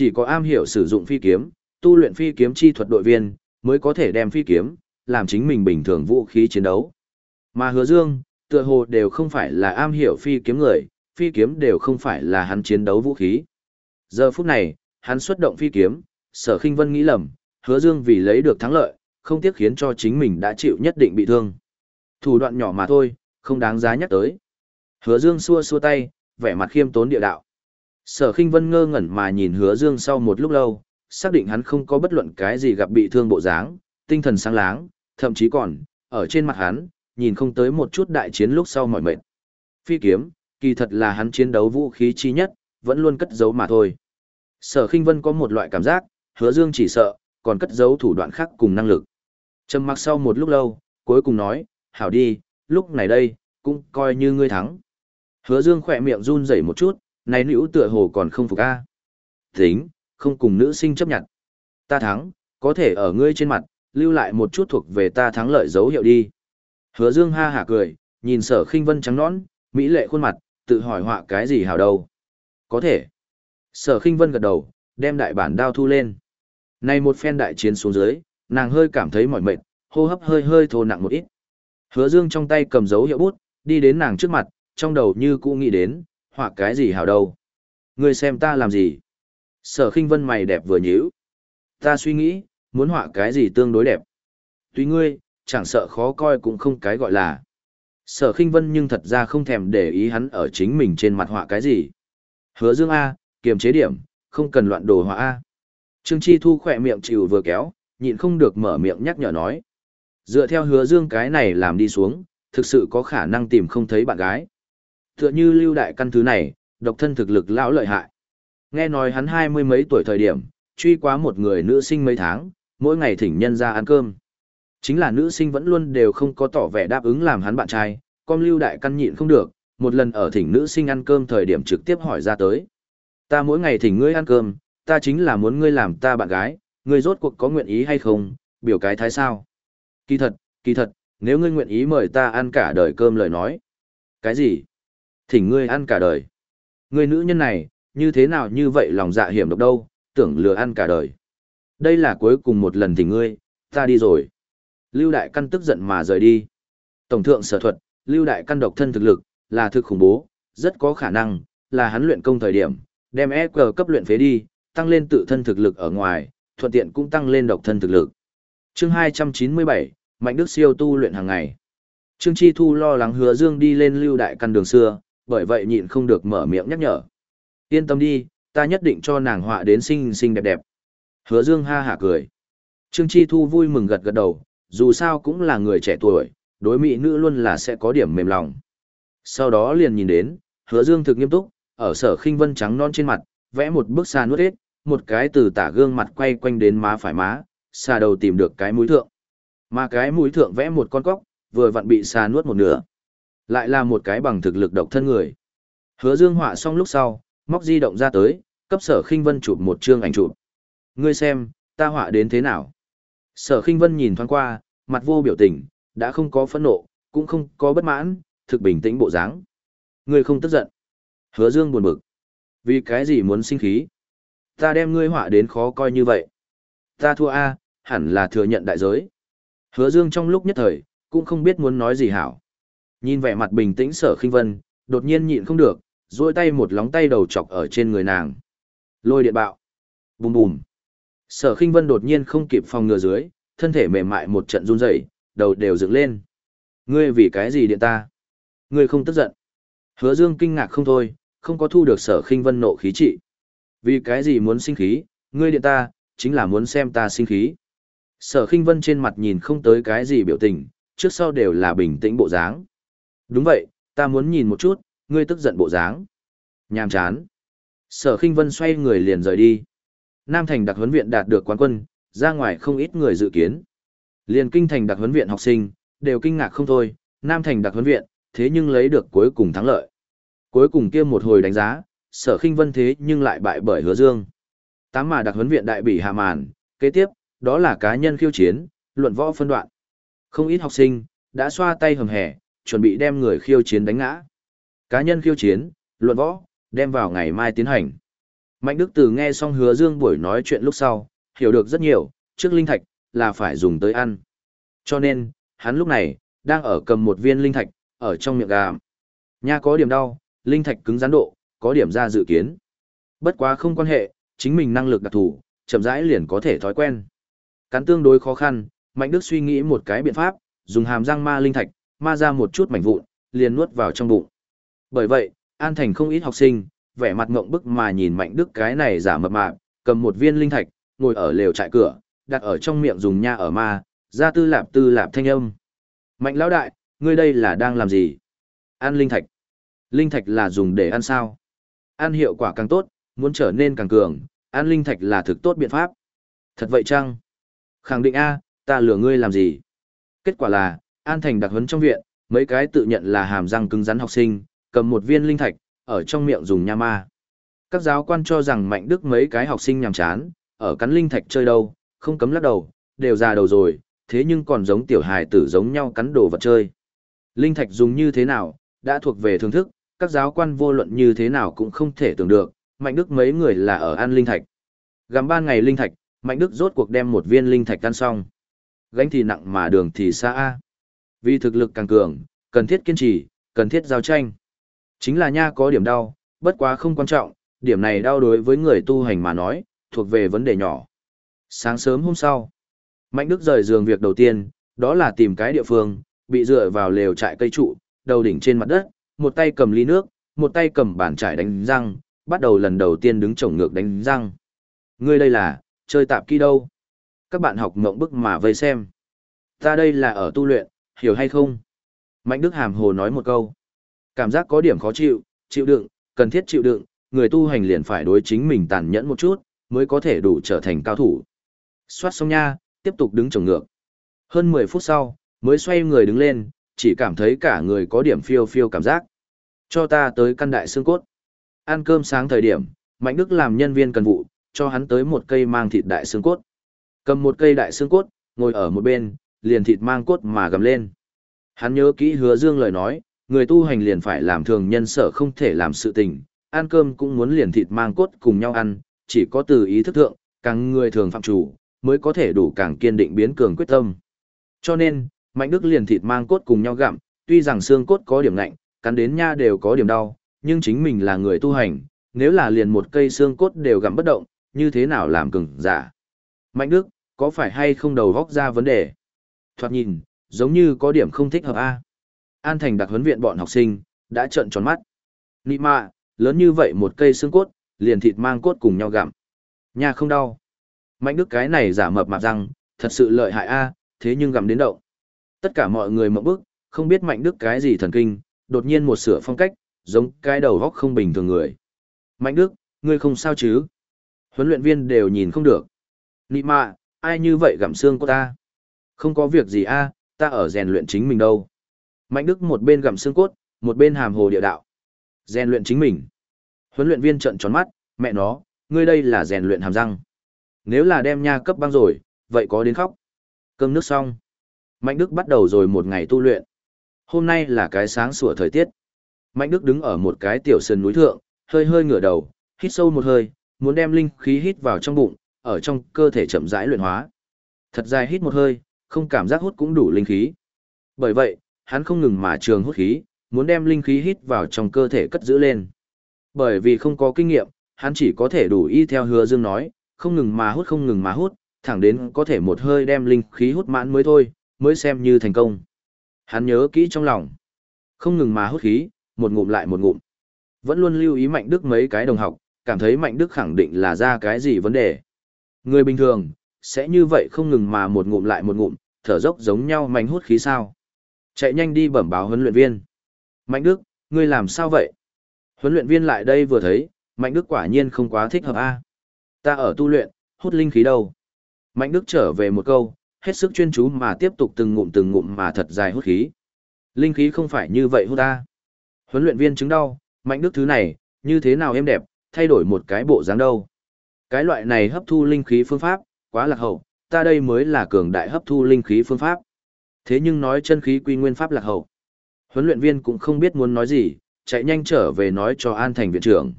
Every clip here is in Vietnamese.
Chỉ có am hiểu sử dụng phi kiếm, tu luyện phi kiếm chi thuật đội viên, mới có thể đem phi kiếm, làm chính mình bình thường vũ khí chiến đấu. Mà hứa dương, tựa hồ đều không phải là am hiểu phi kiếm người, phi kiếm đều không phải là hắn chiến đấu vũ khí. Giờ phút này, hắn xuất động phi kiếm, sở khinh vân nghĩ lầm, hứa dương vì lấy được thắng lợi, không tiếc khiến cho chính mình đã chịu nhất định bị thương. Thủ đoạn nhỏ mà thôi, không đáng giá nhắc tới. Hứa dương xua xua tay, vẻ mặt khiêm tốn địa đạo. Sở khinh vân ngơ ngẩn mà nhìn hứa dương sau một lúc lâu, xác định hắn không có bất luận cái gì gặp bị thương bộ dáng, tinh thần sáng láng, thậm chí còn, ở trên mặt hắn, nhìn không tới một chút đại chiến lúc sau mỏi mệt. Phi kiếm, kỳ thật là hắn chiến đấu vũ khí chi nhất, vẫn luôn cất giấu mà thôi. Sở Khinh Vân có một loại cảm giác, Hứa Dương chỉ sợ, còn cất giấu thủ đoạn khác cùng năng lực. Trầm mặc sau một lúc lâu, cuối cùng nói, hảo đi, lúc này đây, cũng coi như ngươi thắng. Hứa Dương khẽ miệng run rẩy một chút, này nữ tựa hồ còn không phục a. Tính, không cùng nữ sinh chấp nhận. Ta thắng, có thể ở ngươi trên mặt, lưu lại một chút thuộc về ta thắng lợi dấu hiệu đi. Hứa Dương ha hả cười, nhìn sở khinh vân trắng nõn, mỹ lệ khuôn mặt, tự hỏi họa cái gì hảo đâu. Có thể. Sở khinh vân gật đầu, đem đại bản đao thu lên. Này một phen đại chiến xuống dưới, nàng hơi cảm thấy mỏi mệt, hô hấp hơi hơi thô nặng một ít. Hứa Dương trong tay cầm dấu hiệu bút, đi đến nàng trước mặt, trong đầu như cũ nghĩ đến, họa cái gì hảo đâu. Ngươi xem ta làm gì? Sở khinh vân mày đẹp vừa nhíu. Ta suy nghĩ, muốn họa cái gì tương đối đẹp. Tuy ngươi, chẳng sợ khó coi cũng không cái gọi là. Sở khinh vân nhưng thật ra không thèm để ý hắn ở chính mình trên mặt họa cái gì. Hứa dương A, kiềm chế điểm, không cần loạn đồ họa A. Trương Chi Thu khỏe miệng chịu vừa kéo, nhịn không được mở miệng nhắc nhở nói. Dựa theo hứa dương cái này làm đi xuống, thực sự có khả năng tìm không thấy bạn gái. Tựa như lưu đại căn thứ này, độc thân thực lực lão lợi hại. Nghe nói hắn hai mươi mấy tuổi thời điểm, truy quá một người nữ sinh mấy tháng, mỗi ngày thỉnh nhân ra ăn cơm. Chính là nữ sinh vẫn luôn đều không có tỏ vẻ đáp ứng làm hắn bạn trai, con lưu đại căn nhịn không được, một lần ở thỉnh nữ sinh ăn cơm thời điểm trực tiếp hỏi ra tới. Ta mỗi ngày thỉnh ngươi ăn cơm, ta chính là muốn ngươi làm ta bạn gái, ngươi rốt cuộc có nguyện ý hay không, biểu cái thái sao. Kỳ thật, kỳ thật, nếu ngươi nguyện ý mời ta ăn cả đời cơm lời nói. Cái gì? Thỉnh ngươi ăn cả đời. Ngươi nữ nhân này, như thế nào như vậy lòng dạ hiểm độc đâu, tưởng lừa ăn cả đời. Đây là cuối cùng một lần thỉnh ngươi, ta đi rồi. Lưu Đại Căn tức giận mà rời đi. Tổng thượng sở thuật, Lưu Đại Căn độc thân thực lực, là thực khủng bố, rất có khả năng, là hắn luyện công thời điểm, đem EQ cấp luyện phế đi, tăng lên tự thân thực lực ở ngoài, thuận tiện cũng tăng lên độc thân thực lực. Chương 297, Mạnh Đức siêu tu luyện hàng ngày. Trương Chi Thu lo lắng hứa dương đi lên Lưu Đại Căn đường xưa, bởi vậy nhịn không được mở miệng nhắc nhở. Yên tâm đi, ta nhất định cho nàng họa đến xinh xinh đẹp đẹp. Hứa dương ha hả cười. Trương Chi Thu vui mừng gật gật đầu, dù sao cũng là người trẻ tuổi, đối mỹ nữ luôn là sẽ có điểm mềm lòng. Sau đó liền nhìn đến, hứa dương thực nghiêm túc, ở sở khinh vân trắng non trên mặt, vẽ một bức xa nuốt hết, một cái từ tả gương mặt quay quanh đến má phải má, xa đầu tìm được cái mũi thượng. Mà cái mũi thượng vẽ một con cóc, vừa vặn bị xa nuốt một nửa. Lại là một cái bằng thực lực độc thân người. Hứa dương họa xong lúc sau, móc di động ra tới, cấp sở khinh vân chụp một chương ảnh chụp. Ngươi xem, ta họa đến thế nào? Sở khinh vân nhìn thoáng qua, mặt vô biểu tình, đã không có phẫn nộ, cũng không có bất mãn, thực bình tĩnh bộ dáng. Ngươi không tức giận. Hứa dương buồn bực. Vì cái gì muốn sinh khí? Ta đem ngươi họa đến khó coi như vậy. Ta thua A, hẳn là thừa nhận đại giới. Hứa dương trong lúc nhất thời, cũng không biết muốn nói gì hảo. Nhìn vẻ mặt bình tĩnh sở khinh vân, đột nhiên nhịn không được, duỗi tay một lóng tay đầu chọc ở trên người nàng. Lôi điện bạo. Bùm bùm. Sở khinh vân đột nhiên không kịp phòng ngừa dưới, thân thể mềm mại một trận run rẩy, đầu đều dựng lên. Ngươi vì cái gì điện ta? Ngươi không tức giận. Hứa dương kinh ngạc không thôi, không có thu được sở khinh vân nộ khí trị. Vì cái gì muốn sinh khí, ngươi điện ta, chính là muốn xem ta sinh khí. Sở khinh vân trên mặt nhìn không tới cái gì biểu tình, trước sau đều là bình tĩnh bộ dáng. Đúng vậy, ta muốn nhìn một chút, ngươi tức giận bộ dáng. Nhàm chán. Sở khinh vân xoay người liền rời đi. Nam Thành đặc huấn viện đạt được quán quân, ra ngoài không ít người dự kiến. Liền kinh thành đặc huấn viện học sinh, đều kinh ngạc không thôi, Nam Thành đặc huấn viện, thế nhưng lấy được cuối cùng thắng lợi. Cuối cùng kia một hồi đánh giá, sở khinh vân thế nhưng lại bại bởi hứa dương. Tám mà đặc huấn viện đại bỉ hạ màn, kế tiếp, đó là cá nhân khiêu chiến, luận võ phân đoạn. Không ít học sinh, đã xoa tay hầm hẻ, chuẩn bị đem người khiêu chiến đánh ngã. Cá nhân khiêu chiến, luận võ, đem vào ngày mai tiến hành. Mạnh Đức Từ nghe xong hứa dương buổi nói chuyện lúc sau, hiểu được rất nhiều, trước linh thạch, là phải dùng tới ăn. Cho nên, hắn lúc này, đang ở cầm một viên linh thạch, ở trong miệng gà. Nha có điểm đau, linh thạch cứng rắn độ, có điểm ra dự kiến. Bất quá không quan hệ, chính mình năng lực đặc thù, chậm rãi liền có thể thói quen. Cắn tương đối khó khăn, Mạnh Đức suy nghĩ một cái biện pháp, dùng hàm răng ma linh thạch, ma ra một chút mảnh vụn, liền nuốt vào trong bụng. Bởi vậy, An Thành không ít học sinh, vẻ mặt ngộng bức mà nhìn Mạnh Đức cái này giả mập mạp, cầm một viên linh thạch, ngồi ở lều trại cửa, đặt ở trong miệng dùng nha ở ma, ra tư lạp tư lạp thanh âm. Mạnh lão đại, ngươi đây là đang làm gì? Ăn linh thạch. Linh thạch là dùng để ăn sao? Ăn hiệu quả càng tốt, muốn trở nên càng cường, ăn linh thạch là thực tốt biện pháp. Thật vậy chăng? Khẳng định A, ta lừa ngươi làm gì? Kết quả là, An Thành đặc huấn trong viện, mấy cái tự nhận là hàm răng cứng rắn học sinh, cầm một viên linh thạch, ở trong miệng dùng nha ma. Các giáo quan cho rằng Mạnh Đức mấy cái học sinh nhàm chán, ở cắn linh thạch chơi đâu, không cấm lắc đầu, đều già đầu rồi, thế nhưng còn giống tiểu hài tử giống nhau cắn đồ vật chơi. Linh thạch dùng như thế nào, đã thuộc về thưởng thức, các giáo quan vô luận như thế nào cũng không thể tưởng được, Mạnh Đức mấy người là ở ăn linh thạch. Gắm ban ngày linh thạch, Mạnh Đức rốt cuộc đem một viên linh thạch ăn xong. Gánh thì nặng mà đường thì xa a. Vì thực lực càng cường, cần thiết kiên trì, cần thiết giao tranh. Chính là nha có điểm đau, bất quá không quan trọng, điểm này đau đối với người tu hành mà nói, thuộc về vấn đề nhỏ. Sáng sớm hôm sau, Mạnh Đức rời giường việc đầu tiên, đó là tìm cái địa phương, bị dựa vào lều trại cây trụ, đầu đỉnh trên mặt đất, một tay cầm ly nước, một tay cầm bàn trải đánh răng, bắt đầu lần đầu tiên đứng trồng ngược đánh răng. Ngươi đây là, chơi tạp kỹ đâu? Các bạn học mộng bức mà vây xem. Ta đây là ở tu luyện, hiểu hay không? Mạnh Đức hàm hồ nói một câu. Cảm giác có điểm khó chịu, chịu đựng, cần thiết chịu đựng, người tu hành liền phải đối chính mình tàn nhẫn một chút, mới có thể đủ trở thành cao thủ. Xoát xong nha, tiếp tục đứng trồng ngược. Hơn 10 phút sau, mới xoay người đứng lên, chỉ cảm thấy cả người có điểm phiêu phiêu cảm giác. Cho ta tới căn đại xương cốt. Ăn cơm sáng thời điểm, Mạnh Đức làm nhân viên cần vụ, cho hắn tới một cây mang thịt đại xương cốt. Cầm một cây đại xương cốt, ngồi ở một bên, liền thịt mang cốt mà gầm lên. Hắn nhớ kỹ hứa dương lời nói, người tu hành liền phải làm thường nhân sở không thể làm sự tình, ăn cơm cũng muốn liền thịt mang cốt cùng nhau ăn, chỉ có từ ý thức thượng, càng người thường phạm chủ, mới có thể đủ càng kiên định biến cường quyết tâm. Cho nên, Mạnh Đức liền thịt mang cốt cùng nhau gặm, tuy rằng xương cốt có điểm lạnh, cắn đến nha đều có điểm đau, nhưng chính mình là người tu hành, nếu là liền một cây xương cốt đều gặm bất động, như thế nào làm cứng giả. Mạnh Đức, có phải hay không đầu vóc ra vấn đề? Thoạt nhìn, giống như có điểm không thích hợp A. An Thành đặc huấn viện bọn học sinh, đã trợn tròn mắt. Nị mạ, lớn như vậy một cây xương cốt, liền thịt mang cốt cùng nhau gặm. Nha không đau. Mạnh Đức cái này giả mập mạp rằng thật sự lợi hại A, thế nhưng gặm đến động. Tất cả mọi người mộng bức, không biết Mạnh Đức cái gì thần kinh, đột nhiên một sửa phong cách, giống cái đầu góc không bình thường người. Mạnh Đức, ngươi không sao chứ? Huấn luyện viên đều nhìn không được. Nị mạ, ai như vậy gặm xương của ta? Không có việc gì a, ta ở rèn luyện chính mình đâu. Mạnh Đức một bên gặm xương cốt, một bên hàm hồ địa đạo. Rèn luyện chính mình. Huấn luyện viên trợn tròn mắt, mẹ nó, ngươi đây là rèn luyện hàm răng. Nếu là đem nha cấp băng rồi, vậy có đến khóc. Cơm nước xong. Mạnh Đức bắt đầu rồi một ngày tu luyện. Hôm nay là cái sáng sủa thời tiết. Mạnh Đức đứng ở một cái tiểu sườn núi thượng, hơi hơi ngửa đầu, hít sâu một hơi, muốn đem linh khí hít vào trong bụng, ở trong cơ thể chậm rãi luyện hóa. Thật dài hít một hơi, không cảm giác hút cũng đủ linh khí. Bởi vậy, hắn không ngừng mà trường hút khí, muốn đem linh khí hít vào trong cơ thể cất giữ lên. Bởi vì không có kinh nghiệm, hắn chỉ có thể đủ y theo hứa dương nói, không ngừng mà hút không ngừng mà hút, thẳng đến có thể một hơi đem linh khí hút mãn mới thôi, mới xem như thành công. Hắn nhớ kỹ trong lòng. Không ngừng mà hút khí, một ngụm lại một ngụm. Vẫn luôn lưu ý Mạnh Đức mấy cái đồng học, cảm thấy Mạnh Đức khẳng định là ra cái gì vấn đề. Người bình thường, sẽ như vậy không ngừng mà một ngụm lại một ngụm, thở dốc giống nhau mạnh hút khí sao. Chạy nhanh đi bẩm báo huấn luyện viên. Mạnh Đức, ngươi làm sao vậy? Huấn luyện viên lại đây vừa thấy, Mạnh Đức quả nhiên không quá thích hợp a. Ta ở tu luyện, hút linh khí đâu? Mạnh Đức trở về một câu, hết sức chuyên chú mà tiếp tục từng ngụm từng ngụm mà thật dài hút khí. Linh khí không phải như vậy hút ta. Huấn luyện viên chứng đau, Mạnh Đức thứ này, như thế nào em đẹp, thay đổi một cái bộ dáng đâu. Cái loại này hấp thu linh khí phương pháp, quá lạc hậu, ta đây mới là cường đại hấp thu linh khí phương pháp. Thế nhưng nói chân khí quy nguyên pháp lạc hậu. Huấn luyện viên cũng không biết muốn nói gì, chạy nhanh trở về nói cho An Thành viện trưởng.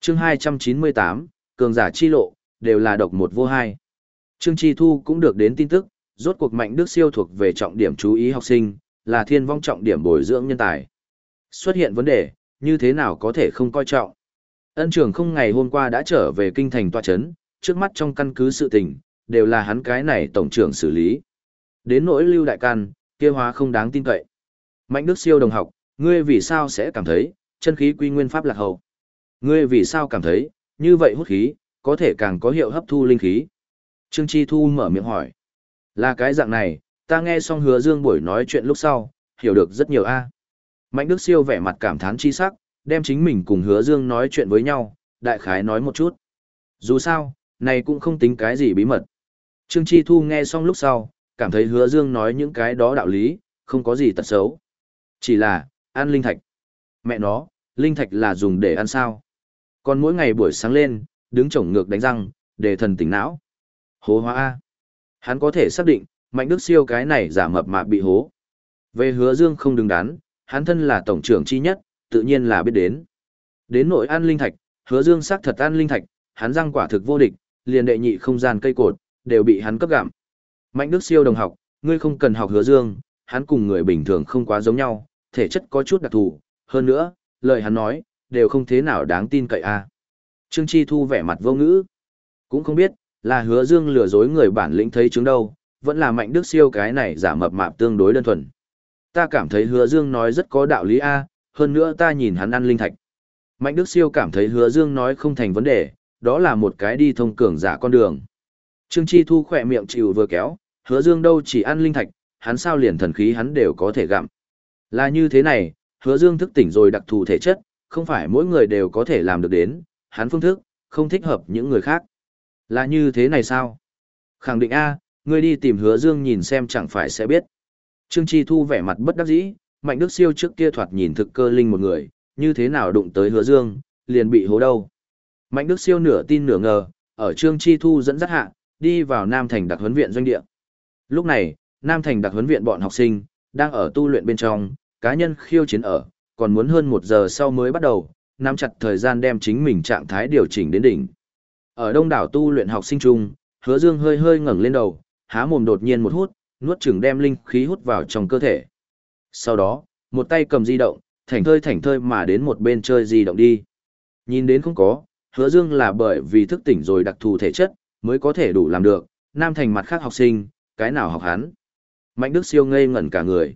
chương 298, cường giả chi lộ, đều là độc một vô hai. Trương Chi Thu cũng được đến tin tức, rốt cuộc Mạnh Đức siêu thuộc về trọng điểm chú ý học sinh, là thiên vong trọng điểm bồi dưỡng nhân tài. Xuất hiện vấn đề, như thế nào có thể không coi trọng. Ân trường không ngày hôm qua đã trở về kinh thành tòa chấn, trước mắt trong căn cứ sự tình, đều là hắn cái này tổng trưởng xử lý. Đến nỗi lưu đại can, kia hóa không đáng tin cậy. Mạnh Đức siêu đồng học, ngươi vì sao sẽ cảm thấy, chân khí quy nguyên pháp lạc hậu? Ngươi vì sao cảm thấy, như vậy hút khí, có thể càng có hiệu hấp thu linh khí? Trương Chi Thu mở miệng hỏi. Là cái dạng này, ta nghe xong hứa dương buổi nói chuyện lúc sau, hiểu được rất nhiều a. Mạnh Đức Siêu vẻ mặt cảm thán chi sắc, đem chính mình cùng hứa dương nói chuyện với nhau, đại khái nói một chút. Dù sao, này cũng không tính cái gì bí mật. Trương Chi Thu nghe xong lúc sau, cảm thấy hứa dương nói những cái đó đạo lý, không có gì tật xấu. Chỉ là, ăn linh thạch. Mẹ nó, linh thạch là dùng để ăn sao. Còn mỗi ngày buổi sáng lên, đứng chổng ngược đánh răng, để thần tỉnh não. Hố hóa A. Hắn có thể xác định, Mạnh Đức Siêu cái này giả mập mạp bị hố. Về hứa dương không đứng đắn, hắn thân là tổng trưởng chi nhất, tự nhiên là biết đến. Đến nội ăn linh thạch, hứa dương xác thật ăn linh thạch, hắn răng quả thực vô địch, liền đệ nhị không gian cây cột, đều bị hắn cấp gặm. Mạnh Đức Siêu đồng học, ngươi không cần học hứa dương, hắn cùng người bình thường không quá giống nhau, thể chất có chút đặc thù, hơn nữa, lời hắn nói, đều không thế nào đáng tin cậy a. Trương Chi Thu vẻ mặt vô ngữ, cũng không biết, là hứa dương lừa dối người bản lĩnh thấy chứng đâu, vẫn là mạnh đức siêu cái này giả mập mạp tương đối đơn thuần. Ta cảm thấy hứa dương nói rất có đạo lý A, hơn nữa ta nhìn hắn ăn linh thạch. Mạnh đức siêu cảm thấy hứa dương nói không thành vấn đề, đó là một cái đi thông cường giả con đường. Trương Chi Thu khỏe miệng chịu vừa kéo, hứa dương đâu chỉ ăn linh thạch, hắn sao liền thần khí hắn đều có thể gặm. Là như thế này, hứa dương thức tỉnh rồi đặc thù thể chất, không phải mỗi người đều có thể làm được đến, hắn phương thức, không thích hợp những người khác. Là như thế này sao? Khẳng định A, ngươi đi tìm hứa dương nhìn xem chẳng phải sẽ biết. Trương Chi Thu vẻ mặt bất đắc dĩ, Mạnh Đức Siêu trước kia thoạt nhìn thực cơ linh một người, như thế nào đụng tới hứa dương, liền bị hố đâu. Mạnh Đức Siêu nửa tin nửa ngờ, ở Trương Chi Thu dẫn dắt hạ, đi vào Nam Thành đặc huấn viện doanh địa. Lúc này, Nam Thành đặc huấn viện bọn học sinh, đang ở tu luyện bên trong, cá nhân khiêu chiến ở, còn muốn hơn một giờ sau mới bắt đầu, nắm chặt thời gian đem chính mình trạng thái điều chỉnh đến đỉnh. Ở đông đảo tu luyện học sinh chung, hứa dương hơi hơi ngẩng lên đầu, há mồm đột nhiên một hút, nuốt chừng đem linh khí hút vào trong cơ thể. Sau đó, một tay cầm di động, thảnh thơi thảnh thơi mà đến một bên chơi di động đi. Nhìn đến không có, hứa dương là bởi vì thức tỉnh rồi đặc thù thể chất, mới có thể đủ làm được, nam thành mặt khác học sinh, cái nào học hắn. Mạnh Đức siêu ngây ngẩn cả người.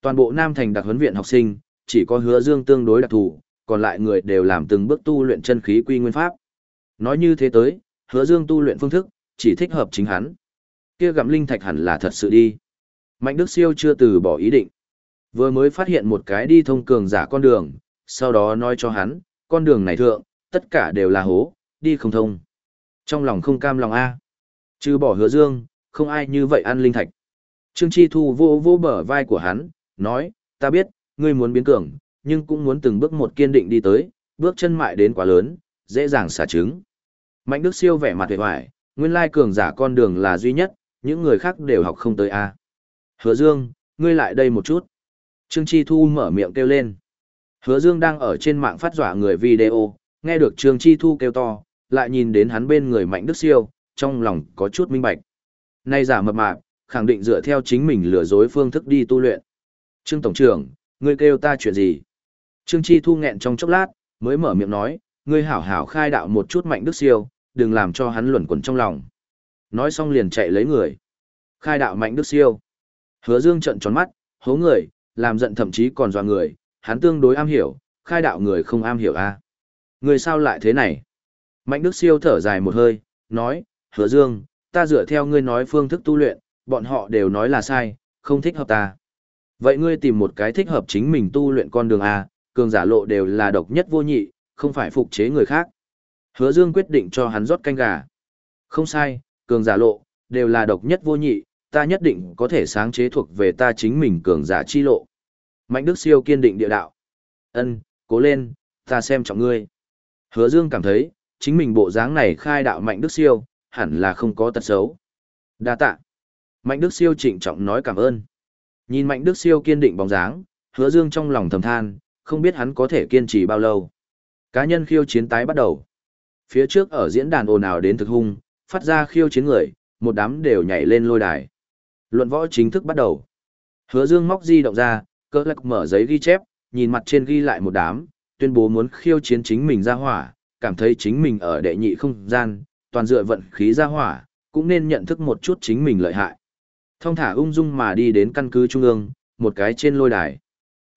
Toàn bộ nam thành đặc huấn viện học sinh, chỉ có hứa dương tương đối đặc thù, còn lại người đều làm từng bước tu luyện chân khí quy nguyên pháp. Nói như thế tới, hứa dương tu luyện phương thức, chỉ thích hợp chính hắn. Kia gặm linh thạch hẳn là thật sự đi. Mạnh Đức Siêu chưa từ bỏ ý định. Vừa mới phát hiện một cái đi thông cường giả con đường, sau đó nói cho hắn, con đường này thượng, tất cả đều là hố, đi không thông. Trong lòng không cam lòng A. Chứ bỏ hứa dương, không ai như vậy ăn linh thạch. Trương Chi Thu vô vô bờ vai của hắn, nói, ta biết, ngươi muốn biến cường, nhưng cũng muốn từng bước một kiên định đi tới, bước chân mại đến quá lớn, dễ dàng xả trứng. Mạnh Đức Siêu vẻ mặt vẻ hoài, nguyên lai cường giả con đường là duy nhất, những người khác đều học không tới A. Hứa Dương, ngươi lại đây một chút. Trương Chi Thu mở miệng kêu lên. Hứa Dương đang ở trên mạng phát dọa người video, nghe được Trương Chi Thu kêu to, lại nhìn đến hắn bên người Mạnh Đức Siêu, trong lòng có chút minh bạch. Nay giả mập mạp, khẳng định dựa theo chính mình lừa dối phương thức đi tu luyện. Trương Tổng trưởng, ngươi kêu ta chuyện gì? Trương Chi Thu nghẹn trong chốc lát, mới mở miệng nói, ngươi hảo hảo khai đạo một chút Mạnh Đức Siêu, đừng làm cho hắn luẩn quẩn trong lòng. Nói xong liền chạy lấy người. Khai đạo mạnh đức siêu. Hứa Dương trợn tròn mắt, hố người, làm giận thậm chí còn dọa người, hắn tương đối am hiểu, khai đạo người không am hiểu a. À? Người sao lại thế này? Mạnh Đức Siêu thở dài một hơi, nói, Hứa Dương, ta dựa theo ngươi nói phương thức tu luyện, bọn họ đều nói là sai, không thích hợp ta. Vậy ngươi tìm một cái thích hợp chính mình tu luyện con đường A, cường giả lộ đều là độc nhất vô nhị, không phải phục chế người khác. Hứa Dương quyết định cho hắn rót canh gà. Không sai, cường giả lộ, đều là độc nhất vô nhị, ta nhất định có thể sáng chế thuộc về ta chính mình cường giả chi lộ. Mạnh Đức Siêu kiên định địa đạo. Ân, cố lên, ta xem trọng ngươi. Hứa Dương cảm thấy, chính mình bộ dáng này khai đạo Mạnh Đức Siêu, hẳn là không có tật xấu. Đa tạ. Mạnh Đức Siêu trịnh trọng nói cảm ơn. Nhìn Mạnh Đức Siêu kiên định bóng dáng, Hứa Dương trong lòng thầm than, không biết hắn có thể kiên trì bao lâu. Cá nhân khiêu chiến tái bắt đầu. Phía trước ở diễn đàn ồn ào đến thực hung, phát ra khiêu chiến người, một đám đều nhảy lên lôi đài. Luận võ chính thức bắt đầu. Hứa Dương móc di động ra, cỡ lắc mở giấy ghi chép, nhìn mặt trên ghi lại một đám, tuyên bố muốn khiêu chiến chính mình ra hỏa, cảm thấy chính mình ở đệ nhị không gian, toàn dựa vận khí ra hỏa, cũng nên nhận thức một chút chính mình lợi hại. Thông thả ung dung mà đi đến căn cứ trung ương, một cái trên lôi đài.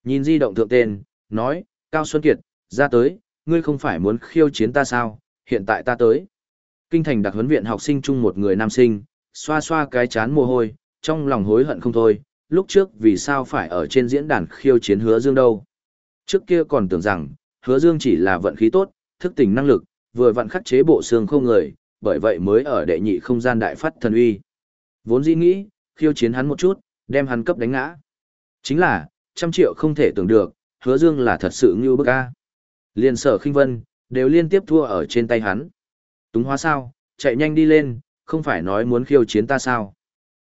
Nhìn di động thượng tên, nói, Cao Xuân Kiệt, ra tới, ngươi không phải muốn khiêu chiến ta sao, hiện tại ta tới. Kinh thành đặc huấn viện học sinh chung một người nam sinh, xoa xoa cái chán mồ hôi, trong lòng hối hận không thôi, lúc trước vì sao phải ở trên diễn đàn khiêu chiến hứa dương đâu. Trước kia còn tưởng rằng, hứa dương chỉ là vận khí tốt, thức tỉnh năng lực, vừa vận khắc chế bộ xương không người, bởi vậy mới ở đệ nhị không gian đại phát thần uy. Vốn dĩ nghĩ, khiêu chiến hắn một chút, đem hắn cấp đánh ngã. Chính là, trăm triệu không thể tưởng được, hứa dương là thật sự như bức ca. Liên sở khinh vân, đều liên tiếp thua ở trên tay hắn. Túng hóa sao, chạy nhanh đi lên, không phải nói muốn khiêu chiến ta sao.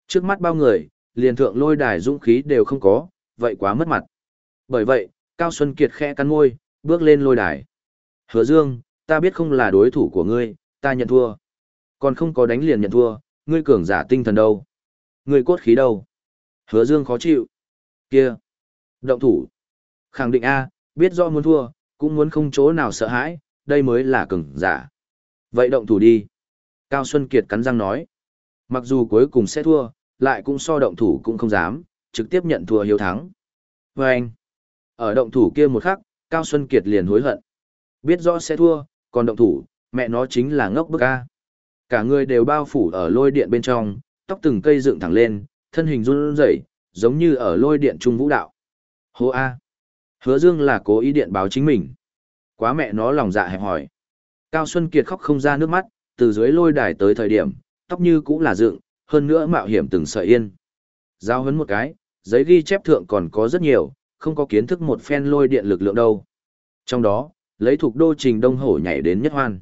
Trước mắt bao người, liền thượng lôi đài dũng khí đều không có, vậy quá mất mặt. Bởi vậy, Cao Xuân Kiệt khẽ cắn môi, bước lên lôi đài. Hứa Dương, ta biết không là đối thủ của ngươi, ta nhận thua. Còn không có đánh liền nhận thua, ngươi cường giả tinh thần đâu? Ngươi cốt khí đâu? Hứa Dương khó chịu. Kia. Động thủ. Khẳng định A, biết rõ muốn thua, cũng muốn không chỗ nào sợ hãi, đây mới là cường giả. Vậy động thủ đi. Cao Xuân Kiệt cắn răng nói. Mặc dù cuối cùng sẽ thua, lại cũng so động thủ cũng không dám, trực tiếp nhận thua hiếu thắng. Và anh, ở động thủ kia một khắc, Cao Xuân Kiệt liền hối hận. Biết rõ sẽ thua, còn động thủ, mẹ nó chính là ngốc bức a. Cả người đều bao phủ ở lôi điện bên trong, tóc từng cây dựng thẳng lên, thân hình run rẩy, giống như ở lôi điện trung vũ đạo. Hô a. Hứa Dương là cố ý điện báo chính mình. Quá mẹ nó lòng dạ hẹp hỏi. Cao Xuân Kiệt khóc không ra nước mắt, từ dưới lôi đài tới thời điểm, tóc như cũng là dựng, hơn nữa mạo hiểm từng sợi yên. Giao hấn một cái, giấy ghi chép thượng còn có rất nhiều, không có kiến thức một phen lôi điện lực lượng đâu. Trong đó, lấy thuộc đô trình đông hổ nhảy đến nhất hoan.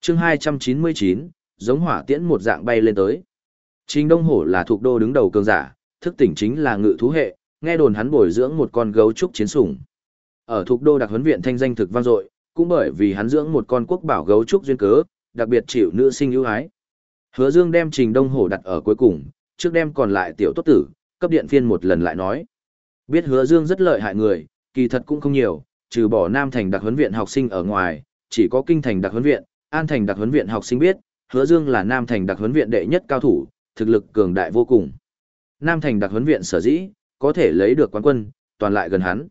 chương 299, giống hỏa tiễn một dạng bay lên tới. Trình đông hổ là thuộc đô đứng đầu cường giả, thức tỉnh chính là ngự thú hệ, nghe đồn hắn bồi dưỡng một con gấu trúc chiến sủng. Ở thuộc đô đặc huấn viện thanh danh thực vang dội, cũng bởi vì hắn dưỡng một con quốc bảo gấu trúc duyên cớ, đặc biệt chịu nữ sinh ưu ái. Hứa Dương đem Trình Đông Hổ đặt ở cuối cùng, trước đem còn lại tiểu tốt tử, cấp điện phiên một lần lại nói. Biết Hứa Dương rất lợi hại người, kỳ thật cũng không nhiều, trừ bỏ Nam Thành đặc huấn viện học sinh ở ngoài, chỉ có Kinh Thành đặc huấn viện, An Thành đặc huấn viện học sinh biết, Hứa Dương là Nam Thành đặc huấn viện đệ nhất cao thủ, thực lực cường đại vô cùng. Nam Thành đặc huấn viện sở dĩ có thể lấy được quán quân, toàn lại gần hắn.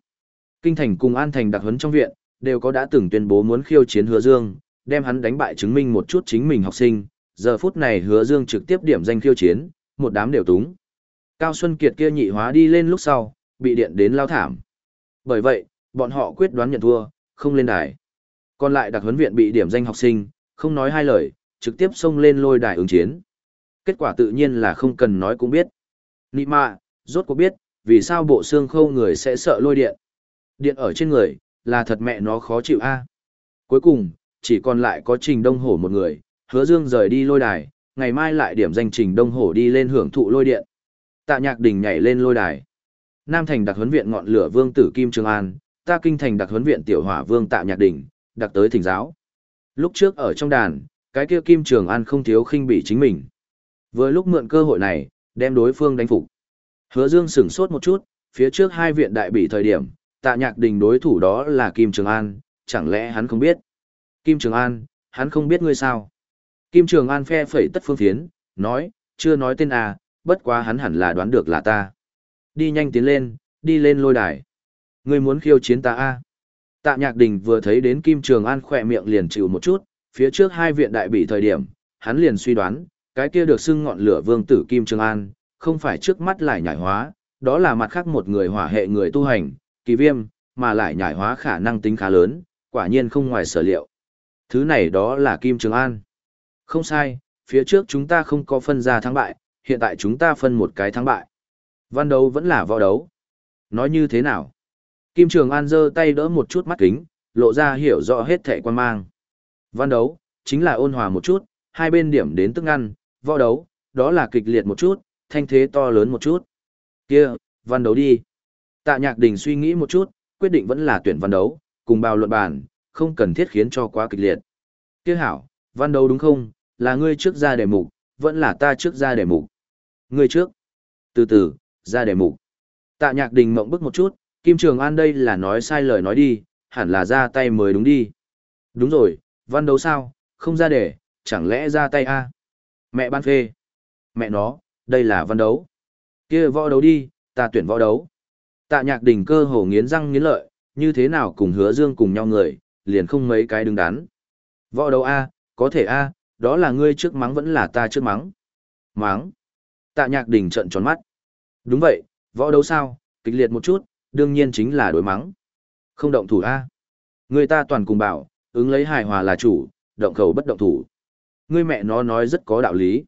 Kinh Thành cùng An Thành đặc huấn trong viện đều có đã từng tuyên bố muốn khiêu chiến Hứa Dương, đem hắn đánh bại chứng minh một chút chính mình học sinh, giờ phút này hứa dương trực tiếp điểm danh khiêu chiến, một đám đều túng. Cao Xuân Kiệt kia nhị hóa đi lên lúc sau, bị điện đến lao thảm. Bởi vậy, bọn họ quyết đoán nhận thua, không lên đài. Còn lại đặc huấn viện bị điểm danh học sinh, không nói hai lời, trực tiếp xông lên lôi đài ứng chiến. Kết quả tự nhiên là không cần nói cũng biết. Nị mạ, rốt cuộc biết, vì sao bộ xương khâu người sẽ sợ lôi điện. Điện ở trên người, là thật mẹ nó khó chịu a. Cuối cùng, chỉ còn lại có Trình Đông Hổ một người, hứa dương rời đi lôi đài, ngày mai lại điểm danh trình đông hổ đi lên hưởng thụ lôi điện. Tạ nhạc đình nhảy lên lôi đài. Nam thành đặc huấn viện ngọn lửa vương tử Kim Trường An, ta kinh thành đặc huấn viện tiểu hỏa vương tạ nhạc đình, đặc tới thỉnh giáo. Lúc trước ở trong đàn, cái kia Kim Trường An không thiếu khinh bỉ chính mình. Vừa lúc mượn cơ hội này, đem đối phương đánh phục. Hứa Dương sửng sốt một chút, phía trước hai viện đại bị thời điểm, tạ nhạc đình đối thủ đó là Kim Trường An, chẳng lẽ hắn không biết? Kim Trường An, hắn không biết ngươi sao? Kim Trường An phe phẩy tất phương thiến, nói, chưa nói tên à, bất quá hắn hẳn là đoán được là ta. Đi nhanh tiến lên, đi lên lôi đài. Ngươi muốn khiêu chiến ta a? Tạ Nhạc Đình vừa thấy đến Kim Trường An khỏe miệng liền chịu một chút, phía trước hai viện đại bị thời điểm, hắn liền suy đoán, cái kia được xưng ngọn lửa vương tử Kim Trường An, không phải trước mắt lại nhảy hóa, đó là mặt khác một người hỏa hệ người tu hành, kỳ viêm, mà lại nhảy hóa khả năng tính khá lớn, quả nhiên không ngoài sở liệu. Thứ này đó là Kim Trường An. Không sai, phía trước chúng ta không có phân ra thắng bại, hiện tại chúng ta phân một cái thắng bại. Văn đấu vẫn là võ đấu. Nói như thế nào? Kim Trường An giơ tay đỡ một chút mắt kính, lộ ra hiểu rõ hết thẻ quan mang. Văn đấu, chính là ôn hòa một chút, hai bên điểm đến tức ngăn, võ đấu, đó là kịch liệt một chút, thanh thế to lớn một chút. Kia, văn đấu đi. Tạ Nhạc Đình suy nghĩ một chút, quyết định vẫn là tuyển văn đấu, cùng bao luận bàn, không cần thiết khiến cho quá kịch liệt. Kia hảo, văn đấu đúng không, là ngươi trước ra đề mục, vẫn là ta trước ra đề mục. Ngươi trước. Từ từ, ra đề mục. Tạ nhạc đình mộng bức một chút, Kim Trường An đây là nói sai lời nói đi, hẳn là ra tay mới đúng đi. Đúng rồi, văn đấu sao, không ra đề, chẳng lẽ ra tay a? Mẹ ban phê. Mẹ nó, đây là văn đấu. kia võ đấu đi, ta tuyển võ đấu. Tạ nhạc đình cơ hồ nghiến răng nghiến lợi, như thế nào cùng hứa dương cùng nhau người, liền không mấy cái đứng đắn. Võ đấu A, có thể A, đó là ngươi trước mắng vẫn là ta trước mắng. Mắng. Tạ nhạc đình trợn tròn mắt. Đúng vậy, võ đấu sao, kịch liệt một chút, đương nhiên chính là đối mắng. Không động thủ A. Người ta toàn cùng bảo, ứng lấy hài hòa là chủ, động khẩu bất động thủ. Ngươi mẹ nó nói rất có đạo lý.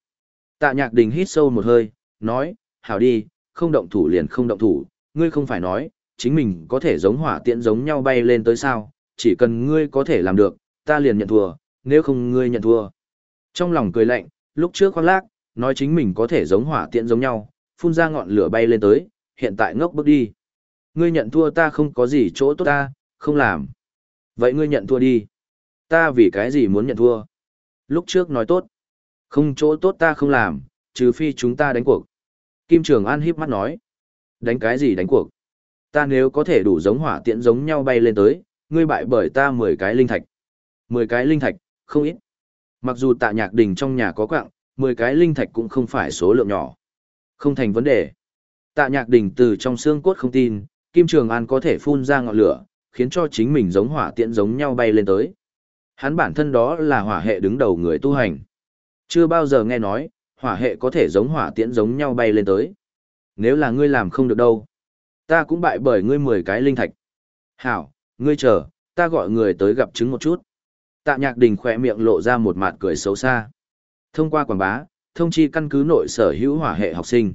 Tạ nhạc đình hít sâu một hơi, nói, hảo đi, không động thủ liền không động thủ, ngươi không phải nói, chính mình có thể giống hỏa tiễn giống nhau bay lên tới sao, chỉ cần ngươi có thể làm được, ta liền nhận thua, nếu không ngươi nhận thua. Trong lòng cười lạnh, lúc trước khoác lác, nói chính mình có thể giống hỏa tiễn giống nhau, phun ra ngọn lửa bay lên tới, hiện tại ngốc bước đi. Ngươi nhận thua ta không có gì chỗ tốt ta, không làm. Vậy ngươi nhận thua đi. Ta vì cái gì muốn nhận thua? Lúc trước nói tốt. Không chỗ tốt ta không làm, trừ phi chúng ta đánh cuộc. Kim Trường An híp mắt nói. Đánh cái gì đánh cuộc? Ta nếu có thể đủ giống hỏa tiễn giống nhau bay lên tới, ngươi bại bởi ta 10 cái linh thạch. 10 cái linh thạch, không ít. Mặc dù tạ nhạc đình trong nhà có quạng, 10 cái linh thạch cũng không phải số lượng nhỏ. Không thành vấn đề. Tạ nhạc đình từ trong xương cốt không tin, Kim Trường An có thể phun ra ngọn lửa, khiến cho chính mình giống hỏa tiễn giống nhau bay lên tới. Hắn bản thân đó là hỏa hệ đứng đầu người tu hành. Chưa bao giờ nghe nói, hỏa hệ có thể giống hỏa tiễn giống nhau bay lên tới. Nếu là ngươi làm không được đâu, ta cũng bại bởi ngươi 10 cái linh thạch. Hảo, ngươi chờ, ta gọi người tới gặp chứng một chút. Tạ Nhạc Đình khỏe miệng lộ ra một mặt cười xấu xa. Thông qua quảng bá, thông chi căn cứ nội sở hữu hỏa hệ học sinh.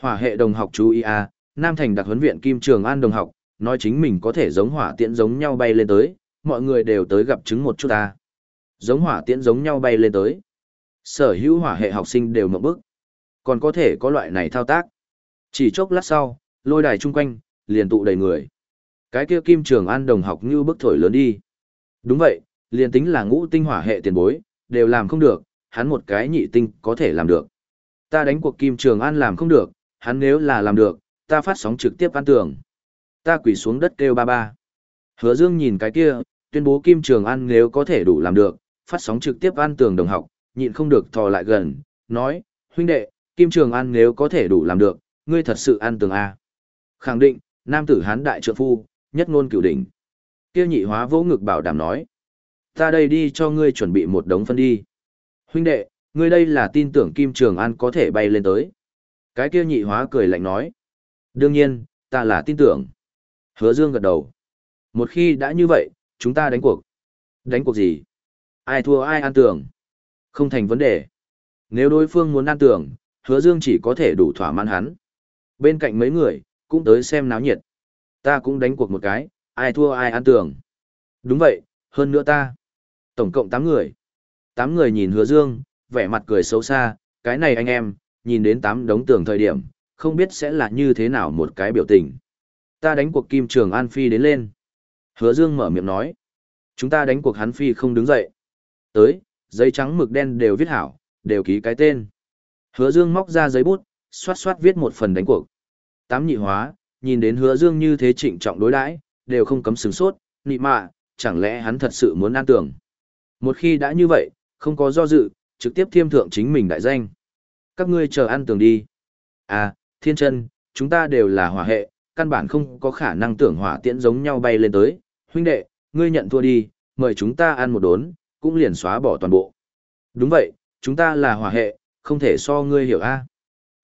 Hỏa hệ đồng học chú ý a, Nam Thành đặc huấn viện Kim Trường An đồng học, nói chính mình có thể giống hỏa tiễn giống nhau bay lên tới, mọi người đều tới gặp chứng một chút ta. Giống hỏa tiễn giống nhau bay lên tới. Sở hữu hỏa hệ học sinh đều mộng bức. Còn có thể có loại này thao tác. Chỉ chốc lát sau, lôi đài chung quanh, liền tụ đầy người. Cái kia Kim Trường An đồng học như bức thổi lớn đi. Đúng vậy, liền tính là ngũ tinh hỏa hệ tiền bối, đều làm không được, hắn một cái nhị tinh có thể làm được. Ta đánh cuộc Kim Trường An làm không được, hắn nếu là làm được, ta phát sóng trực tiếp ăn tường. Ta quỳ xuống đất kêu ba ba. Hứa Dương nhìn cái kia, tuyên bố Kim Trường An nếu có thể đủ làm được, phát sóng trực tiếp ăn tường đồng học, nhịn không được thò lại gần, nói, huynh đệ, Kim Trường An nếu có thể đủ làm được, ngươi thật sự ăn tường A. Khẳng định, nam tử hán đại trượng phu, nhất ngôn cửu đỉnh. Kia nhị hóa vỗ ngực bảo đảm nói, ta đây đi cho ngươi chuẩn bị một đống phân đi. Huynh đệ, ngươi đây là tin tưởng Kim Trường An có thể bay lên tới. Cái kia nhị hóa cười lạnh nói, đương nhiên, ta là tin tưởng. Hứa Dương gật đầu. Một khi đã như vậy, chúng ta đánh cuộc. Đánh cuộc gì? Ai thua ai ăn tưởng. Không thành vấn đề. Nếu đối phương muốn ăn tưởng, hứa dương chỉ có thể đủ thỏa mãn hắn. Bên cạnh mấy người, cũng tới xem náo nhiệt. Ta cũng đánh cuộc một cái, ai thua ai ăn tưởng. Đúng vậy, hơn nữa ta. Tổng cộng 8 người tám người nhìn hứa dương, vẻ mặt cười xấu xa, cái này anh em, nhìn đến tám đống tường thời điểm, không biết sẽ là như thế nào một cái biểu tình. Ta đánh cuộc Kim Trường An Phi đến lên. Hứa Dương mở miệng nói. Chúng ta đánh cuộc hắn Phi không đứng dậy. Tới, giấy trắng mực đen đều viết hảo, đều ký cái tên. Hứa Dương móc ra giấy bút, xoát xoát viết một phần đánh cuộc. Tám nhị hóa, nhìn đến Hứa Dương như thế trịnh trọng đối đãi, đều không cấm sừng sốt, nị mạ, chẳng lẽ hắn thật sự muốn an tưởng. Một khi đã như vậy, không có do dự, trực tiếp thiêm thượng chính mình đại danh. Các ngươi chờ ăn tường đi. À, thiên chân, chúng ta đều là hỏa hệ, căn bản không có khả năng tưởng hỏa tiễn giống nhau bay lên tới. Huynh đệ, ngươi nhận thua đi, mời chúng ta ăn một đốn, cũng liền xóa bỏ toàn bộ. Đúng vậy, chúng ta là hỏa hệ, không thể so ngươi hiểu a.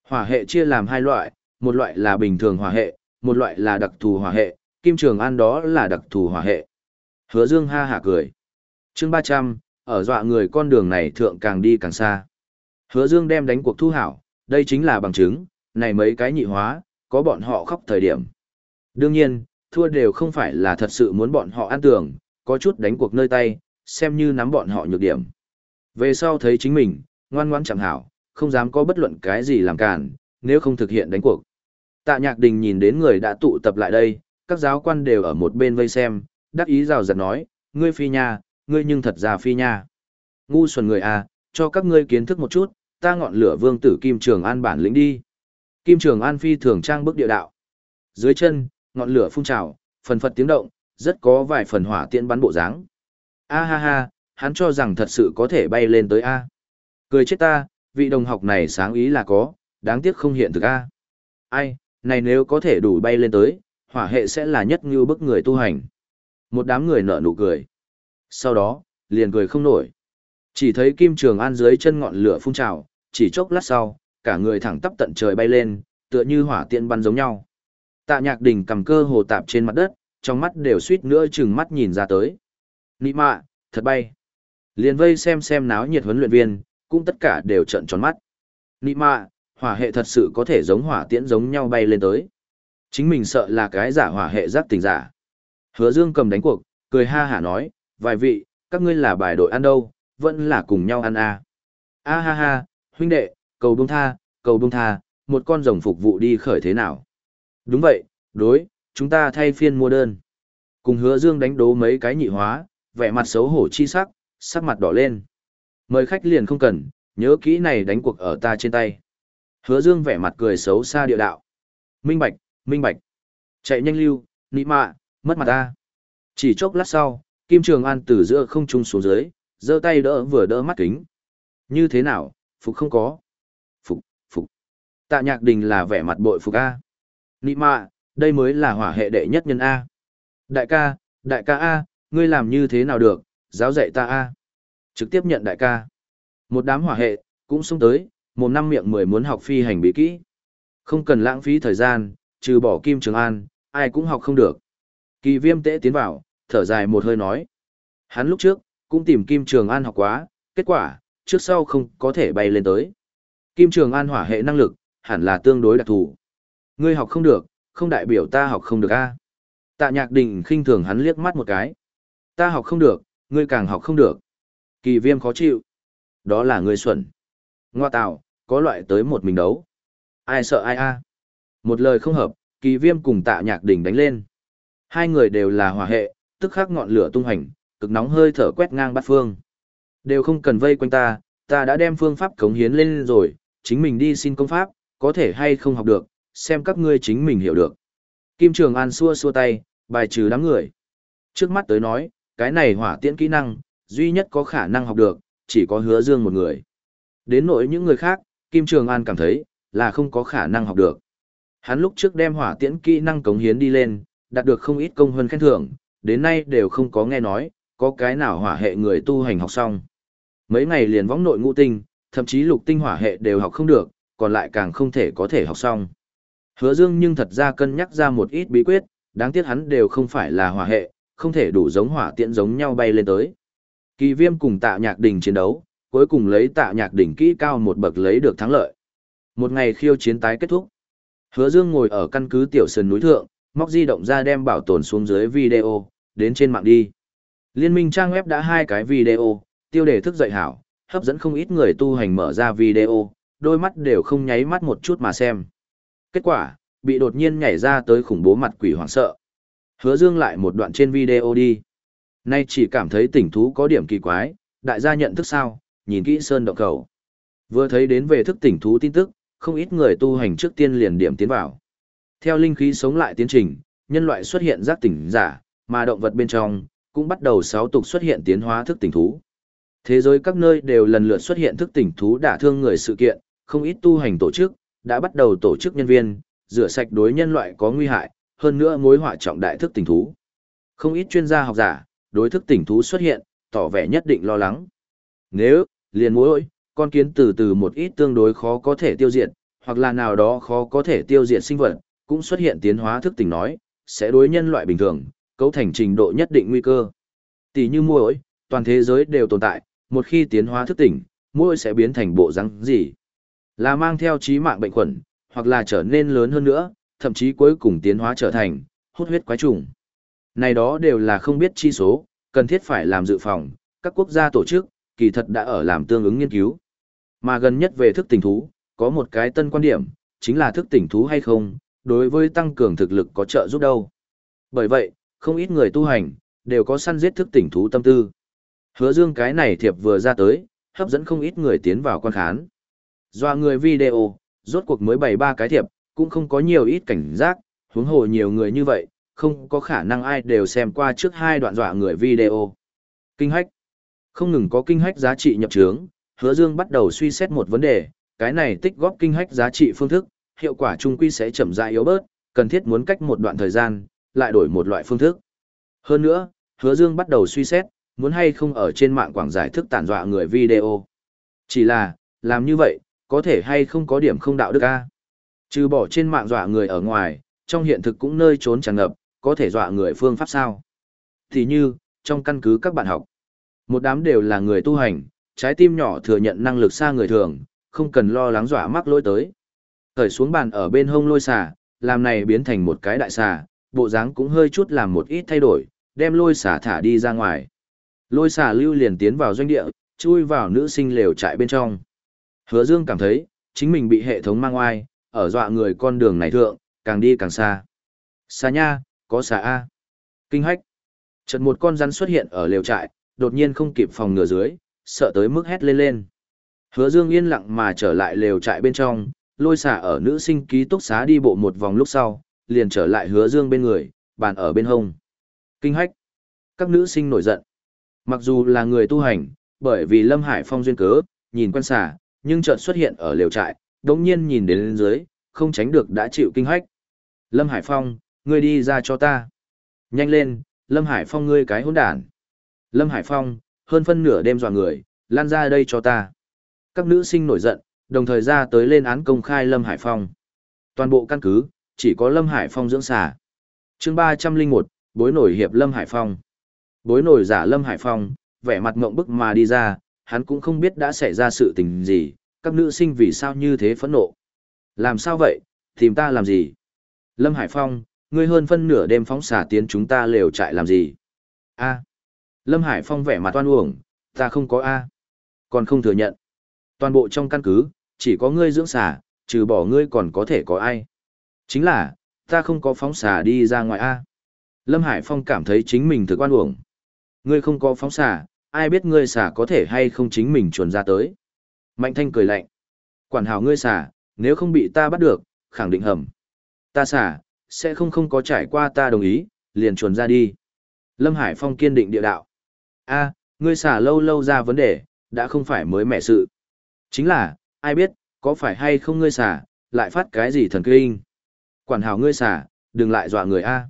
Hỏa hệ chia làm hai loại, một loại là bình thường hỏa hệ, một loại là đặc thù hỏa hệ, Kim Trường An đó là đặc thù hỏa hệ. Hứa Dương ha hả cười. Chương 300, ở dọa người con đường này thượng càng đi càng xa. Hứa Dương đem đánh cuộc thu hảo, đây chính là bằng chứng, này mấy cái nhị hóa, có bọn họ khóc thời điểm. Đương nhiên, thua đều không phải là thật sự muốn bọn họ ăn tưởng, có chút đánh cuộc nơi tay, xem như nắm bọn họ nhược điểm. Về sau thấy chính mình, ngoan ngoãn chẳng hảo, không dám có bất luận cái gì làm cản, nếu không thực hiện đánh cuộc. Tạ Nhạc Đình nhìn đến người đã tụ tập lại đây, các giáo quan đều ở một bên vây xem, đắc ý rào rạt nói, ngươi phi nha, ngươi nhưng thật ra phi nha. Ngu xuẩn người à, cho các ngươi kiến thức một chút, ta ngọn lửa vương tử Kim Trường An bản lĩnh đi. Kim Trường An phi thường trang bức địa đạo. Dưới chân, ngọn lửa phun trào, phần phật tiếng động, rất có vài phần hỏa tiễn bắn bộ dáng. A ha ha, hắn cho rằng thật sự có thể bay lên tới A. Cười chết ta, vị đồng học này sáng ý là có, đáng tiếc không hiện thực A. Ai, này nếu có thể đủ bay lên tới, hỏa hệ sẽ là nhất như bức người tu hành. Một đám người nở nụ cười. Sau đó, liền cười không nổi. Chỉ thấy Kim Trường An dưới chân ngọn lửa phun trào, chỉ chốc lát sau, cả người thẳng tắp tận trời bay lên, tựa như hỏa tiện bắn giống nhau. Tạ Nhạc Đình cầm cơ hồ tạp trên mặt đất, trong mắt đều suýt nữa chừng mắt nhìn ra tới. Nị mạ, thật bay. Liền vây xem xem náo nhiệt huấn luyện viên, cũng tất cả đều trợn tròn mắt. Nị mạ, hỏa hệ thật sự có thể giống hỏa tiễn giống nhau bay lên tới. Chính mình sợ là cái giả hỏa hệ giác tình giả. Hứa Dương cầm đánh cuộc, cười ha hả nói, vài vị, các ngươi là bài đội ăn đâu, vẫn là cùng nhau ăn à. A ha ha, huynh đệ, cầu bông tha, cầu bông tha, một con rồng phục vụ đi khởi thế nào? Đúng vậy, đối, chúng ta thay phiên mua đơn. Cùng hứa dương đánh đố mấy cái nhị hóa, vẻ mặt xấu hổ chi sắc, sắc mặt đỏ lên. Mời khách liền không cần, nhớ kỹ này đánh cuộc ở ta trên tay. Hứa dương vẻ mặt cười xấu xa địa đạo. Minh bạch, minh bạch. Chạy nhanh lưu, nị mạ, mất mặt ta. Chỉ chốc lát sau, Kim Trường An từ giữa không trung xuống dưới, giơ tay đỡ vừa đỡ mắt kính. Như thế nào, phục không có. Phục, phục. Tạ nhạc đình là vẻ mặt bội phục A. Nị mạ, đây mới là hỏa hệ đệ nhất nhân A. Đại ca, đại ca A, ngươi làm như thế nào được, giáo dạy ta A. Trực tiếp nhận đại ca. Một đám hỏa hệ, cũng xuống tới, một năm miệng mười muốn học phi hành bí kỹ. Không cần lãng phí thời gian, trừ bỏ Kim Trường An, ai cũng học không được. Kỳ viêm tễ tiến vào, thở dài một hơi nói. Hắn lúc trước, cũng tìm Kim Trường An học quá, kết quả, trước sau không có thể bay lên tới. Kim Trường An hỏa hệ năng lực, hẳn là tương đối đặc thù. Ngươi học không được, không đại biểu ta học không được a. Tạ Nhạc Đình khinh thường hắn liếc mắt một cái. Ta học không được, ngươi càng học không được. Kỳ Viêm khó chịu. Đó là ngươi xuẩn. Ngoa tạo, có loại tới một mình đấu. Ai sợ ai a? Một lời không hợp, Kỳ Viêm cùng Tạ Nhạc Đình đánh lên. Hai người đều là hỏa hệ, tức khắc ngọn lửa tung hành, cực nóng hơi thở quét ngang bát phương. Đều không cần vây quanh ta, ta đã đem phương pháp cống hiến lên rồi, chính mình đi xin công pháp, có thể hay không học được, xem các ngươi chính mình hiểu được. Kim Trường An xua xua tay, bài trừ đám người. Trước mắt tới nói, cái này hỏa tiễn kỹ năng, duy nhất có khả năng học được, chỉ có hứa dương một người. Đến nỗi những người khác, Kim Trường An cảm thấy, là không có khả năng học được. Hắn lúc trước đem hỏa tiễn kỹ năng cống hiến đi lên, đạt được không ít công hơn khen thưởng, đến nay đều không có nghe nói, có cái nào hỏa hệ người tu hành học xong. Mấy ngày liền võng nội ngũ tinh, thậm chí lục tinh hỏa hệ đều học không được, còn lại càng không thể có thể học xong. Hứa Dương nhưng thật ra cân nhắc ra một ít bí quyết, đáng tiếc hắn đều không phải là hỏa hệ, không thể đủ giống hỏa tiễn giống nhau bay lên tới. Kỳ Viêm cùng Tạ Nhạc Đỉnh chiến đấu, cuối cùng lấy Tạ Nhạc Đỉnh kỹ cao một bậc lấy được thắng lợi. Một ngày khiêu chiến tái kết thúc. Hứa Dương ngồi ở căn cứ tiểu sơn núi thượng, móc di động ra đem bảo tồn xuống dưới video, đến trên mạng đi. Liên minh trang web đã hai cái video, tiêu đề thức dậy hảo, hấp dẫn không ít người tu hành mở ra video, đôi mắt đều không nháy mắt một chút mà xem. Kết quả, bị đột nhiên nhảy ra tới khủng bố mặt quỷ hoảng sợ. Hứa dương lại một đoạn trên video đi. Nay chỉ cảm thấy tỉnh thú có điểm kỳ quái, đại gia nhận thức sao, nhìn kỹ sơn động cầu. Vừa thấy đến về thức tỉnh thú tin tức, không ít người tu hành trước tiên liền điểm tiến vào. Theo linh khí sống lại tiến trình, nhân loại xuất hiện giác tỉnh giả, mà động vật bên trong cũng bắt đầu sáu tục xuất hiện tiến hóa thức tỉnh thú. Thế giới các nơi đều lần lượt xuất hiện thức tỉnh thú đả thương người sự kiện, không ít tu hành tổ chức đã bắt đầu tổ chức nhân viên, rửa sạch đối nhân loại có nguy hại, hơn nữa mối họa trọng đại thức tỉnh thú. Không ít chuyên gia học giả, đối thức tỉnh thú xuất hiện, tỏ vẻ nhất định lo lắng. Nếu, liền mối con kiến từ từ một ít tương đối khó có thể tiêu diệt, hoặc là nào đó khó có thể tiêu diệt sinh vật, cũng xuất hiện tiến hóa thức tỉnh nói, sẽ đối nhân loại bình thường, cấu thành trình độ nhất định nguy cơ. Tỷ như muỗi, toàn thế giới đều tồn tại, một khi tiến hóa thức tỉnh, muỗi sẽ biến thành bộ răng gì? Là mang theo trí mạng bệnh khuẩn, hoặc là trở nên lớn hơn nữa, thậm chí cuối cùng tiến hóa trở thành hút huyết quái trùng. Này đó đều là không biết chi số, cần thiết phải làm dự phòng, các quốc gia tổ chức, kỳ thật đã ở làm tương ứng nghiên cứu. Mà gần nhất về thức tỉnh thú, có một cái tân quan điểm, chính là thức tỉnh thú hay không, đối với tăng cường thực lực có trợ giúp đâu. Bởi vậy, không ít người tu hành, đều có săn giết thức tỉnh thú tâm tư. Hứa dương cái này thiệp vừa ra tới, hấp dẫn không ít người tiến vào quan khán. Doa người video, rốt cuộc mới bày ba cái thiệp, cũng không có nhiều ít cảnh giác, huống hồ nhiều người như vậy, không có khả năng ai đều xem qua trước hai đoạn dọa người video. Kinh hách. Không ngừng có kinh hách giá trị nhập trướng, hứa dương bắt đầu suy xét một vấn đề, cái này tích góp kinh hách giá trị phương thức, hiệu quả trung quy sẽ chậm rãi yếu bớt, cần thiết muốn cách một đoạn thời gian, lại đổi một loại phương thức. Hơn nữa, hứa dương bắt đầu suy xét, muốn hay không ở trên mạng quảng giải thức tàn dọa người video. Chỉ là, làm như vậy, có thể hay không có điểm không đạo đức a Trừ bỏ trên mạng dọa người ở ngoài, trong hiện thực cũng nơi trốn tràn ngập, có thể dọa người phương pháp sao. Thì như, trong căn cứ các bạn học, một đám đều là người tu hành, trái tim nhỏ thừa nhận năng lực xa người thường, không cần lo lắng dọa mắc lỗi tới. Thời xuống bàn ở bên hông lôi xà, làm này biến thành một cái đại xà, bộ dáng cũng hơi chút làm một ít thay đổi, đem lôi xà thả đi ra ngoài. Lôi xà lưu liền tiến vào doanh địa, chui vào nữ sinh lều trại bên trong. Hứa Dương cảm thấy, chính mình bị hệ thống mang oai, ở dọa người con đường này thượng, càng đi càng xa. Xa nha, có xà A. Kinh hách. Chợt một con rắn xuất hiện ở lều trại, đột nhiên không kịp phòng ngừa dưới, sợ tới mức hét lên lên. Hứa Dương yên lặng mà trở lại lều trại bên trong, lôi xả ở nữ sinh ký túc xá đi bộ một vòng lúc sau, liền trở lại Hứa Dương bên người, bàn ở bên hông. Kinh hách. Các nữ sinh nổi giận. Mặc dù là người tu hành, bởi vì Lâm Hải Phong duyên cớ, nhìn quan xả, nhưng chợt xuất hiện ở lều trại, đống nhiên nhìn đến lên dưới, không tránh được đã chịu kinh hách. Lâm Hải Phong, ngươi đi ra cho ta. Nhanh lên, Lâm Hải Phong ngươi cái hỗn đản. Lâm Hải Phong, hơn phân nửa đêm dọa người, lan ra đây cho ta. Các nữ sinh nổi giận, đồng thời ra tới lên án công khai Lâm Hải Phong. Toàn bộ căn cứ, chỉ có Lâm Hải Phong dưỡng xả. chương 301, bối nổi hiệp Lâm Hải Phong. Bối nổi giả Lâm Hải Phong, vẻ mặt ngộng bức mà đi ra, hắn cũng không biết đã xảy ra sự tình gì, các nữ sinh vì sao như thế phẫn nộ. Làm sao vậy, tìm ta làm gì? Lâm Hải Phong, ngươi hơn phân nửa đêm phóng xả tiến chúng ta lều trại làm gì? A. Lâm Hải Phong vẻ mặt oan uổng, ta không có A. Còn không thừa nhận. Toàn bộ trong căn cứ, chỉ có ngươi dưỡng xả, trừ bỏ ngươi còn có thể có ai. Chính là, ta không có phóng xả đi ra ngoài A. Lâm Hải Phong cảm thấy chính mình thực oan uổng. Ngươi không có phóng xả, ai biết ngươi xả có thể hay không chính mình chuồn ra tới. Mạnh thanh cười lạnh. Quản hảo ngươi xả, nếu không bị ta bắt được, khẳng định hầm. Ta xả, sẽ không không có trải qua ta đồng ý, liền chuồn ra đi. Lâm Hải Phong kiên định địa đạo. a ngươi xả lâu lâu ra vấn đề, đã không phải mới mẻ sự. Chính là, ai biết, có phải hay không ngươi xả, lại phát cái gì thần kinh. Quản hảo ngươi xả, đừng lại dọa người a.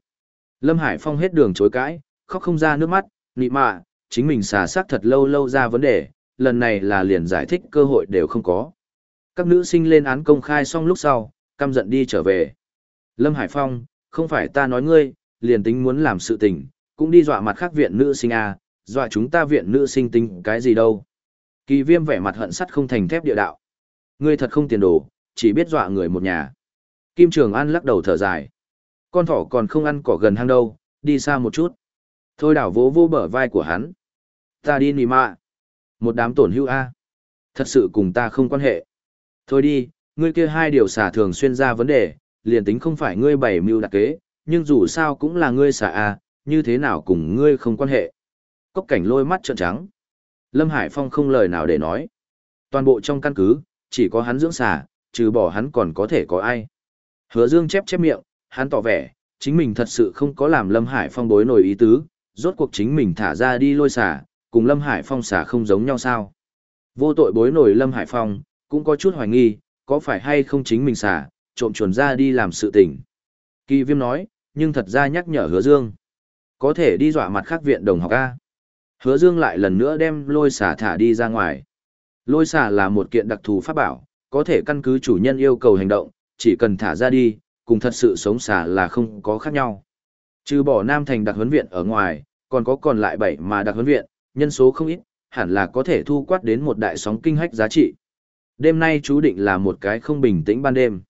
Lâm Hải Phong hết đường chối cãi, khóc không ra nước mắt, nị mạ, chính mình xả xác thật lâu lâu ra vấn đề, lần này là liền giải thích cơ hội đều không có. Các nữ sinh lên án công khai xong lúc sau, căm giận đi trở về. Lâm Hải Phong, không phải ta nói ngươi, liền tính muốn làm sự tình, cũng đi dọa mặt khác viện nữ sinh à, dọa chúng ta viện nữ sinh tính cái gì đâu. Kỳ viêm vẻ mặt hận sắt không thành thép địa đạo. Ngươi thật không tiền đồ, chỉ biết dọa người một nhà. Kim Trường An lắc đầu thở dài. Con thỏ còn không ăn cỏ gần hang đâu, đi xa một chút. Thôi đảo vỗ vô bờ vai của hắn. Ta đi nì mạ. Một đám tổn hữu A. Thật sự cùng ta không quan hệ. Thôi đi, ngươi kia hai điều xả thường xuyên ra vấn đề, liền tính không phải ngươi bày mưu đặc kế, nhưng dù sao cũng là ngươi xả A, như thế nào cùng ngươi không quan hệ. Cốc cảnh lôi mắt trợn trắng. Lâm Hải Phong không lời nào để nói. Toàn bộ trong căn cứ, chỉ có hắn dưỡng xả, trừ bỏ hắn còn có thể có ai. Hứa Dương chép chép miệng, hắn tỏ vẻ, chính mình thật sự không có làm Lâm Hải Phong bối nổi ý tứ, rốt cuộc chính mình thả ra đi lôi xả, cùng Lâm Hải Phong xả không giống nhau sao. Vô tội bối nổi Lâm Hải Phong, cũng có chút hoài nghi, có phải hay không chính mình xả, trộm chuồn ra đi làm sự tình. Kỳ viêm nói, nhưng thật ra nhắc nhở hứa dương. Có thể đi dọa mặt khác viện đồng học A. Hứa dương lại lần nữa đem lôi xả thả đi ra ngoài. Lôi xả là một kiện đặc thù pháp bảo, có thể căn cứ chủ nhân yêu cầu hành động, chỉ cần thả ra đi, cùng thật sự sống xả là không có khác nhau. Trừ bỏ Nam Thành đặc huấn viện ở ngoài, còn có còn lại bảy mà đặc huấn viện, nhân số không ít, hẳn là có thể thu quát đến một đại sóng kinh hách giá trị. Đêm nay chú định là một cái không bình tĩnh ban đêm.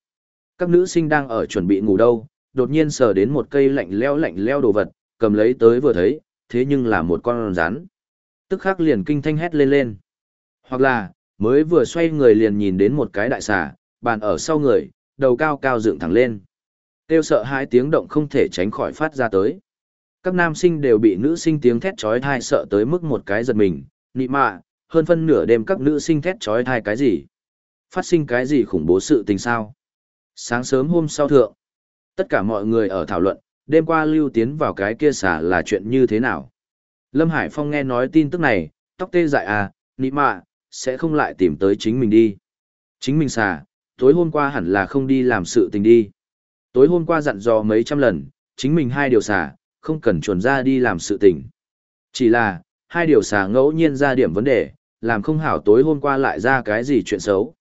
Các nữ sinh đang ở chuẩn bị ngủ đâu, đột nhiên sờ đến một cây lạnh leo lạnh leo đồ vật, cầm lấy tới vừa thấy, thế nhưng là một con rắn. Tức khắc liền kinh thanh hét lên lên. Hoặc là, mới vừa xoay người liền nhìn đến một cái đại xà, bàn ở sau người, đầu cao cao dựng thẳng lên. Tiêu sợ hai tiếng động không thể tránh khỏi phát ra tới. Các nam sinh đều bị nữ sinh tiếng thét chói tai sợ tới mức một cái giật mình, nị mạ, hơn phân nửa đêm các nữ sinh thét chói tai cái gì? Phát sinh cái gì khủng bố sự tình sao? Sáng sớm hôm sau thượng, tất cả mọi người ở thảo luận, đêm qua lưu tiến vào cái kia xả là chuyện như thế nào? Lâm Hải Phong nghe nói tin tức này, tóc tê dại à, nị mạ, sẽ không lại tìm tới chính mình đi. Chính mình xả, tối hôm qua hẳn là không đi làm sự tình đi. Tối hôm qua dặn dò mấy trăm lần, chính mình hai điều xả, không cần chuẩn ra đi làm sự tình. Chỉ là, hai điều xả ngẫu nhiên ra điểm vấn đề, làm không hảo tối hôm qua lại ra cái gì chuyện xấu.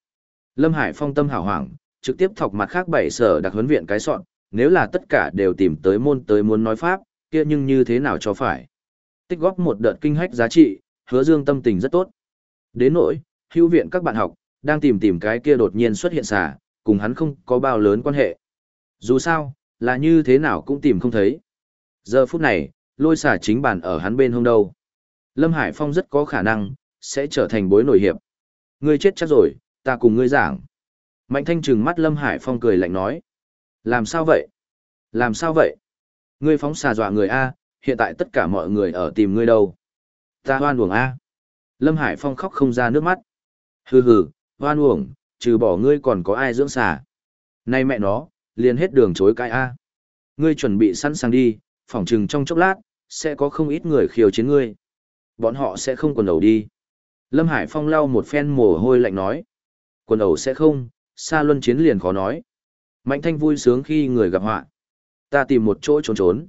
Lâm Hải phong tâm hảo hoảng, trực tiếp thọc mặt khác bảy sở đặc huấn viện cái soạn, nếu là tất cả đều tìm tới môn tới muốn nói pháp, kia nhưng như thế nào cho phải. Tích góp một đợt kinh hách giá trị, hứa dương tâm tình rất tốt. Đến nỗi, hữu viện các bạn học, đang tìm tìm cái kia đột nhiên xuất hiện xả, cùng hắn không có bao lớn quan hệ. Dù sao, là như thế nào cũng tìm không thấy. Giờ phút này, lôi xả chính bản ở hắn bên hông đâu. Lâm Hải Phong rất có khả năng, sẽ trở thành bối nổi hiệp. Ngươi chết chắc rồi, ta cùng ngươi giảng. Mạnh thanh trừng mắt Lâm Hải Phong cười lạnh nói. Làm sao vậy? Làm sao vậy? Ngươi phóng xà dọa người A, hiện tại tất cả mọi người ở tìm ngươi đâu. Ta hoan uổng A. Lâm Hải Phong khóc không ra nước mắt. Hừ hừ, hoan uổng, trừ bỏ ngươi còn có ai dưỡng xà. Nay mẹ nó, liền hết đường chối cãi A. Ngươi chuẩn bị sẵn sàng đi, phỏng chừng trong chốc lát, sẽ có không ít người khiêu chiến ngươi. Bọn họ sẽ không quần đầu đi. Lâm Hải Phong lau một phen mồ hôi lạnh nói. Quần đầu sẽ không, xa luân chiến liền khó nói. Mạnh thanh vui sướng khi người gặp họa. Ta tìm một chỗ trốn trốn.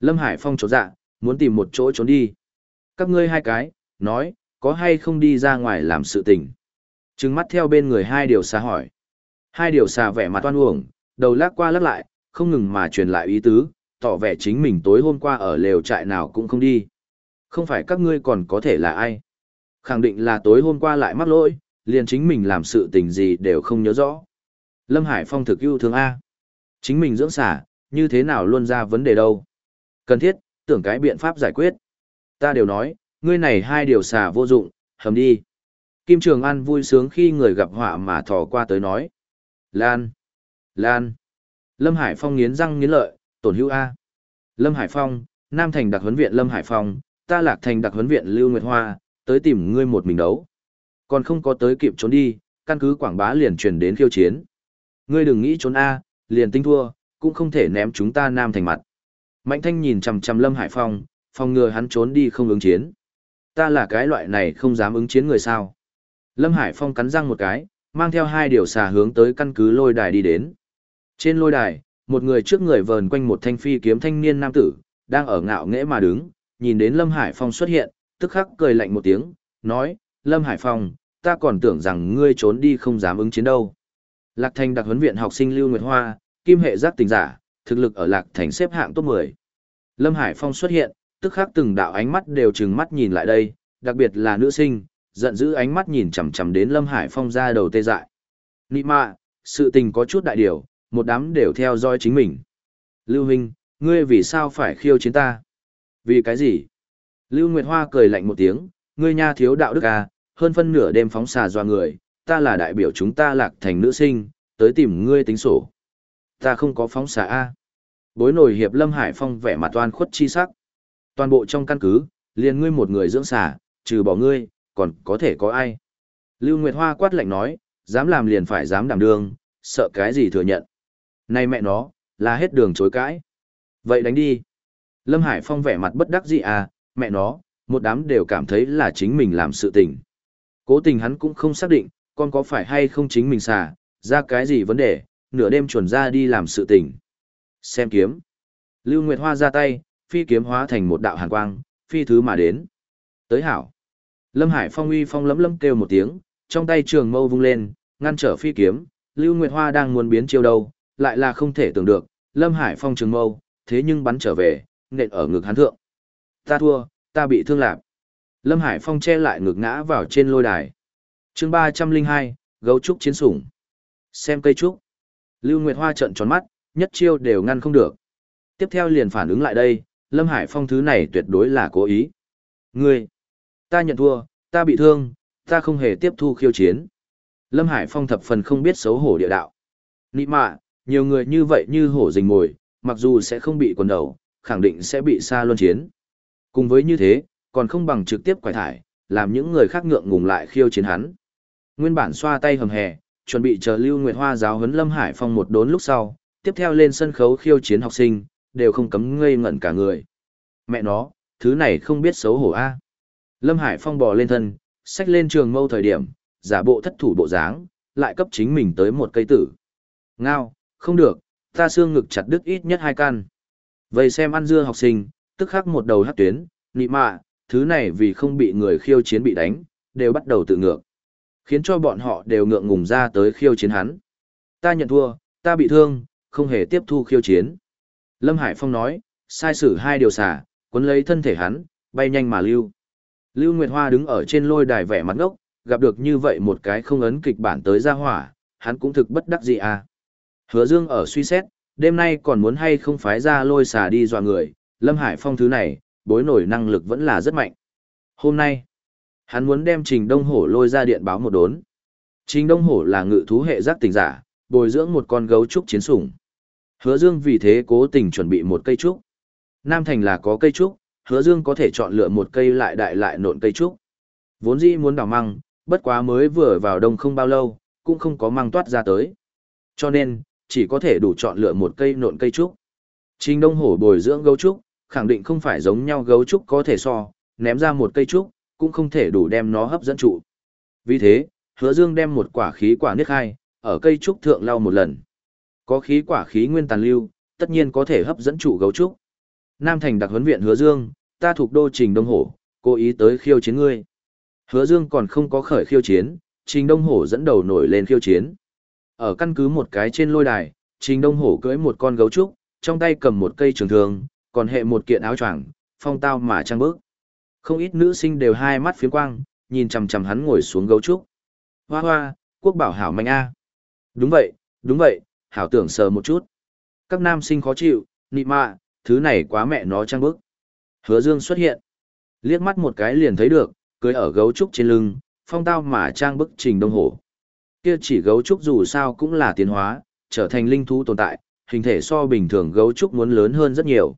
Lâm Hải Phong trốn dạ, muốn tìm một chỗ trốn đi. Các ngươi hai cái, nói, có hay không đi ra ngoài làm sự tình. Trừng mắt theo bên người hai điều xà hỏi. Hai điều xà vẻ mặt toan uổng, đầu lắc qua lắc lại, không ngừng mà truyền lại ý tứ, tỏ vẻ chính mình tối hôm qua ở lều trại nào cũng không đi. Không phải các ngươi còn có thể là ai. Khẳng định là tối hôm qua lại mắc lỗi, liền chính mình làm sự tình gì đều không nhớ rõ. Lâm Hải Phong thực yêu thương A. Chính mình dưỡng xả, như thế nào luôn ra vấn đề đâu. Cần thiết, tưởng cái biện pháp giải quyết. Ta đều nói, ngươi này hai điều xả vô dụng, hầm đi. Kim Trường An vui sướng khi người gặp họa mà thò qua tới nói. Lan! Lan! Lâm Hải Phong nghiến răng nghiến lợi, tổn hữu A. Lâm Hải Phong, Nam Thành đặc huấn viện Lâm Hải Phong, ta lạc thành đặc huấn viện Lưu Nguyệt Hoa, tới tìm ngươi một mình đấu. Còn không có tới kịp trốn đi, căn cứ quảng bá liền truyền đến khiêu chiến. Ngươi đừng nghĩ trốn A, liền tinh thua, cũng không thể ném chúng ta Nam Thành mặt. Mạnh Thanh nhìn chằm chằm Lâm Hải Phong, phòng ngừa hắn trốn đi không ứng chiến. Ta là cái loại này không dám ứng chiến người sao. Lâm Hải Phong cắn răng một cái, mang theo hai điều xà hướng tới căn cứ lôi đài đi đến. Trên lôi đài, một người trước người vờn quanh một thanh phi kiếm thanh niên nam tử, đang ở ngạo nghễ mà đứng, nhìn đến Lâm Hải Phong xuất hiện, tức khắc cười lạnh một tiếng, nói, Lâm Hải Phong, ta còn tưởng rằng ngươi trốn đi không dám ứng chiến đâu. Lạc Thành đặc huấn viện học sinh Lưu Nguyệt Hoa, kim hệ giác tình giả, thực lực ở Lạc Thành xếp hạng top 10. Lâm Hải Phong xuất hiện, tức khắc từng đạo ánh mắt đều trừng mắt nhìn lại đây, đặc biệt là nữ sinh, giận dữ ánh mắt nhìn chằm chằm đến Lâm Hải Phong ra đầu tê dại. Nị mạ, sự tình có chút đại điều, một đám đều theo dõi chính mình. Lưu Huynh, ngươi vì sao phải khiêu chiến ta? Vì cái gì? Lưu Nguyệt Hoa cười lạnh một tiếng, ngươi nha thiếu đạo đức à, hơn phân nửa đêm phóng xà doa người, ta là đại biểu chúng ta lạc thành nữ sinh, tới tìm ngươi tính sổ. Ta không có phóng xà A. Bối nổi hiệp Lâm Hải Phong vẻ mặt toan khuất chi sắc. Toàn bộ trong căn cứ, liền ngươi một người dưỡng xà, trừ bỏ ngươi, còn có thể có ai. Lưu Nguyệt Hoa quát lạnh nói, dám làm liền phải dám đảm đương, sợ cái gì thừa nhận. Này mẹ nó, là hết đường chối cãi. Vậy đánh đi. Lâm Hải Phong vẻ mặt bất đắc dĩ à, mẹ nó, một đám đều cảm thấy là chính mình làm sự tình. Cố tình hắn cũng không xác định, con có phải hay không chính mình xả, ra cái gì vấn đề, nửa đêm chuẩn ra đi làm sự tình. Xem kiếm. Lưu Nguyệt Hoa ra tay, phi kiếm hóa thành một đạo hàn quang, phi thứ mà đến. Tới hảo. Lâm Hải Phong uy phong lấm lấm kêu một tiếng, trong tay trường mâu vung lên, ngăn trở phi kiếm, Lưu Nguyệt Hoa đang muốn biến chiêu đâu, lại là không thể tưởng được, Lâm Hải Phong trường mâu, thế nhưng bắn trở về, nện ở ngực hắn thượng. Ta thua, ta bị thương lạc. Lâm Hải Phong che lại ngực ngã vào trên lôi đài. chương 302, gấu trúc chiến sủng. Xem cây trúc. Lưu Nguyệt Hoa trận tròn mắt, nhất chiêu đều ngăn không được. Tiếp theo liền phản ứng lại đây, Lâm Hải Phong thứ này tuyệt đối là cố ý. Ngươi, ta nhận thua, ta bị thương, ta không hề tiếp thu khiêu chiến. Lâm Hải Phong thập phần không biết xấu hổ địa đạo. Nị mạ, nhiều người như vậy như hổ rình mồi, mặc dù sẽ không bị quần đầu, khẳng định sẽ bị xa luân chiến. Cùng với như thế, còn không bằng trực tiếp quải thải, làm những người khác ngượng ngùng lại khiêu chiến hắn. Nguyên bản xoa tay hầm hè, chuẩn bị chờ Lưu Nguyệt Hoa giáo huấn Lâm Hải Phong một đốn lúc sau, tiếp theo lên sân khấu khiêu chiến học sinh, đều không cấm ngây ngẩn cả người. Mẹ nó, thứ này không biết xấu hổ a. Lâm Hải Phong bò lên thân, xách lên trường mâu thời điểm, giả bộ thất thủ bộ dáng, lại cấp chính mình tới một cây tử. Ngao, không được, ta xương ngực chặt đứt ít nhất hai căn. Vậy xem ăn dưa học sinh, tức khắc một đầu hát tuyến, nị mạ, thứ này vì không bị người khiêu chiến bị đánh, đều bắt đầu tự ngược. Khiến cho bọn họ đều ngượng ngùng ra tới khiêu chiến hắn. Ta nhận thua, ta bị thương, không hề tiếp thu khiêu chiến. Lâm Hải Phong nói, sai sử hai điều xả, cuốn lấy thân thể hắn, bay nhanh mà lưu. Lưu Nguyệt Hoa đứng ở trên lôi đài vẻ mặt ngốc, gặp được như vậy một cái không ấn kịch bản tới ra hỏa, hắn cũng thực bất đắc dĩ à. Hứa Dương ở suy xét, đêm nay còn muốn hay không phái ra lôi xà đi dọa người, Lâm Hải Phong thứ này, bối nổi năng lực vẫn là rất mạnh. Hôm nay, hắn muốn đem Trình Đông Hổ lôi ra điện báo một đốn. Trình Đông Hổ là ngự thú hệ giác tình giả, bồi dưỡng một con gấu trúc chiến sủng. Hứa Dương vì thế cố tình chuẩn bị một cây trúc. Nam Thành là có cây trúc, Hứa Dương có thể chọn lựa một cây lại đại lại nộn cây trúc. Vốn dĩ muốn đào măng, bất quá mới vừa vào đông không bao lâu, cũng không có măng toát ra tới. Cho nên, chỉ có thể đủ chọn lựa một cây nộn cây trúc. Trình Đông Hổ bồi dưỡng gấu trúc, khẳng định không phải giống nhau gấu trúc có thể so, ném ra một cây trúc, cũng không thể đủ đem nó hấp dẫn trụ. Vì thế, Hứa Dương đem một quả khí quả niết hai, ở cây trúc thượng lau một lần. Có khí quả khí nguyên tàn lưu, tất nhiên có thể hấp dẫn trụ gấu trúc. Nam Thành đặc huấn viện Hứa Dương, ta thuộc đô Trình Đông Hổ, cố ý tới khiêu chiến ngươi. Hứa Dương còn không có khởi khiêu chiến, Trình Đông Hổ dẫn đầu nổi lên khiêu chiến. Ở căn cứ một cái trên lôi đài, Trình Đông Hổ cưỡi một con gấu trúc, trong tay cầm một cây trường thương, còn hệ một kiện áo choàng, phong tao mà trang bước. Không ít nữ sinh đều hai mắt phiếm quang, nhìn chằm chằm hắn ngồi xuống gấu trúc. Hoa hoa, quốc bảo hảo mạnh a. Đúng vậy, đúng vậy, hảo tưởng sờ một chút. Các nam sinh khó chịu, nị mạ, thứ này quá mẹ nó trang bức. Hứa Dương xuất hiện. Liếc mắt một cái liền thấy được, cưới ở gấu trúc trên lưng, phong tao mà trang bức trình đông hổ. Kia chỉ gấu trúc dù sao cũng là tiến hóa, trở thành linh thú tồn tại, hình thể so bình thường gấu trúc muốn lớn hơn rất nhiều.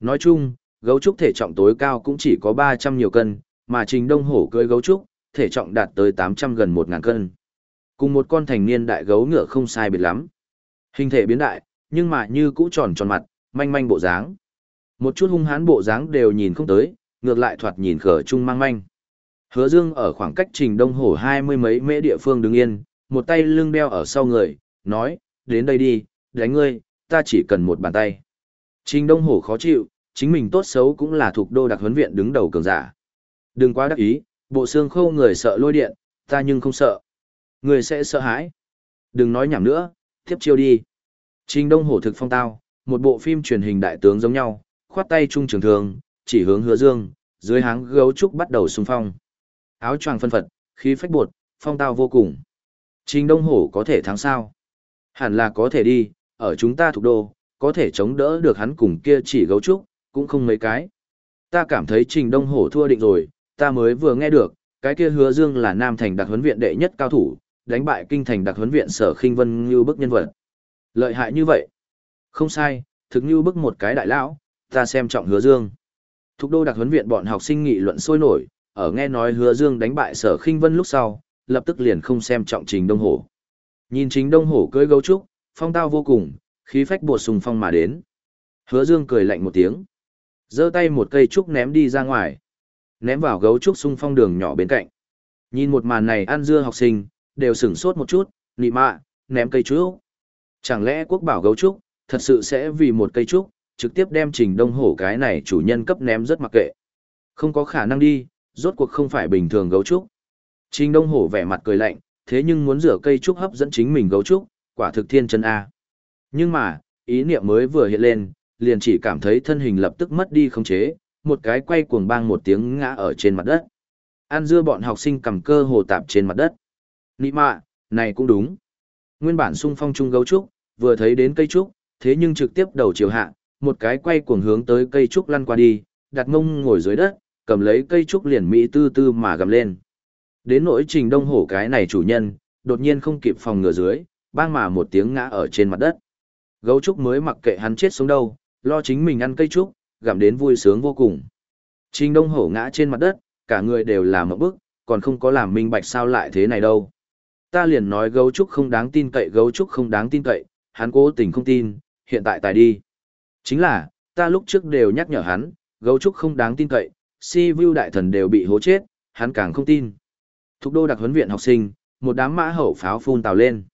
Nói chung, gấu trúc thể trọng tối cao cũng chỉ có 300 nhiều cân, mà trình đông hổ cưới gấu trúc, thể trọng đạt tới 800 gần 1000 cân. Cùng một con thành niên đại gấu ngựa không sai biệt lắm. Hình thể biến đại, nhưng mà như cũ tròn tròn mặt, manh manh bộ dáng. Một chút hung hãn bộ dáng đều nhìn không tới, ngược lại thoạt nhìn khở trung mang manh. Hứa Dương ở khoảng cách Trình Đông Hổ hai mươi mấy mễ địa phương đứng yên, một tay lưng đeo ở sau người, nói, đến đây đi, đánh ngươi, ta chỉ cần một bàn tay. Trình Đông Hổ khó chịu, chính mình tốt xấu cũng là thuộc đô đặc huấn viện đứng đầu cường giả. Đừng quá đắc ý, bộ xương khâu người sợ lôi điện, ta nhưng không sợ. Người sẽ sợ hãi. Đừng nói nhảm nữa, tiếp chiêu đi. Trình Đông Hổ thực phong tao, một bộ phim truyền hình đại tướng giống nhau, khoát tay trung trường thường, chỉ hướng hứa dương, dưới háng gấu trúc bắt đầu xung phong. Áo choàng phân phật, khí phách bột, phong tao vô cùng. Trình Đông Hổ có thể thắng sao? Hẳn là có thể đi, ở chúng ta thuộc đô, có thể chống đỡ được hắn cùng kia chỉ gấu trúc, cũng không mấy cái. Ta cảm thấy Trình Đông Hổ thua định rồi, ta mới vừa nghe được, cái kia hứa dương là Nam Thành đặc huấn viện đệ nhất cao thủ, đánh bại kinh thành đặc huấn viện sở khinh vân như bức nhân vật. Lợi hại như vậy. Không sai, thực như bức một cái đại lão, ta xem trọng hứa dương. Thục đô đặc huấn viện bọn học sinh nghị luận sôi nổi, ở nghe nói hứa dương đánh bại sở khinh vân lúc sau, lập tức liền không xem trọng trình đông hổ. Nhìn trình đông hổ cưỡi gấu trúc, phong tao vô cùng, khí phách bột sùng phong mà đến. Hứa dương cười lạnh một tiếng. giơ tay một cây trúc ném đi ra ngoài. Ném vào gấu trúc xung phong đường nhỏ bên cạnh. Nhìn một màn này ăn dưa học sinh, đều sửng sốt một chút, nị mạ, ném cây trúc. Chẳng lẽ quốc bảo gấu trúc, thật sự sẽ vì một cây trúc, trực tiếp đem trình đông hổ cái này chủ nhân cấp ném rất mặc kệ. Không có khả năng đi, rốt cuộc không phải bình thường gấu trúc. Trình đông hổ vẻ mặt cười lạnh, thế nhưng muốn rửa cây trúc hấp dẫn chính mình gấu trúc, quả thực thiên chân A. Nhưng mà, ý niệm mới vừa hiện lên, liền chỉ cảm thấy thân hình lập tức mất đi khống chế, một cái quay cuồng bang một tiếng ngã ở trên mặt đất. An dưa bọn học sinh cầm cơ hồ tạp trên mặt đất. Nị mạ, này cũng đúng. Nguyên bản sung phong trung gấu trúc, vừa thấy đến cây trúc, thế nhưng trực tiếp đầu chiều hạ, một cái quay cuồng hướng tới cây trúc lăn qua đi, đặt mông ngồi dưới đất, cầm lấy cây trúc liền mỹ tư tư mà gầm lên. Đến nỗi trình đông hổ cái này chủ nhân, đột nhiên không kịp phòng ngừa dưới, bang mà một tiếng ngã ở trên mặt đất. Gấu trúc mới mặc kệ hắn chết sống đâu, lo chính mình ăn cây trúc, gặm đến vui sướng vô cùng. Trình Đông Hổ ngã trên mặt đất, cả người đều là một bức, còn không có làm minh bạch sao lại thế này đâu. Ta liền nói gấu trúc không đáng tin cậy gấu trúc không đáng tin cậy, hắn cố tình không tin, hiện tại tài đi. Chính là, ta lúc trước đều nhắc nhở hắn, gấu trúc không đáng tin cậy, si view đại thần đều bị hố chết, hắn càng không tin. Thục đô đặc huấn viện học sinh, một đám mã hậu pháo phun tào lên.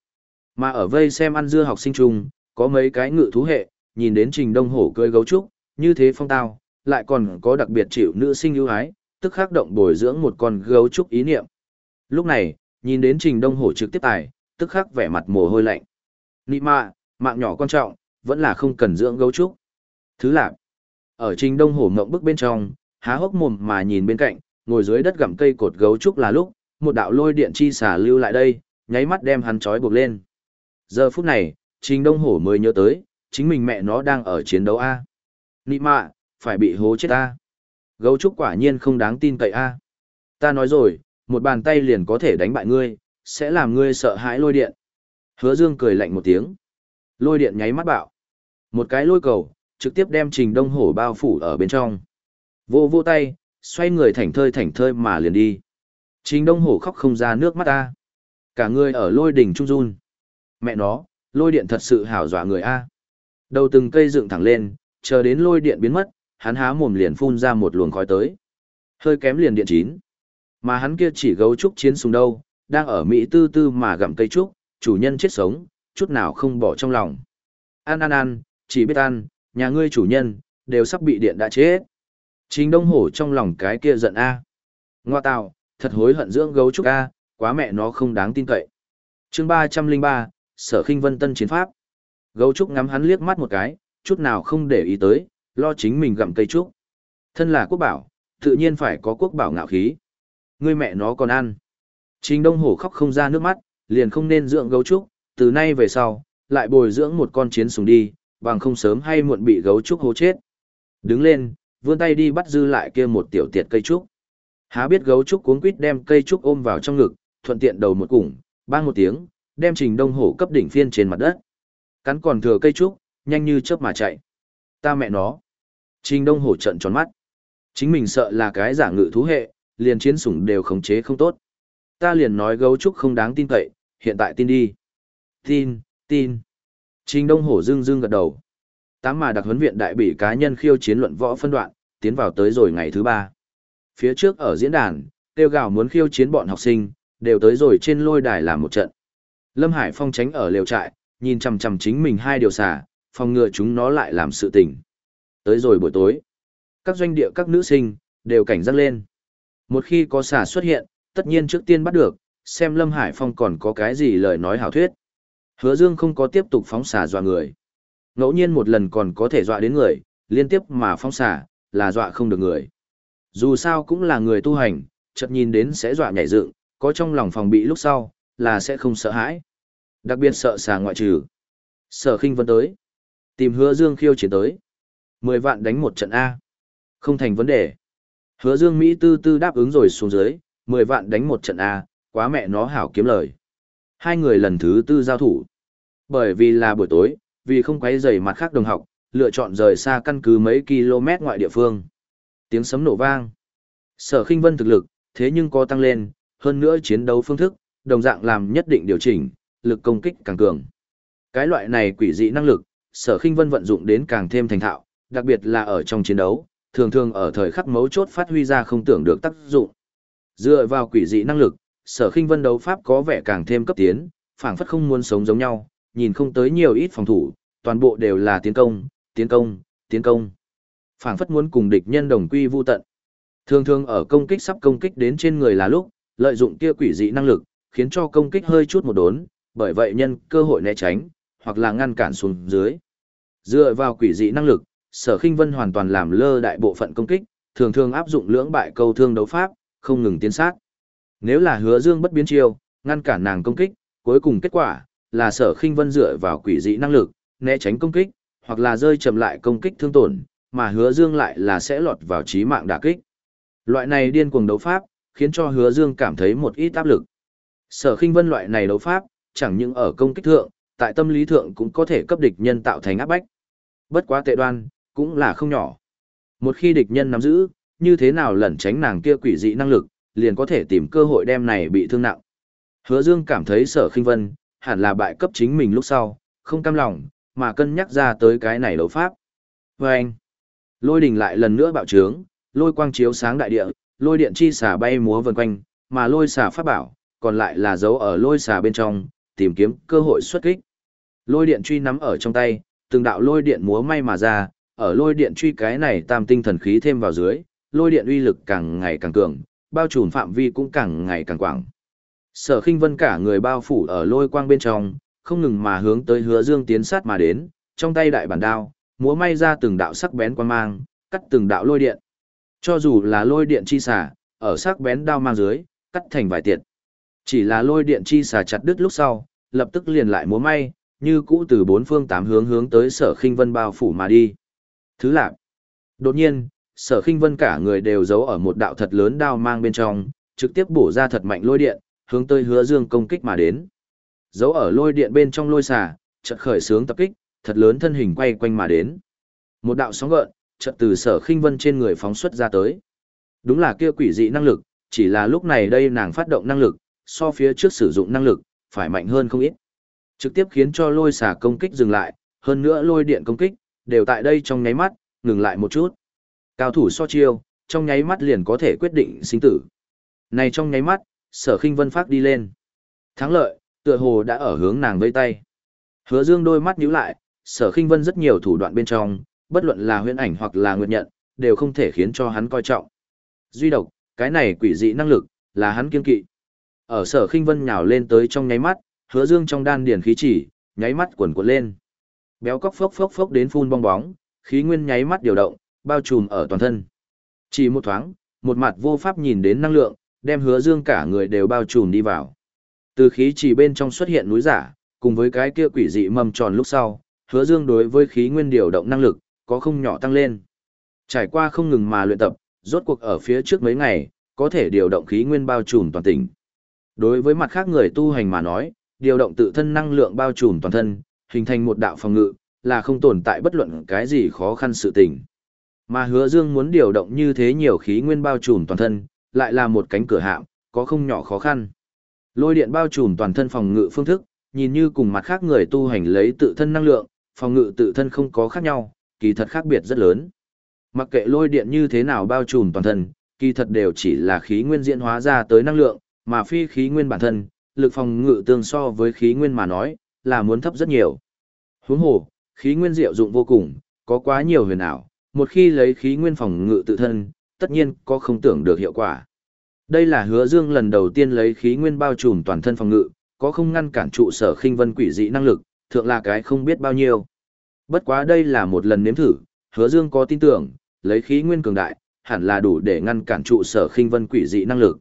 Mà ở vây xem ăn dưa học sinh chung, có mấy cái ngự thú hệ, nhìn đến trình đông hổ cưới gấu trúc, như thế phong tao, lại còn có đặc biệt chịu nữ sinh ưu ái, tức khắc động bồi dưỡng một con gấu trúc ý niệm. Lúc này, nhìn đến trình đông hổ trực tiếp tài, tức khắc vẻ mặt mồ hôi lạnh. Nị mạ, mạng nhỏ quan trọng, vẫn là không cần dưỡng gấu trúc. Thứ lạc, ở trình đông hổ mộng bức bên trong, há hốc mồm mà nhìn bên cạnh, ngồi dưới đất gặm cây cột gấu trúc là lúc, một đạo lôi điện chi xả lưu lại đây, nháy mắt đem hắn trói buộc lên. Giờ phút này, trình đông hổ mới nhớ tới, chính mình mẹ nó đang ở chiến đấu A. Nị mạ, phải bị hố chết A. Gấu trúc quả nhiên không đáng tin cậy A. Ta nói rồi, một bàn tay liền có thể đánh bại ngươi, sẽ làm ngươi sợ hãi lôi điện. Hứa Dương cười lạnh một tiếng. Lôi điện nháy mắt bạo. Một cái lôi cầu, trực tiếp đem trình đông hổ bao phủ ở bên trong. Vô vô tay, xoay người thảnh thơi thảnh thơi mà liền đi. Trình đông hổ khóc không ra nước mắt ta. Cả người ở lôi đỉnh trung run. Mẹ nó, lôi điện thật sự hảo dọa người A. Đầu từng cây dựng thẳng lên, chờ đến lôi điện biến mất, hắn há mồm liền phun ra một luồng khói tới. Hơi kém liền điện chín. Mà hắn kia chỉ gấu trúc chiến súng đâu, đang ở Mỹ tư tư mà gặm cây trúc, chủ nhân chết sống, chút nào không bỏ trong lòng. Ăn ăn ăn, chỉ biết ăn, nhà ngươi chủ nhân, đều sắp bị điện đã chết. Trình Đông Hổ trong lòng cái kia giận A. Ngoa tạo, thật hối hận dưỡng gấu trúc A, quá mẹ nó không đáng tin cậy. chương ba trăm linh ba Sở khinh Vân Tân Chiến Pháp. Gấu trúc ngắm hắn liếc mắt một cái, chút nào không để ý tới, lo chính mình gặm cây trúc. Thân là quốc bảo, tự nhiên phải có quốc bảo ngạo khí. Ngươi mẹ nó còn ăn. Trình Đông Hổ khóc không ra nước mắt, liền không nên dưỡng gấu trúc, từ nay về sau, lại bồi dưỡng một con chiến súng đi, bằng không sớm hay muộn bị gấu trúc hố chết. Đứng lên, vươn tay đi bắt dư lại kia một tiểu tiệt cây trúc. Há biết gấu trúc cuống quýt đem cây trúc ôm vào trong ngực, thuận tiện đầu một củng, bang một tiếng, đem Trình Đông Hổ cấp đỉnh phiên trên mặt đất. Cắn còn thừa cây trúc, nhanh như chớp mà chạy. Ta mẹ nó. Trình Đông Hổ trận tròn mắt. Chính mình sợ là cái giả ngự thú hệ, liền chiến sủng đều khống chế không tốt. Ta liền nói gấu trúc không đáng tin cậy, hiện tại tin đi. Tin, tin. Trình Đông Hổ dương dương gật đầu. Tám mà đặc huấn viện đại bị cá nhân khiêu chiến luận võ phân đoạn, tiến vào tới rồi ngày thứ ba. Phía trước ở diễn đàn, tiêu gào muốn khiêu chiến bọn học sinh, đều tới rồi trên lôi đài làm một trận. Lâm Hải Phong tránh ở lều trại, nhìn chằm chằm chính mình hai điều xả, phòng ngừa chúng nó lại làm sự tình. Tới rồi buổi tối, các doanh địa các nữ sinh, đều cảnh giác lên. Một khi có xả xuất hiện, tất nhiên trước tiên bắt được, xem Lâm Hải Phong còn có cái gì lời nói hảo thuyết. Hứa Dương không có tiếp tục phóng xả dọa người. Ngẫu nhiên một lần còn có thể dọa đến người, liên tiếp mà phóng xả, là dọa không được người. Dù sao cũng là người tu hành, chợt nhìn đến sẽ dọa nhảy dựng, có trong lòng phòng bị lúc sau, là sẽ không sợ hãi. Đặc biệt sợ xà ngoại trừ. Sở khinh vân tới. Tìm hứa dương khiêu chiến tới. Mười vạn đánh một trận A. Không thành vấn đề. Hứa dương Mỹ tư tư đáp ứng rồi xuống dưới, mười vạn đánh một trận A, quá mẹ nó hảo kiếm lời. Hai người lần thứ tư giao thủ. Bởi vì là buổi tối, vì không quấy rầy mặt khác đồng học, lựa chọn rời xa căn cứ mấy km ngoại địa phương. Tiếng sấm nổ vang. Sở khinh vân thực lực, thế nhưng có tăng lên, hơn nữa chiến đấu phương thức, đồng dạng làm nhất định điều chỉnh, lực công kích càng cường. Cái loại này quỷ dị năng lực, sở khinh vân vận dụng đến càng thêm thành thạo, đặc biệt là ở trong chiến đấu, thường thường ở thời khắc mấu chốt phát huy ra không tưởng được tác dụng. Dựa vào quỷ dị năng lực, sở khinh vân đấu pháp có vẻ càng thêm cấp tiến, phảng phất không muốn sống giống nhau, nhìn không tới nhiều ít phòng thủ, toàn bộ đều là tiến công, tiến công, tiến công. phảng phất muốn cùng địch nhân đồng quy vu tận. Thường thường ở công kích sắp công kích đến trên người là lúc, lợi dụng kia quỷ dị năng lực, khiến cho công kích hơi chút một đốn, bởi vậy nhân cơ hội né tránh, hoặc là ngăn cản xuống dưới. Dựa vào quỷ dị năng lực, sở khinh vân hoàn toàn làm lơ đại bộ phận công kích, thường thường áp dụng lưỡng bại câu thương đấu pháp, không ngừng tiến sát. Nếu là hứa dương bất biến chiêu, ngăn cản nàng công kích, cuối cùng kết quả là sở khinh vân dựa vào quỷ dị năng lực, né tránh công kích, hoặc là rơi chậm lại công kích thương tổn, mà hứa dương lại là sẽ lọt vào trí mạng đả kích. Loại này điên cuồng đấu pháp, khiến cho hứa dương cảm thấy một ít áp lực. Sở khinh vân loại này đấu pháp, chẳng những ở công kích thượng, tại tâm lý thượng cũng có thể cấp địch nhân tạo thành áp bách. Bất quá tệ đoan, cũng là không nhỏ. Một khi địch nhân nắm giữ, như thế nào lẩn tránh nàng kia quỷ dị năng lực, liền có thể tìm cơ hội đem này bị thương nặng. Hứa Dương cảm thấy sở khinh vân, hẳn là bại cấp chính mình lúc sau, không cam lòng, mà cân nhắc ra tới cái này đấu pháp. Và anh, lôi đình lại lần nữa bạo trướng, lôi quang chiếu sáng đại địa, lôi điện chi xà bay múa vần quanh, mà lôi xà pháp bảo, còn lại là dấu ở lôi xà bên trong, tìm kiếm cơ hội xuất kích. Lôi điện truy nắm ở trong tay, từng đạo lôi điện múa may mà ra, ở lôi điện truy cái này tam tinh thần khí thêm vào dưới, lôi điện uy lực càng ngày càng cường, bao trùm phạm vi cũng càng ngày càng quảng. Sở Khinh Vân cả người bao phủ ở lôi quang bên trong, không ngừng mà hướng tới Hứa Dương tiến sát mà đến, trong tay đại bản đao, múa may ra từng đạo sắc bén quang mang, cắt từng đạo lôi điện. Cho dù là lôi điện chi xả, ở sắc bén đao mang dưới, cắt thành vài tiệt. Chỉ là lôi điện chi xả chặt đứt lúc sau, lập tức liền lại múa may, như cũ từ bốn phương tám hướng hướng tới Sở Khinh Vân bao phủ mà đi. Thứ lạc. Đột nhiên, Sở Khinh Vân cả người đều giấu ở một đạo thật lớn đao mang bên trong, trực tiếp bổ ra thật mạnh lôi điện, hướng tới Hứa Dương công kích mà đến. Giấu ở lôi điện bên trong lôi xà chợt khởi sướng tập kích, thật lớn thân hình quay quanh mà đến. Một đạo sóng gợn, chợt từ sở khinh vân trên người phóng xuất ra tới. Đúng là kia quỷ dị năng lực, chỉ là lúc này đây nàng phát động năng lực, so phía trước sử dụng năng lực, phải mạnh hơn không ít. Trực tiếp khiến cho lôi xà công kích dừng lại, hơn nữa lôi điện công kích, đều tại đây trong nháy mắt, ngừng lại một chút. Cao thủ so chiêu, trong nháy mắt liền có thể quyết định sinh tử. Này trong nháy mắt, sở khinh vân phát đi lên. Thắng lợi, tựa hồ đã ở hướng nàng vây tay. Hứa dương đôi mắt nhíu lại, sở khinh vân rất nhiều thủ đoạn bên trong, bất luận là huyễn ảnh hoặc là nguyệt nhận, đều không thể khiến cho hắn coi trọng. Duy độc, cái này quỷ dị năng lực, là hắn kiên kỵ. Ở sở khinh vân nhào lên tới trong nháy mắt, hứa dương trong đan điền khí chỉ, nháy mắt cuộn cuộn lên. Béo cóc phốc phốc phốc đến phun bong bóng, khí nguyên nháy mắt điều động, bao trùm ở toàn thân. Chỉ một thoáng, một mặt vô pháp nhìn đến năng lượng, đem hứa dương cả người đều bao trùm đi vào. Từ khí chỉ bên trong xuất hiện núi giả, cùng với cái kia quỷ dị mầm tròn lúc sau, hứa dương đối với khí nguyên điều động năng lực, có không nhỏ tăng lên. Trải qua không ngừng mà luyện tập, rốt cuộc ở phía trước mấy ngày, có thể điều động khí nguyên bao trùm toàn tỉnh. Đối với mặt khác người tu hành mà nói, điều động tự thân năng lượng bao trùm toàn thân, hình thành một đạo phòng ngự, là không tồn tại bất luận cái gì khó khăn sự tình. Mà hứa dương muốn điều động như thế nhiều khí nguyên bao trùm toàn thân, lại là một cánh cửa hạm, có không nhỏ khó khăn. Lôi điện bao trùm toàn thân phòng ngự phương thức, nhìn như cùng mặt khác người tu hành lấy tự thân năng lượng, phòng ngự tự thân không có khác nhau, kỳ thật khác biệt rất lớn. Mặc kệ lôi điện như thế nào bao trùm toàn thân, kỳ thật đều chỉ là khí nguyên diễn hóa ra tới năng lượng, mà phi khí nguyên bản thân, lực phòng ngự tương so với khí nguyên mà nói, là muốn thấp rất nhiều. Huống hồ, khí nguyên diệu dụng vô cùng, có quá nhiều huyền ảo, một khi lấy khí nguyên phòng ngự tự thân, tất nhiên có không tưởng được hiệu quả. Đây là hứa dương lần đầu tiên lấy khí nguyên bao trùm toàn thân phòng ngự, có không ngăn cản trụ sở khinh vân quỷ dị năng lực, thượng là cái không biết bao nhiêu. Bất quá đây là một lần nếm thử, hứa dương có tin tưởng, lấy khí nguyên cường đại, hẳn là đủ để ngăn cản trụ sở khinh vân quỷ dị năng lực.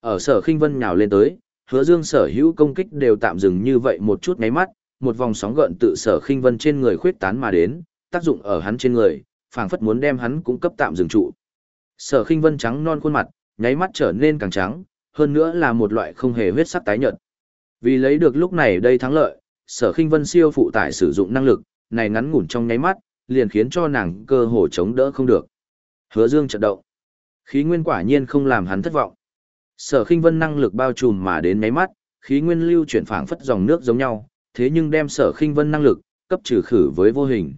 Ở sở khinh vân nhào lên tới, hứa dương sở hữu công kích đều tạm dừng như vậy một chút ngáy mắt, một vòng sóng gợn tự sở khinh vân trên người khuyết tán mà đến, tác dụng ở hắn trên người, phảng phất muốn đem hắn cũng cấp tạm dừng trụ. Sở khinh vân trắng non khuôn mặt, nháy mắt trở nên càng trắng, hơn nữa là một loại không hề huyết sắc tái nhợt. Vì lấy được lúc này đây thắng lợi, sở khinh vân siêu phụ tải sử dụng năng lực, này ngắn ngủn trong nháy mắt, liền khiến cho nàng cơ hồ chống đỡ không được. Hứa dương chợt động. Khí nguyên quả nhiên không làm hắn thất vọng. Sở khinh vân năng lực bao trùm mà đến nháy mắt, khí nguyên lưu chuyển phảng phất dòng nước giống nhau, thế nhưng đem sở khinh vân năng lực, cấp trừ khử với vô hình.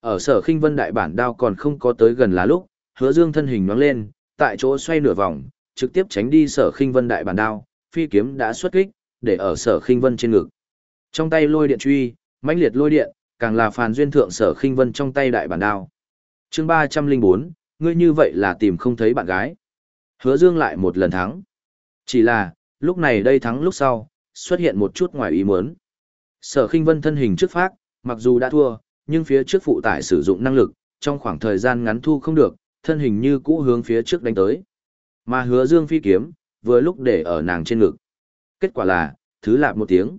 Ở sở khinh vân đại bản đao còn không có tới gần là lúc, hứa dương thân hình nhoáng lên, tại chỗ xoay nửa vòng, trực tiếp tránh đi sở khinh vân đại bản đao, phi kiếm đã xuất kích, để ở sở khinh vân trên ngực. Trong tay lôi điện truy, mãnh liệt lôi điện, càng là phàn duyên thượng sở khinh vân trong tay đại bản đao. chương ba trăm linh bốn ngươi như vậy là tìm không thấy bạn gái. Hứa dương lại một lần thắng. Chỉ là, lúc này đây thắng lúc sau, xuất hiện một chút ngoài ý muốn. Sở khinh vân thân hình trước phát, mặc dù đã thua, nhưng phía trước phụ tải sử dụng năng lực, trong khoảng thời gian ngắn thu không được, thân hình như cũ hướng phía trước đánh tới. Mà hứa dương phi kiếm, vừa lúc để ở nàng trên ngực. Kết quả là, thứ lạp một tiếng.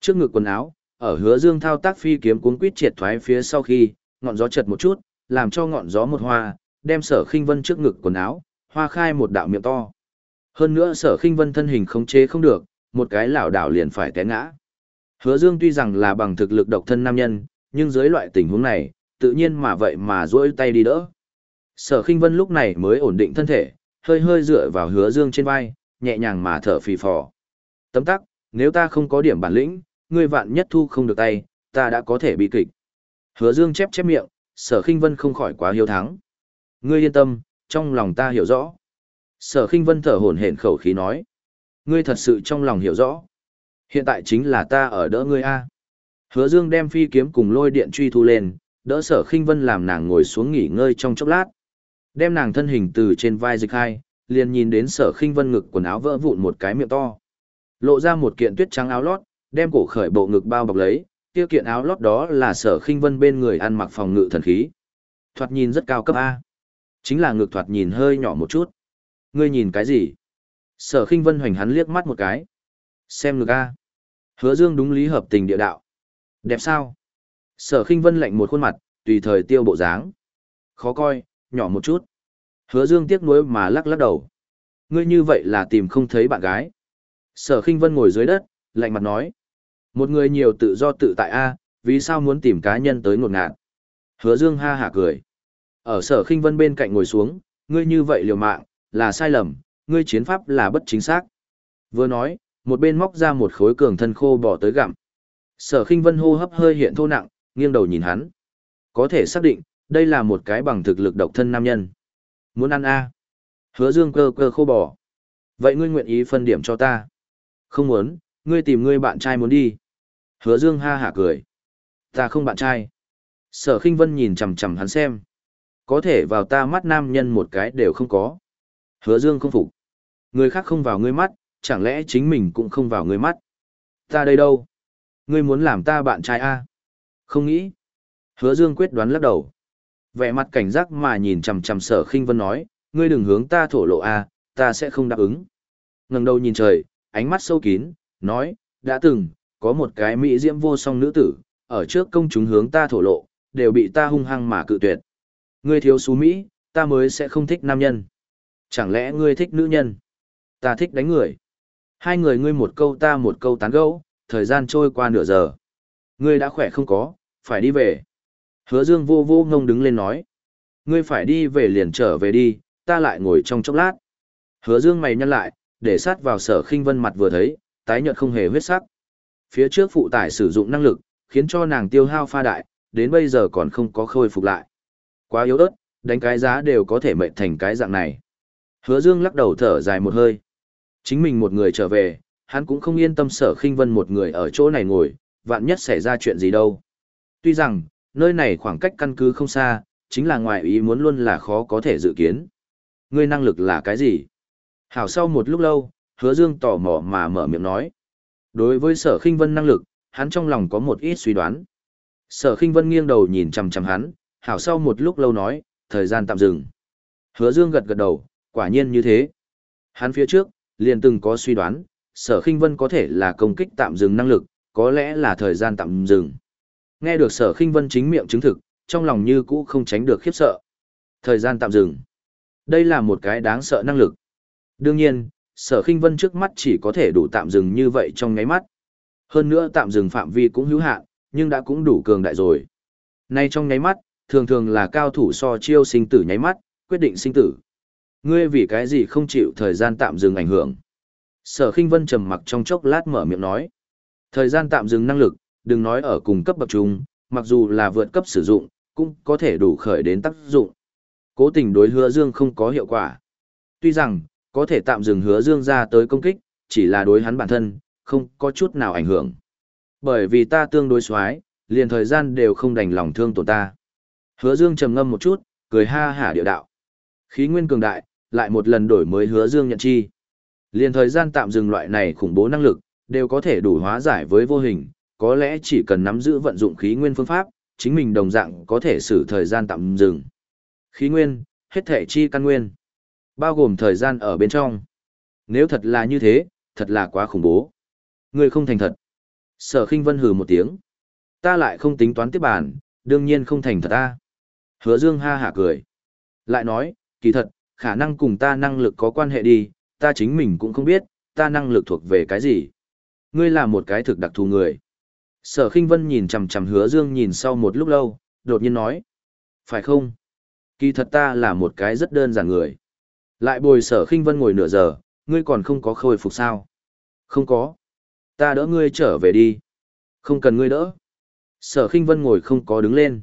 Trước ngực quần áo, ở hứa dương thao tác phi kiếm cuốn quýt triệt thoái phía sau khi, ngọn gió chật một chút, làm cho ngọn gió một hoa, đem sở khinh vân trước ngực quần áo, hoa khai một đạo miệng to. Hơn nữa sở khinh vân thân hình không chế không được, một cái lảo đảo liền phải té ngã. Hứa dương tuy rằng là bằng thực lực độc thân nam nhân, nhưng dưới loại tình huống này, tự nhiên mà vậy mà duỗi tay đi đỡ. Sở Khinh Vân lúc này mới ổn định thân thể, hơi hơi dựa vào Hứa Dương trên vai, nhẹ nhàng mà thở phì phò. Tấm tắc, nếu ta không có điểm bản lĩnh, ngươi vạn nhất thu không được tay, ta đã có thể bị kịch. Hứa Dương chép chép miệng, Sở Khinh Vân không khỏi quá hiếu thắng. Ngươi yên tâm, trong lòng ta hiểu rõ. Sở Khinh Vân thở hổn hển khẩu khí nói, ngươi thật sự trong lòng hiểu rõ. Hiện tại chính là ta ở đỡ ngươi a. Hứa Dương đem phi kiếm cùng lôi điện truy thu lên, đỡ Sở Khinh Vân làm nàng ngồi xuống nghỉ ngơi trong chốc lát. Đem nàng thân hình từ trên vai dịch hai, liền nhìn đến Sở Khinh Vân ngực quần áo vỡ vụn một cái miệng to. Lộ ra một kiện tuyết trắng áo lót, đem cổ khởi bộ ngực bao bọc lấy, tiêu kiện áo lót đó là Sở Khinh Vân bên người ăn mặc phòng ngự thần khí. Thoạt nhìn rất cao cấp a. Chính là ngực thoạt nhìn hơi nhỏ một chút. Ngươi nhìn cái gì? Sở Khinh Vân hoành hắn liếc mắt một cái. Xem ngực a. Hứa Dương đúng lý hợp tình địa đạo. Đẹp sao? Sở Khinh Vân lạnh một khuôn mặt, tùy thời tiêu bộ dáng. Khó coi, nhỏ một chút. Hứa Dương tiếc nuối mà lắc lắc đầu. Ngươi như vậy là tìm không thấy bạn gái. Sở Khinh Vân ngồi dưới đất, lạnh mặt nói. Một người nhiều tự do tự tại a, vì sao muốn tìm cá nhân tới ngột ngạt? Hứa Dương ha hả cười. Ở Sở Khinh Vân bên cạnh ngồi xuống, ngươi như vậy liều mạng, là sai lầm, ngươi chiến pháp là bất chính xác. Vừa nói, một bên móc ra một khối cường thân khô bỏ tới gặm. Sở Khinh Vân hô hấp hơi hiện thô nặng, nghiêng đầu nhìn hắn. Có thể xác định, đây là một cái bằng thực lực độc thân nam nhân. Muốn ăn a? Hứa Dương cơ cơ khô bò. Vậy ngươi nguyện ý phân điểm cho ta? Không muốn, ngươi tìm ngươi bạn trai muốn đi. Hứa Dương ha hả cười. Ta không bạn trai. Sở Khinh Vân nhìn chằm chằm hắn xem. Có thể vào ta mắt nam nhân một cái đều không có. Hứa Dương không phục. Người khác không vào ngươi mắt, chẳng lẽ chính mình cũng không vào ngươi mắt? Ta đây đâu? Ngươi muốn làm ta bạn trai a? Không nghĩ. Hứa Dương quyết đoán lắc đầu. Vẻ mặt cảnh giác mà nhìn chằm chằm Sở Khinh Vân nói, ngươi đừng hướng ta thổ lộ a, ta sẽ không đáp ứng. Ngẩng đầu nhìn trời, ánh mắt sâu kín, nói, đã từng, có một cái mỹ diễm vô song nữ tử, ở trước công chúng hướng ta thổ lộ, đều bị ta hung hăng mà cự tuyệt. Ngươi thiếu xú Mỹ, ta mới sẽ không thích nam nhân. Chẳng lẽ ngươi thích nữ nhân? Ta thích đánh người. Hai người ngươi một câu ta một câu tán gẫu, thời gian trôi qua nửa giờ. Ngươi đã khỏe không có, phải đi về. Hứa Dương vô vô ngông đứng lên nói. Ngươi phải đi về liền trở về đi, ta lại ngồi trong chốc lát. Hứa Dương mày nhăn lại, để sát vào sở khinh vân mặt vừa thấy, tái nhợt không hề huyết sắc. Phía trước phụ tải sử dụng năng lực, khiến cho nàng tiêu hao pha đại, đến bây giờ còn không có khôi phục lại. Quá yếu ớt, đánh cái giá đều có thể mệnh thành cái dạng này. Hứa Dương lắc đầu thở dài một hơi. Chính mình một người trở về, hắn cũng không yên tâm sở khinh vân một người ở chỗ này ngồi, vạn nhất xảy ra chuyện gì đâu. Tuy rằng, nơi này khoảng cách căn cứ không xa, chính là ngoài ý muốn luôn là khó có thể dự kiến. Ngươi năng lực là cái gì? Hảo sau một lúc lâu, hứa dương tò mò mà mở miệng nói. Đối với sở khinh vân năng lực, hắn trong lòng có một ít suy đoán. Sở khinh vân nghiêng đầu nhìn chằm chằm hắn, hảo sau một lúc lâu nói, thời gian tạm dừng. Hứa dương gật gật đầu, quả nhiên như thế. Hắn phía trước, liền từng có suy đoán, sở khinh vân có thể là công kích tạm dừng năng lực, có lẽ là thời gian tạm dừng. Nghe được sở khinh vân chính miệng chứng thực, trong lòng như cũ không tránh được khiếp sợ. Thời gian tạm dừng. Đây là một cái đáng sợ năng lực. Đương nhiên, sở khinh vân trước mắt chỉ có thể đủ tạm dừng như vậy trong ngáy mắt. Hơn nữa tạm dừng phạm vi cũng hữu hạn, nhưng đã cũng đủ cường đại rồi. Nay trong nháy mắt, thường thường là cao thủ so chiêu sinh tử nháy mắt, quyết định sinh tử. Ngươi vì cái gì không chịu thời gian tạm dừng ảnh hưởng? Sở khinh vân trầm mặc trong chốc lát mở miệng nói. Thời gian tạm dừng năng lực, đừng nói ở cùng cấp bậc chung, mặc dù là vượt cấp sử dụng, cũng có thể đủ khởi đến tác dụng. Cố tình đối hứa dương không có hiệu quả. Tuy rằng, có thể tạm dừng hứa dương ra tới công kích, chỉ là đối hắn bản thân, không có chút nào ảnh hưởng. Bởi vì ta tương đối xoái, liền thời gian đều không đành lòng thương tổn ta. Hứa dương trầm ngâm một chút, cười ha hả điệu đạo. Khí nguyên cường đại, lại một lần đổi mới hứa dương nhận chi. Liền thời gian tạm dừng loại này khủng bố năng lực, đều có thể đủ hóa giải với vô hình, có lẽ chỉ cần nắm giữ vận dụng khí nguyên phương pháp, chính mình đồng dạng có thể xử thời gian tạm dừng. Khí nguyên, hết thể chi căn nguyên, bao gồm thời gian ở bên trong. Nếu thật là như thế, thật là quá khủng bố. Người không thành thật. Sở khinh vân hừ một tiếng. Ta lại không tính toán tiếp bản, đương nhiên không thành thật ta. Hứa dương ha hả cười. Lại nói, kỳ thật, khả năng cùng ta năng lực có quan hệ đi, ta chính mình cũng không biết, ta năng lực thuộc về cái gì. Ngươi là một cái thực đặc thù người. Sở khinh vân nhìn chằm chằm hứa dương nhìn sau một lúc lâu, đột nhiên nói. Phải không? Kỳ thật ta là một cái rất đơn giản người. Lại bồi sở khinh vân ngồi nửa giờ, ngươi còn không có khôi phục sao? Không có. Ta đỡ ngươi trở về đi. Không cần ngươi đỡ. Sở khinh vân ngồi không có đứng lên.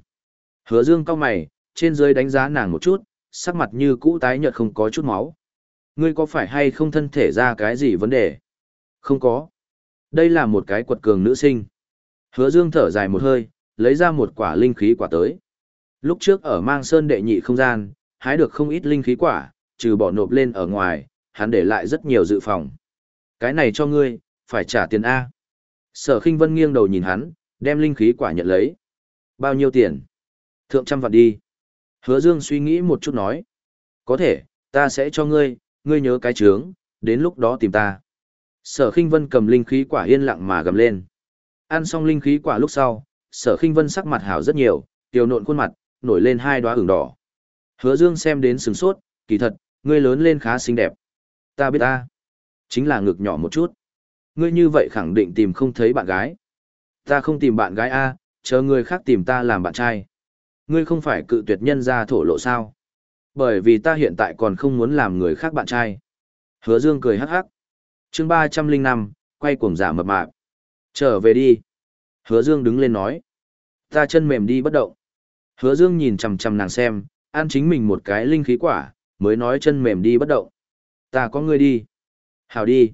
Hứa dương cao mày, trên dưới đánh giá nàng một chút, sắc mặt như cũ tái nhợt không có chút máu. Ngươi có phải hay không thân thể ra cái gì vấn đề? Không có. Đây là một cái quật cường nữ sinh. Hứa dương thở dài một hơi, lấy ra một quả linh khí quả tới. Lúc trước ở mang sơn đệ nhị không gian, hái được không ít linh khí quả, trừ bỏ nộp lên ở ngoài, hắn để lại rất nhiều dự phòng. Cái này cho ngươi, phải trả tiền A. Sở khinh vân nghiêng đầu nhìn hắn, đem linh khí quả nhận lấy. Bao nhiêu tiền? Thượng trăm vạn đi. Hứa Dương suy nghĩ một chút nói. Có thể, ta sẽ cho ngươi, ngươi nhớ cái trướng, đến lúc đó tìm ta. Sở khinh vân cầm linh khí quả yên lặng mà gầm lên. Ăn xong linh khí quả lúc sau, sở khinh vân sắc mặt hảo rất nhiều, tiểu nộn khuôn mặt, nổi lên hai đóa ửng đỏ. Hứa Dương xem đến sừng sốt, kỳ thật, ngươi lớn lên khá xinh đẹp. Ta biết ta. Chính là ngực nhỏ một chút. Ngươi như vậy khẳng định tìm không thấy bạn gái. Ta không tìm bạn gái A, chờ người khác tìm ta làm bạn trai. Ngươi không phải cự tuyệt nhân ra thổ lộ sao? Bởi vì ta hiện tại còn không muốn làm người khác bạn trai. Hứa Dương cười hắc hắc. Chương ba trăm linh năm, quay cuồng giả mập mạp. Trở về đi. Hứa Dương đứng lên nói. Ta chân mềm đi bất động. Hứa Dương nhìn chằm chằm nàng xem, ăn chính mình một cái linh khí quả, mới nói chân mềm đi bất động. Ta có ngươi đi. Hào đi.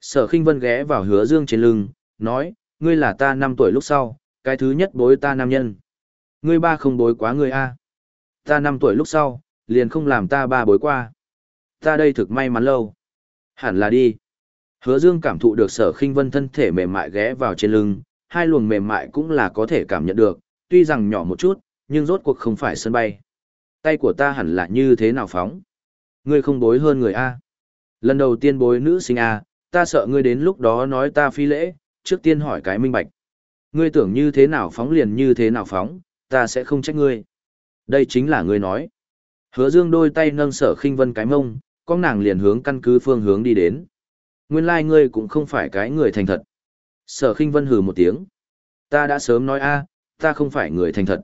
Sở khinh vân ghé vào hứa Dương trên lưng, nói, ngươi là ta năm tuổi lúc sau, cái thứ nhất bối ta nam nhân. Ngươi ba không bối quá ngươi a. Ta năm tuổi lúc sau, liền không làm ta ba bối qua. Ta đây thực may mắn lâu. Hẳn là đi. Hứa Dương cảm thụ được sở khinh vân thân thể mềm mại ghé vào trên lưng, hai luồng mềm mại cũng là có thể cảm nhận được, tuy rằng nhỏ một chút, nhưng rốt cuộc không phải sân bay. Tay của ta hẳn là như thế nào phóng? Ngươi không bối hơn người A. Lần đầu tiên bối nữ sinh A, ta sợ ngươi đến lúc đó nói ta phi lễ, trước tiên hỏi cái minh bạch. Ngươi tưởng như thế nào phóng liền như thế nào phóng, ta sẽ không trách ngươi. Đây chính là ngươi nói. Hứa dương đôi tay nâng sở khinh vân cái mông, con nàng liền hướng căn cứ phương hướng đi đến. Nguyên lai like ngươi cũng không phải cái người thành thật. Sở khinh vân hừ một tiếng. Ta đã sớm nói a, ta không phải người thành thật.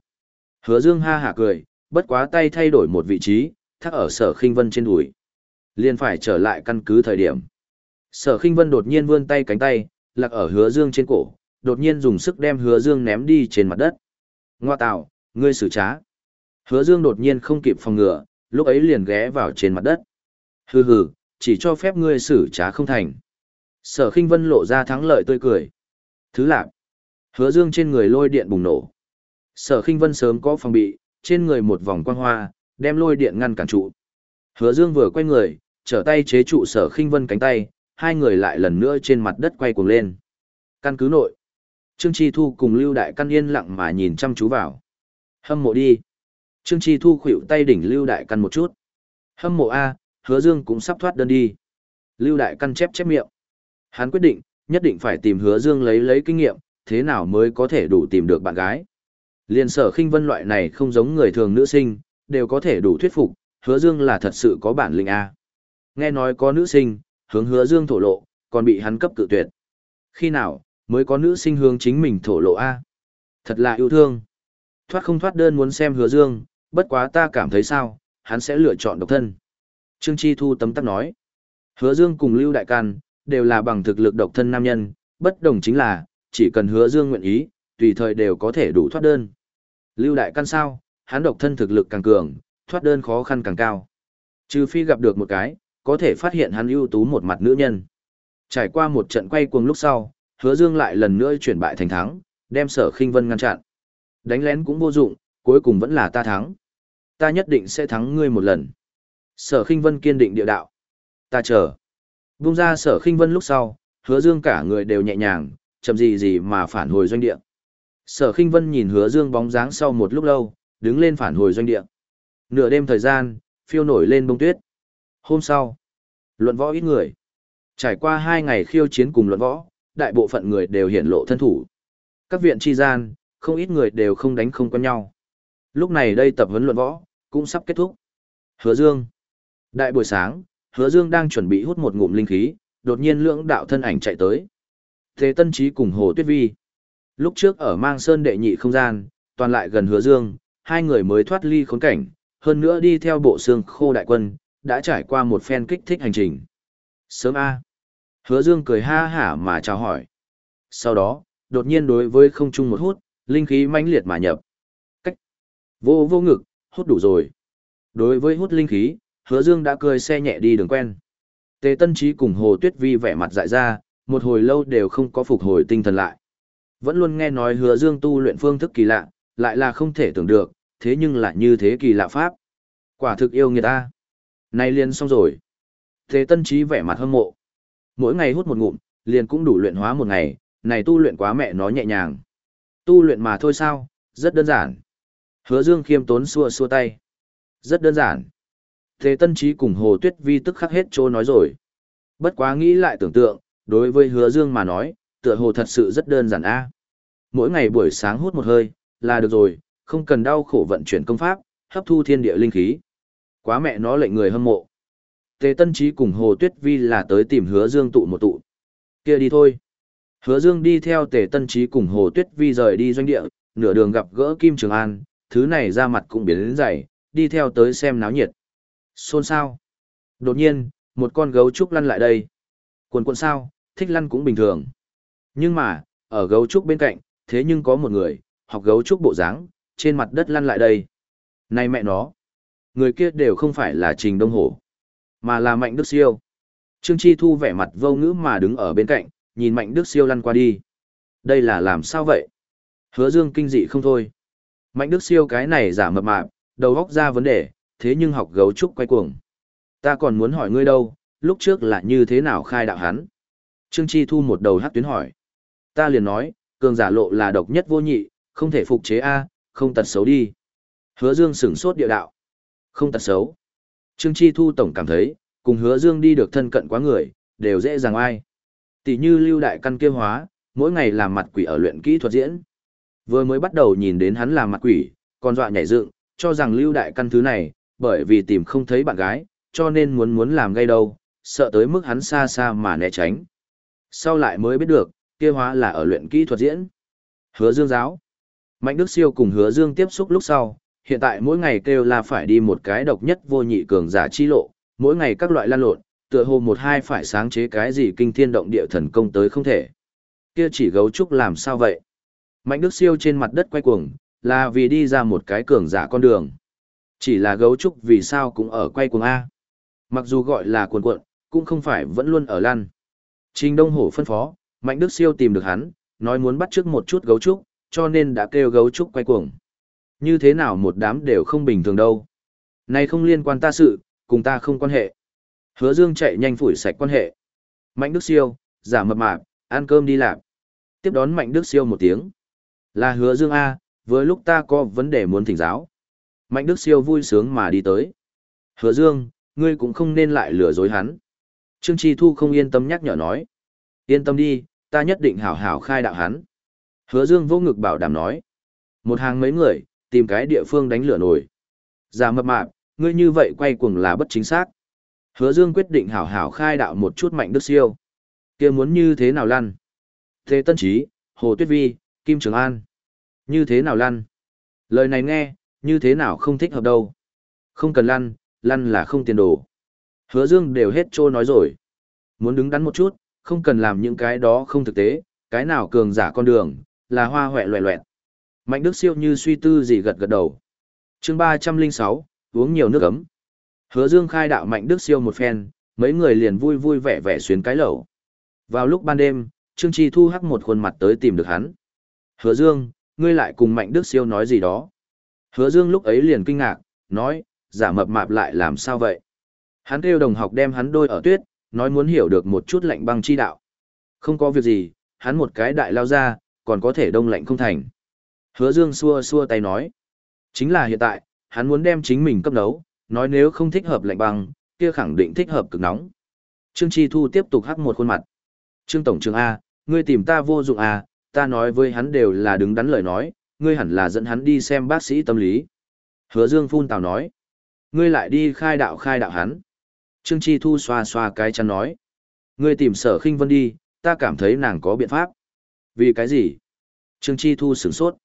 Hứa dương ha hả cười, bất quá tay thay đổi một vị trí, thắc ở sở khinh vân trên đùi. Liền phải trở lại căn cứ thời điểm. Sở khinh vân đột nhiên vươn tay cánh tay, lạc ở hứa dương trên cổ, đột nhiên dùng sức đem hứa dương ném đi trên mặt đất. Ngoa tạo, ngươi xử trá. Hứa dương đột nhiên không kịp phòng ngừa, lúc ấy liền ghé vào trên mặt đất. Hừ hừ, chỉ cho phép ngươi xử trá không thành. Sở khinh vân lộ ra thắng lợi tươi cười. Thứ lạc. Hứa dương trên người lôi điện bùng nổ. Sở khinh vân sớm có phòng bị, trên người một vòng quang hoa, đem lôi điện ngăn cản trụ. Hứa dương vừa quay người, trở tay chế trụ sở khinh vân cánh tay, hai người lại lần nữa trên mặt đất quay cuồng lên. Căn cứ nội. Trương Chi Thu cùng Lưu Đại Căn yên lặng mà nhìn chăm chú vào. Hâm mộ đi. Trương Chi Thu khuỵu tay đỉnh Lưu Đại Căn một chút. Hâm mộ A, hứa dương cũng sắp thoát đơn đi. Lưu Đại Căn chép chép miệng. Hắn quyết định, nhất định phải tìm hứa dương lấy lấy kinh nghiệm, thế nào mới có thể đủ tìm được bạn gái. Liên sở khinh vân loại này không giống người thường nữ sinh, đều có thể đủ thuyết phục, hứa dương là thật sự có bản lĩnh A. Nghe nói có nữ sinh, hướng hứa dương thổ lộ, còn bị hắn cấp cự tuyệt. Khi nào, mới có nữ sinh hướng chính mình thổ lộ A. Thật là yêu thương. Thoát không thoát đơn muốn xem hứa dương, bất quá ta cảm thấy sao, hắn sẽ lựa chọn độc thân. Trương Chi Thu tấm tắc nói. Hứa dương cùng Lưu Đại Can, đều là bằng thực lực độc thân nam nhân, bất đồng chính là, chỉ cần hứa dương nguyện ý, tùy thời đều có thể đủ thoát đơn. Lưu Đại Can sao, hắn độc thân thực lực càng cường, thoát đơn khó khăn càng cao. Trừ phi gặp được một cái, có thể phát hiện hắn ưu tú một mặt nữ nhân. Trải qua một trận quay cuồng lúc sau, hứa dương lại lần nữa chuyển bại thành thắng, đem sở khinh vân ngăn chặn. Đánh lén cũng vô dụng, cuối cùng vẫn là ta thắng. Ta nhất định sẽ thắng ngươi một lần. Sở khinh vân kiên định địa đạo. Ta chờ. Bung ra sở khinh vân lúc sau, hứa dương cả người đều nhẹ nhàng, chậm gì gì mà phản hồi doanh địa. Sở khinh vân nhìn hứa dương bóng dáng sau một lúc lâu, đứng lên phản hồi doanh địa. Nửa đêm thời gian, phiêu nổi lên bông tuyết. Hôm sau, luận võ ít người. Trải qua hai ngày khiêu chiến cùng luận võ, đại bộ phận người đều hiển lộ thân thủ. Các viện tri gian, không ít người đều không đánh không quen nhau. Lúc này đây tập huấn luận võ, cũng sắp kết thúc. Hứa Dương. Đại buổi sáng, Hứa Dương đang chuẩn bị hút một ngụm linh khí, đột nhiên lưỡng đạo thân ảnh chạy tới. Thế Tân Chí cùng Hồ Tuyết Vi. Lúc trước ở Mang Sơn đệ nhị không gian, toàn lại gần hứa dương, hai người mới thoát ly khốn cảnh, hơn nữa đi theo bộ xương khô đại quân, đã trải qua một phen kích thích hành trình. Sớm A. Hứa dương cười ha hả mà chào hỏi. Sau đó, đột nhiên đối với không trung một hút, linh khí mãnh liệt mà nhập. Cách. Vô vô ngực, hút đủ rồi. Đối với hút linh khí, hứa dương đã cười xe nhẹ đi đường quen. Tề Tân Trí cùng Hồ Tuyết Vi vẻ mặt dại ra, một hồi lâu đều không có phục hồi tinh thần lại. Vẫn luôn nghe nói hứa dương tu luyện phương thức kỳ lạ, lại là không thể tưởng được, thế nhưng lại như thế kỳ lạ pháp. Quả thực yêu người ta. Nay liền xong rồi. Tề Tân Trí vẻ mặt hâm mộ. Mỗi ngày hút một ngụm, liền cũng đủ luyện hóa một ngày, này tu luyện quá mẹ nó nhẹ nhàng. Tu luyện mà thôi sao, rất đơn giản. Hứa Dương khiêm tốn xua xua tay. Rất đơn giản. Thế Tân Trí cùng Hồ Tuyết Vi tức khắc hết chỗ nói rồi. Bất quá nghĩ lại tưởng tượng, đối với Hứa Dương mà nói, tựa hồ thật sự rất đơn giản a. Mỗi ngày buổi sáng hút một hơi, là được rồi, không cần đau khổ vận chuyển công pháp, hấp thu thiên địa linh khí. Quá mẹ nó lệnh người hâm mộ. Tề Tân Trí cùng Hồ Tuyết Vi là tới tìm Hứa Dương tụ một tụ. Kia đi thôi. Hứa Dương đi theo Tề Tân Trí cùng Hồ Tuyết Vi rời đi doanh địa, nửa đường gặp gỡ Kim Trường An, thứ này ra mặt cũng biến đến dày, đi theo tới xem náo nhiệt. Xôn sao? Đột nhiên, một con gấu trúc lăn lại đây. Cuồn cuộn sao, thích lăn cũng bình thường. Nhưng mà, ở gấu trúc bên cạnh, thế nhưng có một người, học gấu trúc bộ dáng, trên mặt đất lăn lại đây. Này mẹ nó! Người kia đều không phải là Trình Đông Hổ, mà là Mạnh Đức Siêu. Trương Chi Thu vẻ mặt vô ngữ mà đứng ở bên cạnh, nhìn Mạnh Đức Siêu lăn qua đi. Đây là làm sao vậy? Hứa Dương kinh dị không thôi. Mạnh Đức Siêu cái này giả mập mạp, đầu óc ra vấn đề, thế nhưng học gấu trúc quay cuồng. Ta còn muốn hỏi ngươi đâu, lúc trước là như thế nào khai đạo hắn? Trương Chi Thu một đầu hát tuyến hỏi. Ta liền nói, cường giả lộ là độc nhất vô nhị, không thể phục chế A, không tật xấu đi. Hứa Dương sửng sốt địa đạo. Không tật xấu. Trương Chi Thu tổng cảm thấy, cùng hứa Dương đi được thân cận quá người, đều dễ dàng ai. Tỷ như lưu đại căn kia hóa, mỗi ngày làm mặt quỷ ở luyện kỹ thuật diễn. Vừa mới bắt đầu nhìn đến hắn làm mặt quỷ, còn dọa nhảy dựng, cho rằng lưu đại căn thứ này, bởi vì tìm không thấy bạn gái, cho nên muốn muốn làm gây đâu, sợ tới mức hắn xa xa mà né tránh. Sau lại mới biết được, kia hóa là ở luyện kỹ thuật diễn. Hứa Dương giáo. Mạnh Đức Siêu cùng Hứa Dương tiếp xúc lúc sau, hiện tại mỗi ngày kêu là phải đi một cái độc nhất vô nhị cường giả chi lộ, mỗi ngày các loại lan lộn, tựa hồ một hai phải sáng chế cái gì kinh thiên động địa thần công tới không thể. Kia chỉ gấu trúc làm sao vậy? Mạnh Đức Siêu trên mặt đất quay cuồng, là vì đi ra một cái cường giả con đường. Chỉ là gấu trúc vì sao cũng ở quay cuồng A. Mặc dù gọi là cuồn cuộn, cũng không phải vẫn luôn ở lăn. Trình Đông Hổ phân phó, Mạnh Đức Siêu tìm được hắn, nói muốn bắt trước một chút gấu trúc, cho nên đã kêu gấu trúc quay cuồng. Như thế nào một đám đều không bình thường đâu. Này không liên quan ta sự, cùng ta không quan hệ. Hứa Dương chạy nhanh phủi sạch quan hệ. Mạnh Đức Siêu, giả mập mạp, ăn cơm đi làm. Tiếp đón Mạnh Đức Siêu một tiếng. Là Hứa Dương A, với lúc ta có vấn đề muốn thỉnh giáo. Mạnh Đức Siêu vui sướng mà đi tới. Hứa Dương, ngươi cũng không nên lại lừa dối hắn. Trương Chi Thu không yên tâm nhắc nhở nói. Yên tâm đi, ta nhất định hảo hảo khai đạo hắn. Hứa Dương vô ngực bảo đảm nói. Một hàng mấy người, tìm cái địa phương đánh lửa nổi. Giả mập mạp, ngươi như vậy quay cuồng là bất chính xác. Hứa Dương quyết định hảo hảo khai đạo một chút mạnh đức siêu. kia muốn như thế nào lăn? Thế Tân Chí, Hồ Tuyết Vi, Kim Trường An. Như thế nào lăn? Lời này nghe, như thế nào không thích hợp đâu. Không cần lăn, lăn là không tiền đồ. Hứa Dương đều hết trô nói rồi. Muốn đứng đắn một chút, không cần làm những cái đó không thực tế, cái nào cường giả con đường, là hoa hoẹ loẹ loẹt. Mạnh Đức siêu như suy tư gì gật gật đầu. chương 306, uống nhiều nước ấm. Hứa Dương khai đạo Mạnh Đức siêu một phen, mấy người liền vui vui vẻ vẻ xuyến cái lẩu. Vào lúc ban đêm, Trương Chi Thu hắc một khuôn mặt tới tìm được hắn. Hứa Dương, ngươi lại cùng Mạnh Đức siêu nói gì đó. Hứa Dương lúc ấy liền kinh ngạc, nói, giả mập mạp lại làm sao vậy? Hắn kêu đồng học đem hắn đôi ở tuyết, nói muốn hiểu được một chút lạnh băng chi đạo. Không có việc gì, hắn một cái đại lao ra, còn có thể đông lạnh không thành. Hứa Dương xua xua tay nói. Chính là hiện tại, hắn muốn đem chính mình cấp nấu, nói nếu không thích hợp lạnh băng, kia khẳng định thích hợp cực nóng. Trương Chi Thu tiếp tục hắc một khuôn mặt. Trương Tổng trưởng A, ngươi tìm ta vô dụng A, ta nói với hắn đều là đứng đắn lời nói, ngươi hẳn là dẫn hắn đi xem bác sĩ tâm lý. Hứa Dương phun tào nói. Ngươi lại đi khai đạo khai đạo hắn. Trương Chi Thu xoa xoa cái chân nói. Ngươi tìm sở khinh vân đi, ta cảm thấy nàng có biện pháp. Vì cái gì? Trương Chi Thu sửng sốt.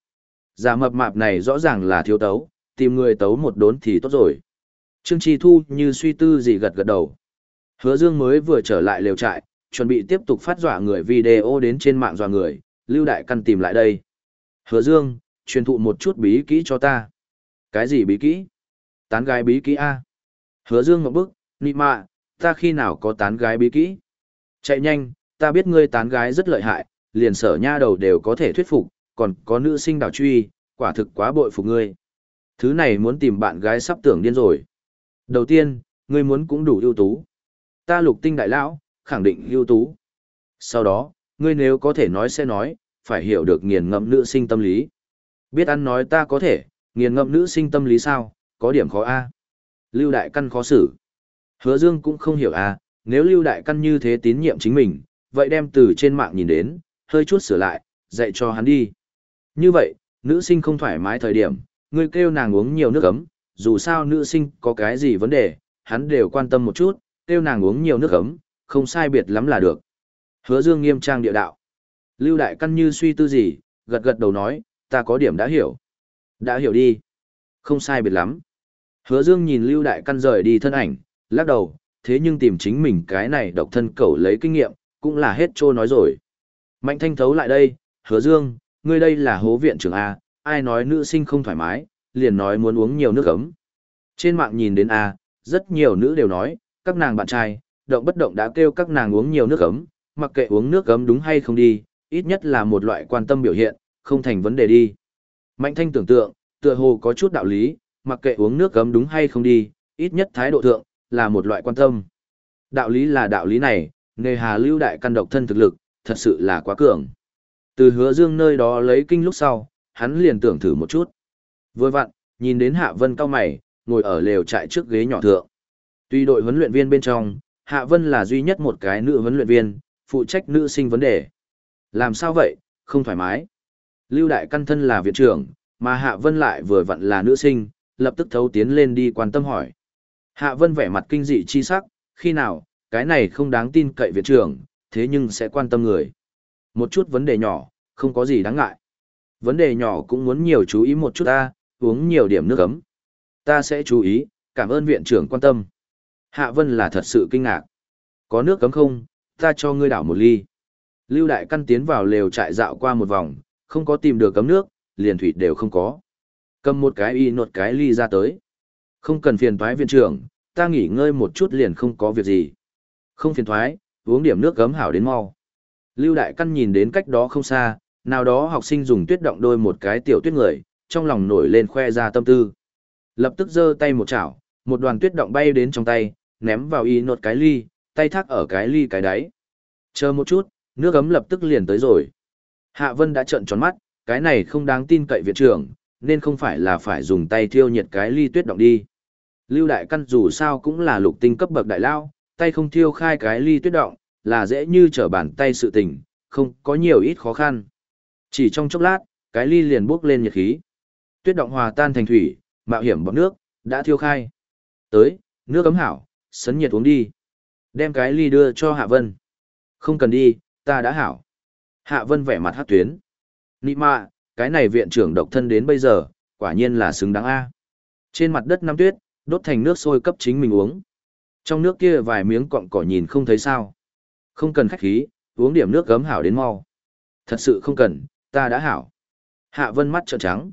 Giả mập mạp này rõ ràng là thiếu tấu, tìm người tấu một đốn thì tốt rồi. Trương Chi Thu như suy tư gì gật gật đầu. Hứa Dương mới vừa trở lại lều trại, chuẩn bị tiếp tục phát dọa người video đến trên mạng dọa người, Lưu Đại Căn tìm lại đây. Hứa Dương, truyền thụ một chút bí kỹ cho ta. Cái gì bí kỹ? Tán gái bí kỹ A. Hứa Dương ngọc bức, nị mạ, ta khi nào có tán gái bí kỹ? Chạy nhanh, ta biết ngươi tán gái rất lợi hại, liền sở nha đầu đều có thể thuyết phục, còn có nữ sinh đảo truy, quả thực quá bội phục ngươi. Thứ này muốn tìm bạn gái sắp tưởng điên rồi. Đầu tiên, ngươi muốn cũng đủ ưu tú. Ta lục tinh đại lão, khẳng định ưu tú. Sau đó, ngươi nếu có thể nói sẽ nói, phải hiểu được nghiền ngẫm nữ sinh tâm lý. Biết ăn nói ta có thể, nghiền ngẫm nữ sinh tâm lý sao, có điểm khó a. Lưu Đại Căn khó xử. Hứa Dương cũng không hiểu a, nếu Lưu Đại Căn như thế tín nhiệm chính mình, vậy đem từ trên mạng nhìn đến, hơi chút sửa lại, dạy cho hắn đi. Như vậy, nữ sinh không thoải mái thời điểm, ngươi kêu nàng uống nhiều nước ấm, dù sao nữ sinh có cái gì vấn đề, hắn đều quan tâm một chút, kêu nàng uống nhiều nước ấm, không sai biệt lắm là được. Hứa Dương nghiêm trang địa đạo. Lưu Đại Căn như suy tư gì, gật gật đầu nói, ta có điểm đã hiểu. Đã hiểu đi. Không sai biệt lắm. Hứa Dương nhìn Lưu Đại Căn rời đi thân ảnh, lắc đầu, thế nhưng tìm chính mình cái này độc thân cẩu lấy kinh nghiệm, cũng là hết trô nói rồi. Mạnh thanh thấu lại đây, Hứa Dương, ngươi đây là hố viện trưởng A, ai nói nữ sinh không thoải mái, liền nói muốn uống nhiều nước ấm. Trên mạng nhìn đến A, rất nhiều nữ đều nói, các nàng bạn trai, động bất động đã kêu các nàng uống nhiều nước ấm, mặc kệ uống nước ấm đúng hay không đi, ít nhất là một loại quan tâm biểu hiện, không thành vấn đề đi. Mạnh thanh tưởng tượng, tựa hồ có chút đạo lý, mặc kệ uống nước ấm đúng hay không đi, ít nhất thái độ thượng, là một loại quan tâm. Đạo lý là đạo lý này, nghề hà lưu đại căn độc thân thực lực, thật sự là quá cường. Từ hứa dương nơi đó lấy kinh lúc sau, hắn liền tưởng thử một chút. Vừa vặn, nhìn đến Hạ Vân cao mày, ngồi ở lều trại trước ghế nhỏ thượng. Tuy đội huấn luyện viên bên trong, Hạ Vân là duy nhất một cái nữ huấn luyện viên, phụ trách nữ sinh vấn đề. Làm sao vậy, không thoải mái. Lưu Đại Căn thân là viện trưởng, mà Hạ Vân lại vừa vặn là nữ sinh, lập tức thấu tiến lên đi quan tâm hỏi. Hạ Vân vẻ mặt kinh dị chi sắc, khi nào, cái này không đáng tin cậy viện trưởng, thế nhưng sẽ quan tâm người. Một chút vấn đề nhỏ, không có gì đáng ngại. Vấn đề nhỏ cũng muốn nhiều chú ý một chút ta, uống nhiều điểm nước ấm. Ta sẽ chú ý, cảm ơn viện trưởng quan tâm. Hạ Vân là thật sự kinh ngạc. Có nước cấm không, ta cho ngươi đảo một ly. Lưu Đại Căn tiến vào lều trại dạo qua một vòng, không có tìm được cấm nước, liền thủy đều không có. Cầm một cái y nột cái ly ra tới. Không cần phiền thoái viện trưởng, ta nghỉ ngơi một chút liền không có việc gì. Không phiền thoái, uống điểm nước gấm hảo đến mau. Lưu Đại Căn nhìn đến cách đó không xa, nào đó học sinh dùng tuyết động đôi một cái tiểu tuyết người, trong lòng nổi lên khoe ra tâm tư. Lập tức giơ tay một chảo, một đoàn tuyết động bay đến trong tay, ném vào y nột cái ly, tay thác ở cái ly cái đáy. Chờ một chút, nước ấm lập tức liền tới rồi. Hạ Vân đã trợn tròn mắt, cái này không đáng tin cậy viện trưởng, nên không phải là phải dùng tay thiêu nhiệt cái ly tuyết động đi. Lưu Đại Căn dù sao cũng là lục tinh cấp bậc đại lao, tay không thiêu khai cái ly tuyết động, là dễ như trở bàn tay sự tình, không có nhiều ít khó khăn. Chỉ trong chốc lát, cái ly liền bốc lên nhiệt khí. Tuyết động hòa tan thành thủy, mạo hiểm bọc nước, đã thiêu khai. Tới, nước ấm hảo, sấn nhiệt uống đi. Đem cái ly đưa cho Hạ Vân. Không cần đi, ta đã hảo. Hạ Vân vẻ mặt hát tuyến. Nị mạ, cái này viện trưởng độc thân đến bây giờ, quả nhiên là xứng đáng A. Trên mặt đất năm tuyết, đốt thành nước sôi cấp chính mình uống. Trong nước kia vài miếng cọng cỏ nhìn không thấy sao. Không cần khách khí, uống điểm nước gấm hảo đến mau. Thật sự không cần, ta đã hảo. Hạ Vân mắt trợn trắng.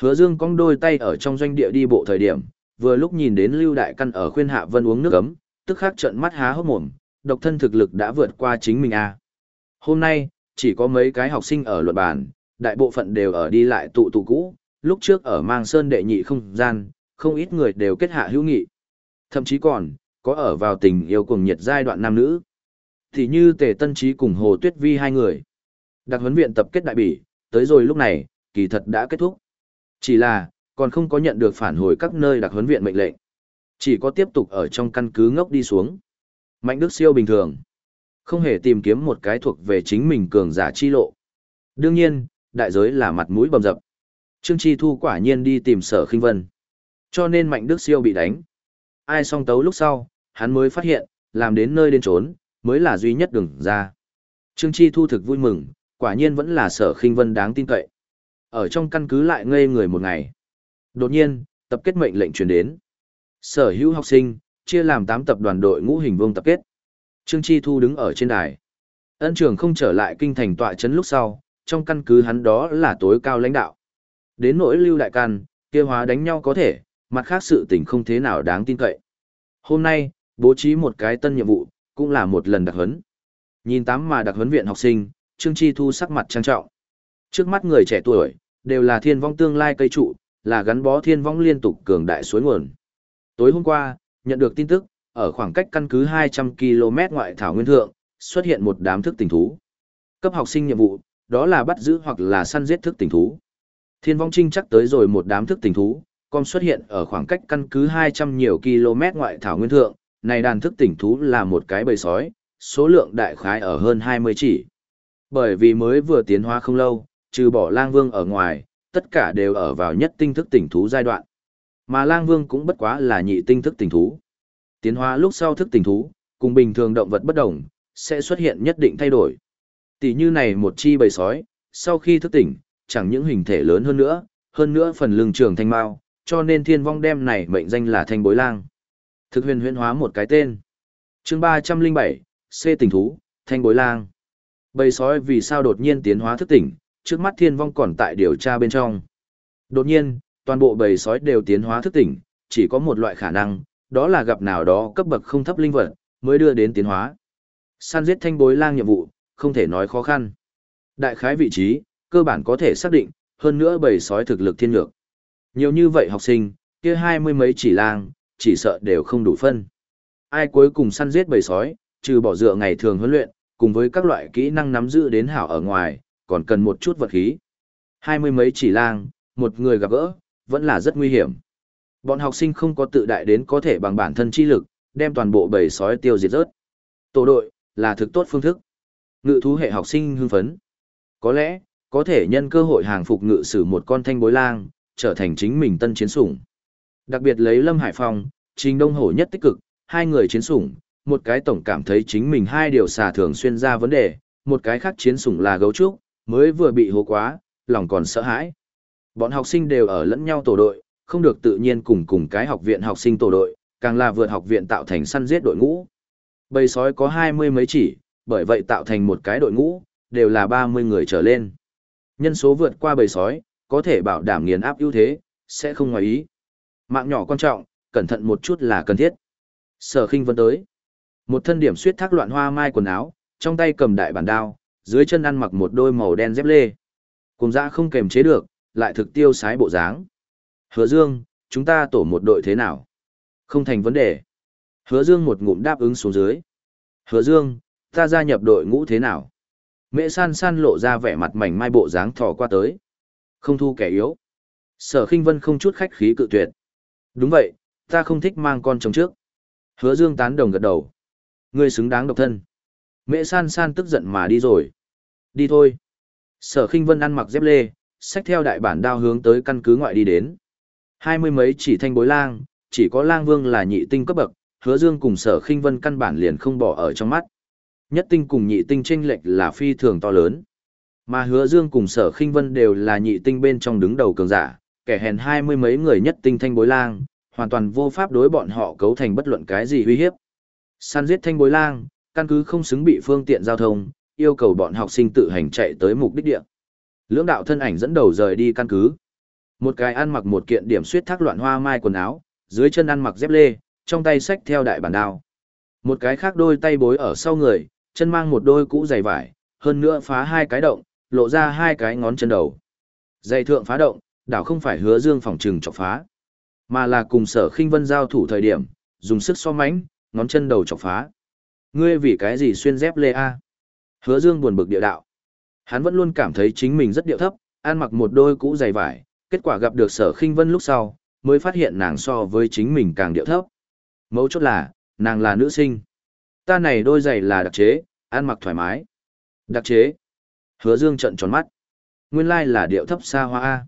Hứa Dương cong đôi tay ở trong doanh địa đi bộ thời điểm, vừa lúc nhìn đến Lưu Đại Căn ở khuyên Hạ Vân uống nước ấm, tức khắc trợn mắt há hốc mồm, độc thân thực lực đã vượt qua chính mình a. À. Hôm nay, chỉ có mấy cái học sinh ở luận bàn, đại bộ phận đều ở đi lại tụ tụ cũ, lúc trước ở mang sơn đệ nhị không gian, không ít người đều kết hạ hữu nghị. Thậm chí còn, có ở vào tình yêu cuồng nhiệt giai đoạn nam nữ. Thì như Tề Tân Trí cùng Hồ Tuyết Vi hai người. Đặc huấn viện tập kết đại bỉ, tới rồi lúc này, kỳ thật đã kết thúc. Chỉ là, còn không có nhận được phản hồi các nơi đặc huấn viện mệnh lệnh. Chỉ có tiếp tục ở trong căn cứ ngốc đi xuống. Mạnh Đức siêu bình thường. Không hề tìm kiếm một cái thuộc về chính mình cường giả chi lộ. Đương nhiên, đại giới là mặt mũi bầm dập. Trương Chi Thu quả nhiên đi tìm sở khinh vân. Cho nên Mạnh Đức siêu bị đánh. Ai song tấu lúc sau, hắn mới phát hiện, làm đến nơi đến trốn, mới là duy nhất đường ra. Trương Chi Thu thực vui mừng, quả nhiên vẫn là sở khinh vân đáng tin cậy. ở trong căn cứ lại ngây người một ngày. Đột nhiên, tập kết mệnh lệnh truyền đến. Sở hữu học sinh, chia làm 8 tập đoàn đội ngũ hình vương tập kết. Trương Chi Thu đứng ở trên đài. Ân trường không trở lại kinh thành tọa chấn lúc sau, trong căn cứ hắn đó là tối cao lãnh đạo. Đến nỗi lưu đại can, kia hóa đánh nhau có thể, mặt khác sự tình không thế nào đáng tin cậy. Hôm nay, bố trí một cái tân nhiệm vụ, cũng là một lần đặc huấn. Nhìn tám mà đặc huấn viện học sinh, Trương Chi Thu sắc mặt trang trọng. Trước mắt người trẻ tuổi, đều là thiên vong tương lai cây trụ, là gắn bó thiên vong liên tục cường đại suối nguồn. Tối hôm qua, nhận được tin tức, ở khoảng cách căn cứ 200 km ngoại thảo nguyên thượng, xuất hiện một đám thức tỉnh thú. Cấp học sinh nhiệm vụ, đó là bắt giữ hoặc là săn giết thức tỉnh thú. Thiên vong trinh chắc tới rồi một đám thức tỉnh thú, còn xuất hiện ở khoảng cách căn cứ 200 nhiều km ngoại thảo nguyên thượng, này đàn thức tỉnh thú là một cái bầy sói, số lượng đại khái ở hơn 20 chỉ. Bởi vì mới vừa tiến hóa không lâu, trừ bỏ lang vương ở ngoài, tất cả đều ở vào nhất tinh thức tỉnh thú giai đoạn. Mà lang vương cũng bất quá là nhị tinh thức tỉnh thú. Tiến hóa lúc sau thức tỉnh thú, cùng bình thường động vật bất đồng, sẽ xuất hiện nhất định thay đổi. Tỷ như này một chi bầy sói, sau khi thức tỉnh, chẳng những hình thể lớn hơn nữa, hơn nữa phần lưng trường thanh mao, cho nên thiên vong đem này mệnh danh là thanh bối lang. Thực huyền huyễn hóa một cái tên. chương 307, C tỉnh thú, thanh bối lang. Bầy sói vì sao đột nhiên tiến hóa thức tỉnh, trước mắt thiên vong còn tại điều tra bên trong. Đột nhiên, toàn bộ bầy sói đều tiến hóa thức tỉnh, chỉ có một loại khả năng, đó là gặp nào đó cấp bậc không thấp linh vật, mới đưa đến tiến hóa. Săn giết thanh bối lang nhiệm vụ, không thể nói khó khăn. Đại khái vị trí, cơ bản có thể xác định, hơn nữa bầy sói thực lực thiên lược. Nhiều như vậy học sinh, kia hai mươi mấy chỉ lang, chỉ sợ đều không đủ phân. Ai cuối cùng săn giết bầy sói, trừ bỏ dựa ngày thường huấn luyện, cùng với các loại kỹ năng nắm giữ đến hảo ở ngoài, còn cần một chút vật khí. Hai mươi mấy chỉ lang, một người gặp gỡ, vẫn là rất nguy hiểm. Bọn học sinh không có tự đại đến có thể bằng bản thân chi lực, đem toàn bộ bầy sói tiêu diệt rớt. Tổ đội, là thực tốt phương thức. Ngự thú hệ học sinh hưng phấn. Có lẽ, có thể nhân cơ hội hàng phục ngự sử một con thanh bối lang, trở thành chính mình tân chiến sủng. Đặc biệt lấy Lâm Hải Phong, Trình Đông Hổ nhất tích cực, hai người chiến sủng, một cái tổng cảm thấy chính mình hai điều xà thường xuyên ra vấn đề, một cái khác chiến sủng là gấu trúc, mới vừa bị hố quá, lòng còn sợ hãi. Bọn học sinh đều ở lẫn nhau tổ đội, không được tự nhiên cùng cùng cái học viện học sinh tổ đội, càng là vượt học viện tạo thành săn giết đội ngũ. Bầy sói có hai mươi mấy chỉ, bởi vậy tạo thành một cái đội ngũ, đều là ba mươi người trở lên. Nhân số vượt qua bầy sói, có thể bảo đảm nghiền áp ưu thế, sẽ không ngoài ý. Mạng nhỏ quan trọng, cẩn thận một chút là cần thiết. Sở khinh vân tới. Một thân điểm suyết thác loạn hoa mai quần áo, trong tay cầm đại bản đao, dưới chân ăn mặc một đôi màu đen dép lê. Cùng dã không kềm chế được, lại thực tiêu sái bộ dáng. Hứa Dương, chúng ta tổ một đội thế nào? Không thành vấn đề. Hứa Dương một ngụm đáp ứng xuống dưới. Hứa Dương, ta gia nhập đội ngũ thế nào? Mẹ san san lộ ra vẻ mặt mảnh mai bộ dáng thò qua tới. Không thu kẻ yếu. Sở khinh vân không chút khách khí cự tuyệt. Đúng vậy, ta không thích mang con chồng trước. Hứa Dương tán đồng gật đầu. Ngươi xứng đáng độc thân. Mẹ san san tức giận mà đi rồi. Đi thôi. Sở khinh vân ăn mặc dép lê, xách theo đại bản đao hướng tới căn cứ ngoại đi đến. Hai mươi mấy chỉ thanh bối lang, chỉ có lang vương là nhị tinh cấp bậc, hứa dương cùng sở khinh vân căn bản liền không bỏ ở trong mắt. Nhất tinh cùng nhị tinh tranh lệch là phi thường to lớn. Mà hứa dương cùng sở khinh vân đều là nhị tinh bên trong đứng đầu cường giả, kẻ hèn hai mươi mấy người nhất tinh thanh bối lang, hoàn toàn vô pháp đối bọn họ cấu thành bất luận cái gì uy hiếp. Săn giết thanh bối lang, căn cứ không xứng bị phương tiện giao thông, yêu cầu bọn học sinh tự hành chạy tới mục đích địa. Lưỡng đạo thân ảnh dẫn đầu rời đi căn cứ. Một cái ăn mặc một kiện điểm suýt thác loạn hoa mai quần áo, dưới chân ăn mặc dép lê, trong tay sách theo đại bản đao. Một cái khác đôi tay bối ở sau người, chân mang một đôi cũ giày vải, hơn nữa phá hai cái động, lộ ra hai cái ngón chân đầu. Dây thượng phá động, đảo không phải hứa dương phòng trừng chọc phá, mà là cùng sở khinh vân giao thủ thời điểm, dùng sức so mánh, ngón chân đầu chọc phá. Ngươi vì cái gì xuyên dép lê a? Hứa dương buồn bực địa đạo. Hắn vẫn luôn cảm thấy chính mình rất điệu thấp, ăn mặc một đôi cũ giày vải, kết quả gặp được sở khinh vân lúc sau, mới phát hiện nàng so với chính mình càng điệu thấp. Mấu chốt là, nàng là nữ sinh. Ta này đôi giày là đặc chế, ăn mặc thoải mái. Đặc chế. Hứa dương trợn tròn mắt. Nguyên lai là điệu thấp xa hoa A.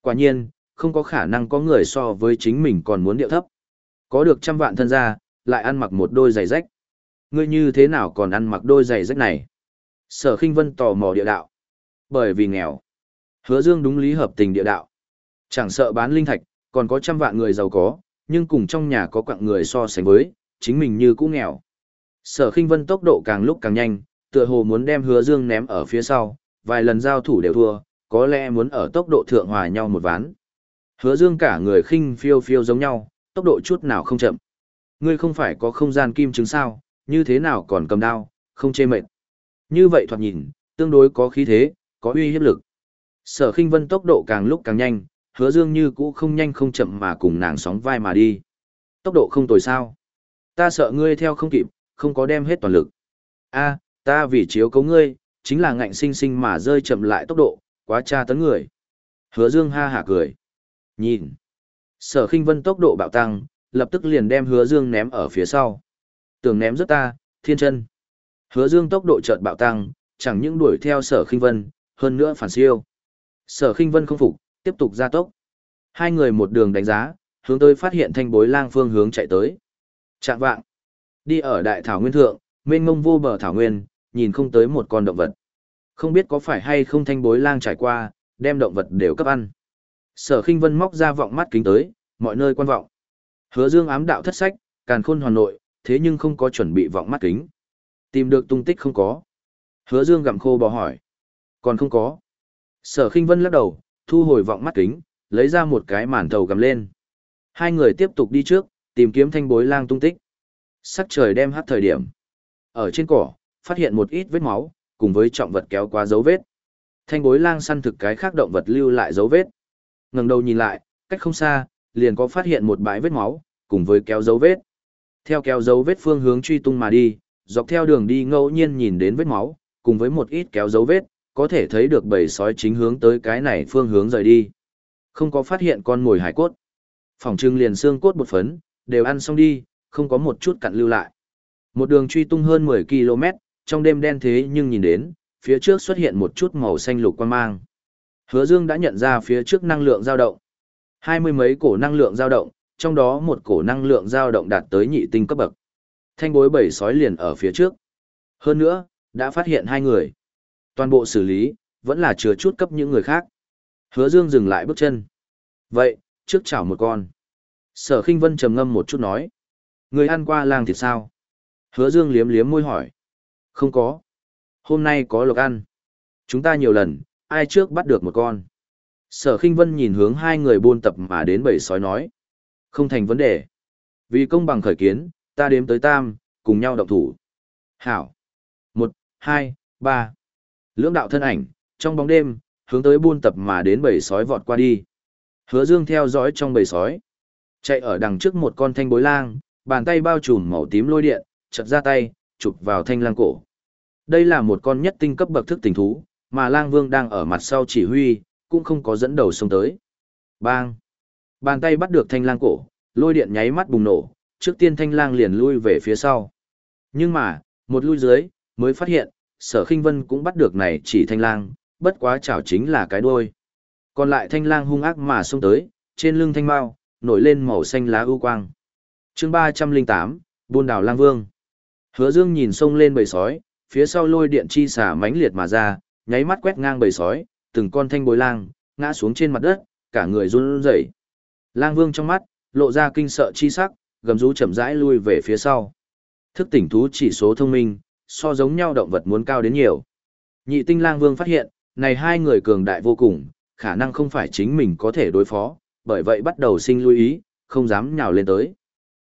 Quả nhiên, không có khả năng có người so với chính mình còn muốn điệu thấp. Có được trăm vạn thân gia, lại ăn mặc một đôi giày rách. Ngươi như thế nào còn ăn mặc đôi giày rách này? Sở khinh vân tò mò địa đạo. Bởi vì nghèo. Hứa Dương đúng lý hợp tình địa đạo. Chẳng sợ bán linh thạch, còn có trăm vạn người giàu có, nhưng cùng trong nhà có quặng người so sánh với, chính mình như cũ nghèo. Sở Khinh Vân tốc độ càng lúc càng nhanh, tựa hồ muốn đem Hứa Dương ném ở phía sau, vài lần giao thủ đều thua, có lẽ muốn ở tốc độ thượng hòa nhau một ván. Hứa Dương cả người khinh phiêu phiêu giống nhau, tốc độ chút nào không chậm. Ngươi không phải có không gian kim chứng sao, như thế nào còn cầm đao, không chê mệt. Như vậy thoạt nhìn, tương đối có khí thế, có uy hiếp lực. Sở Khinh Vân tốc độ càng lúc càng nhanh, Hứa Dương như cũ không nhanh không chậm mà cùng nàng sóng vai mà đi. Tốc độ không tồi sao? Ta sợ ngươi theo không kịp, không có đem hết toàn lực. A, ta vì chiếu cố ngươi, chính là ngạnh sinh sinh mà rơi chậm lại tốc độ, quá tra tấn người. Hứa Dương ha hả cười. Nhìn. Sở Khinh Vân tốc độ bạo tăng, lập tức liền đem Hứa Dương ném ở phía sau. Tưởng ném rất ta, thiên chân. Hứa Dương tốc độ chợt bạo tăng, chẳng những đuổi theo Sở Khinh Vân, hơn nữa phản siêu. Sở Khinh Vân không phục, tiếp tục gia tốc. Hai người một đường đánh giá, hướng tới phát hiện thanh bối lang phương hướng chạy tới. Chạm vạng. Đi ở đại thảo nguyên thượng, mênh mông vô bờ thảo nguyên, nhìn không tới một con động vật. Không biết có phải hay không thanh bối lang trải qua, đem động vật đều cấp ăn. Sở Khinh Vân móc ra vọng mắt kính tới, mọi nơi quan vọng. Hứa Dương ám đạo thất sách, càn khôn hoàn nội, thế nhưng không có chuẩn bị vọng mắt kính. Tìm được tung tích không có. Hứa Dương gặm khô bò hỏi. Còn không có. Sở Khinh Vân lắc đầu, thu hồi vọng mắt kính, lấy ra một cái màn thầu gầm lên. Hai người tiếp tục đi trước, tìm kiếm thanh bối lang tung tích. Sắc trời đem hát thời điểm. Ở trên cỏ, phát hiện một ít vết máu, cùng với trọng vật kéo qua dấu vết. Thanh bối lang săn thực cái khác động vật lưu lại dấu vết. ngẩng đầu nhìn lại, cách không xa, liền có phát hiện một bãi vết máu, cùng với kéo dấu vết. Theo kéo dấu vết phương hướng truy tung mà đi, dọc theo đường đi ngẫu nhiên nhìn đến vết máu, cùng với một ít kéo dấu vết, có thể thấy được bầy sói chính hướng tới cái này phương hướng rời đi. Không có phát hiện con mồi hải cốt. Phòng trưng liền xương cốt bột phấn, đều ăn xong đi, không có một chút cặn lưu lại. Một đường truy tung hơn 10 km, trong đêm đen thế nhưng nhìn đến, phía trước xuất hiện một chút màu xanh lục quan mang. Hứa Dương đã nhận ra phía trước năng lượng dao động. Hai mươi mấy cổ năng lượng dao động, trong đó một cổ năng lượng dao động đạt tới nhị tinh cấp bậc. Thanh bối bảy sói liền ở phía trước. Hơn nữa, đã phát hiện hai người. Toàn bộ xử lý, vẫn là chừa chút cấp những người khác. Hứa Dương dừng lại bước chân. Vậy, trước chảo một con. Sở Kinh Vân trầm ngâm một chút nói. Người ăn qua lang thịt sao? Hứa Dương liếm liếm môi hỏi. Không có. Hôm nay có lộc ăn. Chúng ta nhiều lần, ai trước bắt được một con. Sở Kinh Vân nhìn hướng hai người buôn tập mà đến bầy sói nói. Không thành vấn đề. Vì công bằng khởi kiến, ta đếm tới tam, cùng nhau động thủ. Hảo. Một, hai, ba. Lưỡng đạo thân ảnh, trong bóng đêm, hướng tới buôn tập mà đến bầy sói vọt qua đi. Hứa Dương theo dõi trong bầy sói. Chạy ở đằng trước một con thanh bối lang, bàn tay bao trùm màu tím lôi điện, chật ra tay, chụp vào thanh lang cổ. Đây là một con nhất tinh cấp bậc thức tình thú, mà lang vương đang ở mặt sau chỉ huy, cũng không có dẫn đầu xông tới. Bang! Bàn tay bắt được thanh lang cổ, lôi điện nháy mắt bùng nổ, trước tiên thanh lang liền lui về phía sau. Nhưng mà, một lui dưới, mới phát hiện, sở khinh vân cũng bắt được này chỉ thanh lang, bất quá chảo chính là cái đuôi. Còn lại thanh lang hung ác mà xông tới, trên lưng thanh mao, nổi lên màu xanh lá ưu quang. chương 308, buôn đảo lang vương. Hứa dương nhìn sông lên bầy sói, phía sau lôi điện chi xả mãnh liệt mà ra, nháy mắt quét ngang bầy sói, từng con thanh bối lang, ngã xuống trên mặt đất, cả người run rẩy. Lang vương trong mắt, lộ ra kinh sợ chi sắc, gầm rú chậm rãi lui về phía sau. Thức tỉnh thú chỉ số thông minh, so giống nhau động vật muốn cao đến nhiều. Nhị tinh lang vương phát hiện, này hai người cường đại vô cùng, khả năng không phải chính mình có thể đối phó, bởi vậy bắt đầu sinh lưu ý, không dám nhào lên tới.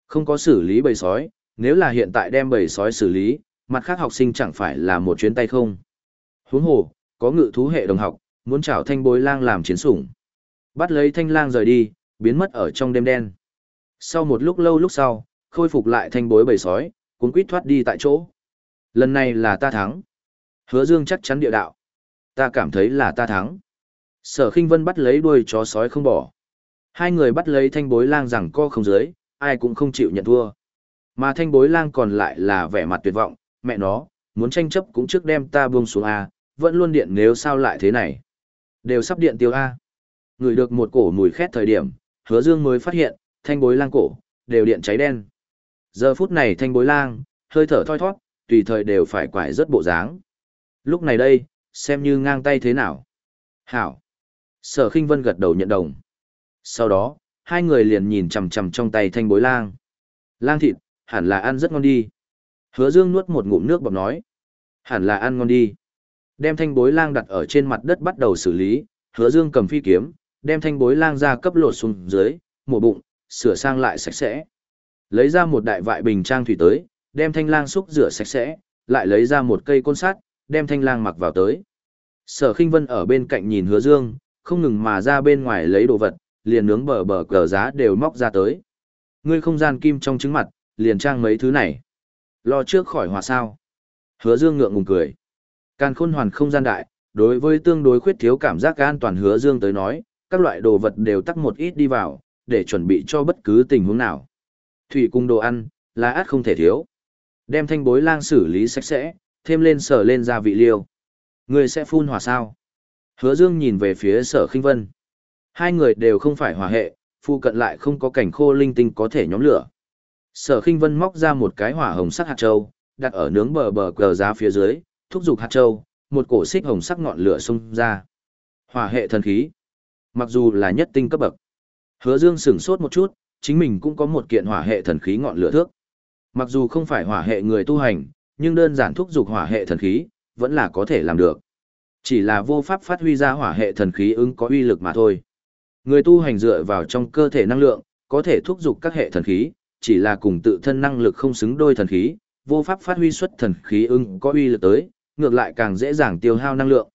Không có xử lý bầy sói, nếu là hiện tại đem bầy sói xử lý, mặt khác học sinh chẳng phải là một chuyến tay không. Huống hồ, có ngự thú hệ đồng học, muốn chảo thanh bối lang làm chiến sủng. Bắt lấy thanh lang rời đi, biến mất ở trong đêm đen. Sau một lúc lâu lúc sau, khôi phục lại thanh bối bầy sói, cuốn quýt thoát đi tại chỗ. Lần này là ta thắng. Hứa Dương chắc chắn địa đạo. Ta cảm thấy là ta thắng. Sở Kinh Vân bắt lấy đuôi chó sói không bỏ. Hai người bắt lấy thanh bối lang rằng co không dưới, ai cũng không chịu nhận thua. Mà thanh bối lang còn lại là vẻ mặt tuyệt vọng, mẹ nó, muốn tranh chấp cũng trước đem ta buông xuống A, vẫn luôn điện nếu sao lại thế này. Đều sắp điện tiêu A. Người được một cổ mùi khét thời điểm, hứa dương mới phát hiện, thanh bối lang cổ, đều điện cháy đen. Giờ phút này thanh bối lang, hơi thở thoi thoát, tùy thời đều phải quải rất bộ dáng. Lúc này đây, xem như ngang tay thế nào. Hảo. Sở khinh vân gật đầu nhận đồng. Sau đó, hai người liền nhìn chằm chằm trong tay thanh bối lang. Lang thịt, hẳn là ăn rất ngon đi. Hứa dương nuốt một ngụm nước bọc nói. Hẳn là ăn ngon đi. Đem thanh bối lang đặt ở trên mặt đất bắt đầu xử lý, hứa dương cầm phi kiếm, đem thanh bối lang ra cấp lột xuống dưới, mổ bụng, sửa sang lại sạch sẽ. Lấy ra một đại vại bình trang thủy tới, đem thanh lang xúc rửa sạch sẽ, lại lấy ra một cây côn sắt, đem thanh lang mặc vào tới. Sở khinh vân ở bên cạnh nhìn hứa dương, không ngừng mà ra bên ngoài lấy đồ vật, liền nướng bờ bờ cờ giá đều móc ra tới. Ngươi không gian kim trong trứng mặt, liền trang mấy thứ này. Lo trước khỏi hòa sao. Hứa dương ngượng ngùng cười. Càn khôn hoàn không gian đại, đối với tương đối khuyết thiếu cảm giác an toàn hứa dương tới nói, các loại đồ vật đều tắc một ít đi vào, để chuẩn bị cho bất cứ tình huống nào. Thủy cung đồ ăn, là át không thể thiếu. Đem thanh bối lang xử lý sạch sẽ, thêm lên sở lên gia vị liêu. Người sẽ phun hỏa sao? Hứa Dương nhìn về phía sở khinh vân. Hai người đều không phải hỏa hệ, phu cận lại không có cảnh khô linh tinh có thể nhóm lửa. Sở khinh vân móc ra một cái hỏa hồng sắc hạt châu, đặt ở nướng bờ bờ cờ giá phía dưới, thúc giục hạt châu, một cổ xích hồng sắc ngọn lửa xông ra. Hỏa hệ thần khí. Mặc dù là nhất tinh cấp bậc. Hứa Dương sửng sốt một chút, chính mình cũng có một kiện hỏa hệ thần khí ngọn lửa thước. Mặc dù không phải hỏa hệ người tu hành, nhưng đơn giản thúc giục hỏa hệ thần khí, vẫn là có thể làm được. Chỉ là vô pháp phát huy ra hỏa hệ thần khí ứng có uy lực mà thôi. Người tu hành dựa vào trong cơ thể năng lượng, có thể thúc giục các hệ thần khí, chỉ là cùng tự thân năng lực không xứng đôi thần khí, vô pháp phát huy xuất thần khí ứng có uy lực tới, ngược lại càng dễ dàng tiêu hao năng lượng.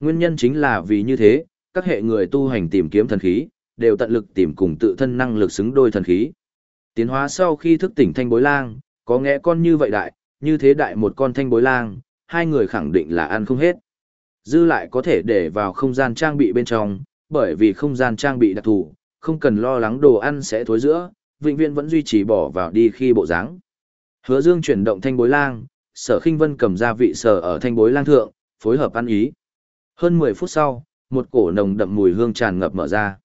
Nguyên nhân chính là vì như thế, các hệ người tu hành tìm kiếm thần khí, đều tận lực tìm cùng tự thân năng lực xứng đôi thần khí. Tiến hóa sau khi thức tỉnh thanh bối lang, có nghe con như vậy đại, như thế đại một con thanh bối lang, hai người khẳng định là ăn không hết. Dư lại có thể để vào không gian trang bị bên trong, bởi vì không gian trang bị đặc thù, không cần lo lắng đồ ăn sẽ thối giữa, vĩnh viễn vẫn duy trì bỏ vào đi khi bộ dáng. Hứa Dương chuyển động thanh bối lang, Sở Khinh Vân cầm ra vị sở ở thanh bối lang thượng, phối hợp ăn ý. Hơn 10 phút sau, một cổ nồng đậm mùi hương tràn ngập mở ra.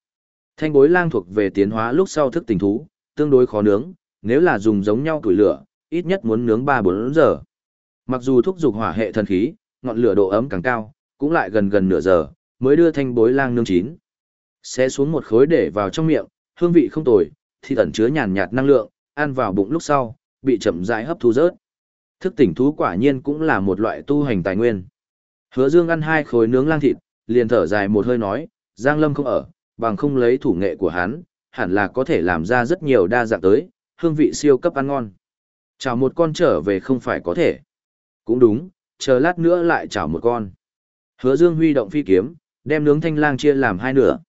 Thanh bối lang thuộc về tiến hóa lúc sau thức tình thú, tương đối khó nướng, nếu là dùng giống nhau tuổi lửa, ít nhất muốn nướng 3-4 giờ. Mặc dù thúc dục hỏa hệ thần khí, ngọn lửa độ ấm càng cao, cũng lại gần gần nửa giờ, mới đưa thanh bối lang nướng chín. Xé xuống một khối để vào trong miệng, hương vị không tồi, thì ẩn chứa nhàn nhạt năng lượng, ăn vào bụng lúc sau, bị chậm rãi hấp thu rớt. Thức tỉnh thú quả nhiên cũng là một loại tu hành tài nguyên. Hứa Dương ăn hai khối nướng lang thịt, liền thở dài một hơi nói, Giang Lâm không ở, bằng không lấy thủ nghệ của hắn, hẳn là có thể làm ra rất nhiều đa dạng tới, hương vị siêu cấp ăn ngon. Chào một con trở về không phải có thể. Cũng đúng, chờ lát nữa lại chào một con. Hứa Dương huy động phi kiếm, đem nướng thanh lang chia làm hai nửa.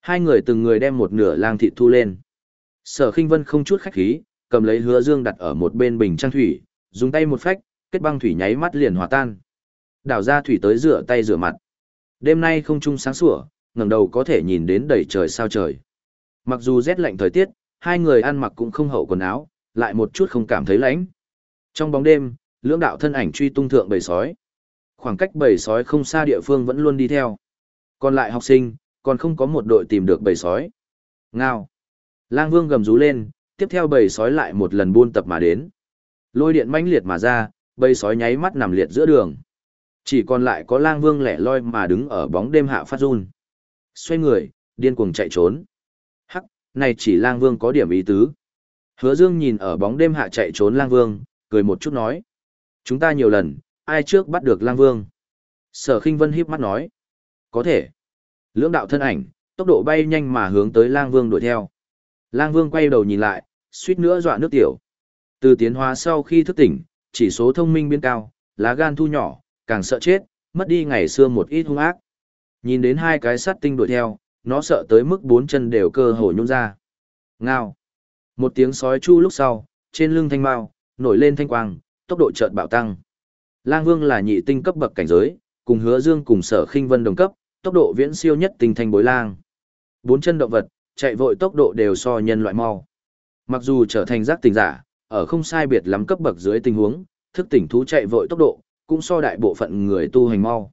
Hai người từng người đem một nửa lang thịt thu lên. Sở Khinh Vân không chút khách khí, cầm lấy Hứa Dương đặt ở một bên bình trang thủy, dùng tay một phách, kết băng thủy nháy mắt liền hòa tan. Đảo ra thủy tới rửa tay rửa mặt. Đêm nay không trung sáng sủa, ngẩng đầu có thể nhìn đến đầy trời sao trời. Mặc dù rét lạnh thời tiết, hai người ăn mặc cũng không hậu quần áo, lại một chút không cảm thấy lạnh. Trong bóng đêm, lưỡng đạo thân ảnh truy tung thượng bầy sói. Khoảng cách bầy sói không xa địa phương vẫn luôn đi theo. Còn lại học sinh, còn không có một đội tìm được bầy sói. Ngao. Lang Vương gầm rú lên, tiếp theo bầy sói lại một lần buôn tập mà đến. Lôi điện mãnh liệt mà ra, bầy sói nháy mắt nằm liệt giữa đường. Chỉ còn lại có Lang Vương lẻ loi mà đứng ở bóng đêm hạ phát run. Xoay người, điên cuồng chạy trốn. Này chỉ Lang Vương có điểm ý tứ. Hứa Dương nhìn ở bóng đêm hạ chạy trốn Lang Vương, cười một chút nói. Chúng ta nhiều lần, ai trước bắt được lang vương? Sở khinh vân híp mắt nói. Có thể. Lưỡng đạo thân ảnh, tốc độ bay nhanh mà hướng tới lang vương đuổi theo. Lang vương quay đầu nhìn lại, suýt nữa dọa nước tiểu. Từ tiến hóa sau khi thức tỉnh, chỉ số thông minh biến cao, lá gan thu nhỏ, càng sợ chết, mất đi ngày xưa một ít hung ác. Nhìn đến hai cái sát tinh đuổi theo, nó sợ tới mức bốn chân đều cơ hồ nhún ra. Ngao. Một tiếng sói chu lúc sau, trên lưng thanh mao, nổi lên thanh quang, tốc độ chợt bạo tăng. Lang Vương là nhị tinh cấp bậc cảnh giới, cùng Hứa Dương cùng Sở Khinh Vân đồng cấp, tốc độ viễn siêu nhất tinh thanh bối lang. Bốn chân động vật, chạy vội tốc độ đều so nhân loại mau. Mặc dù trở thành giác tỉnh giả, ở không sai biệt lắm cấp bậc dưới tình huống, thức tỉnh thú chạy vội tốc độ cũng so đại bộ phận người tu hành mau.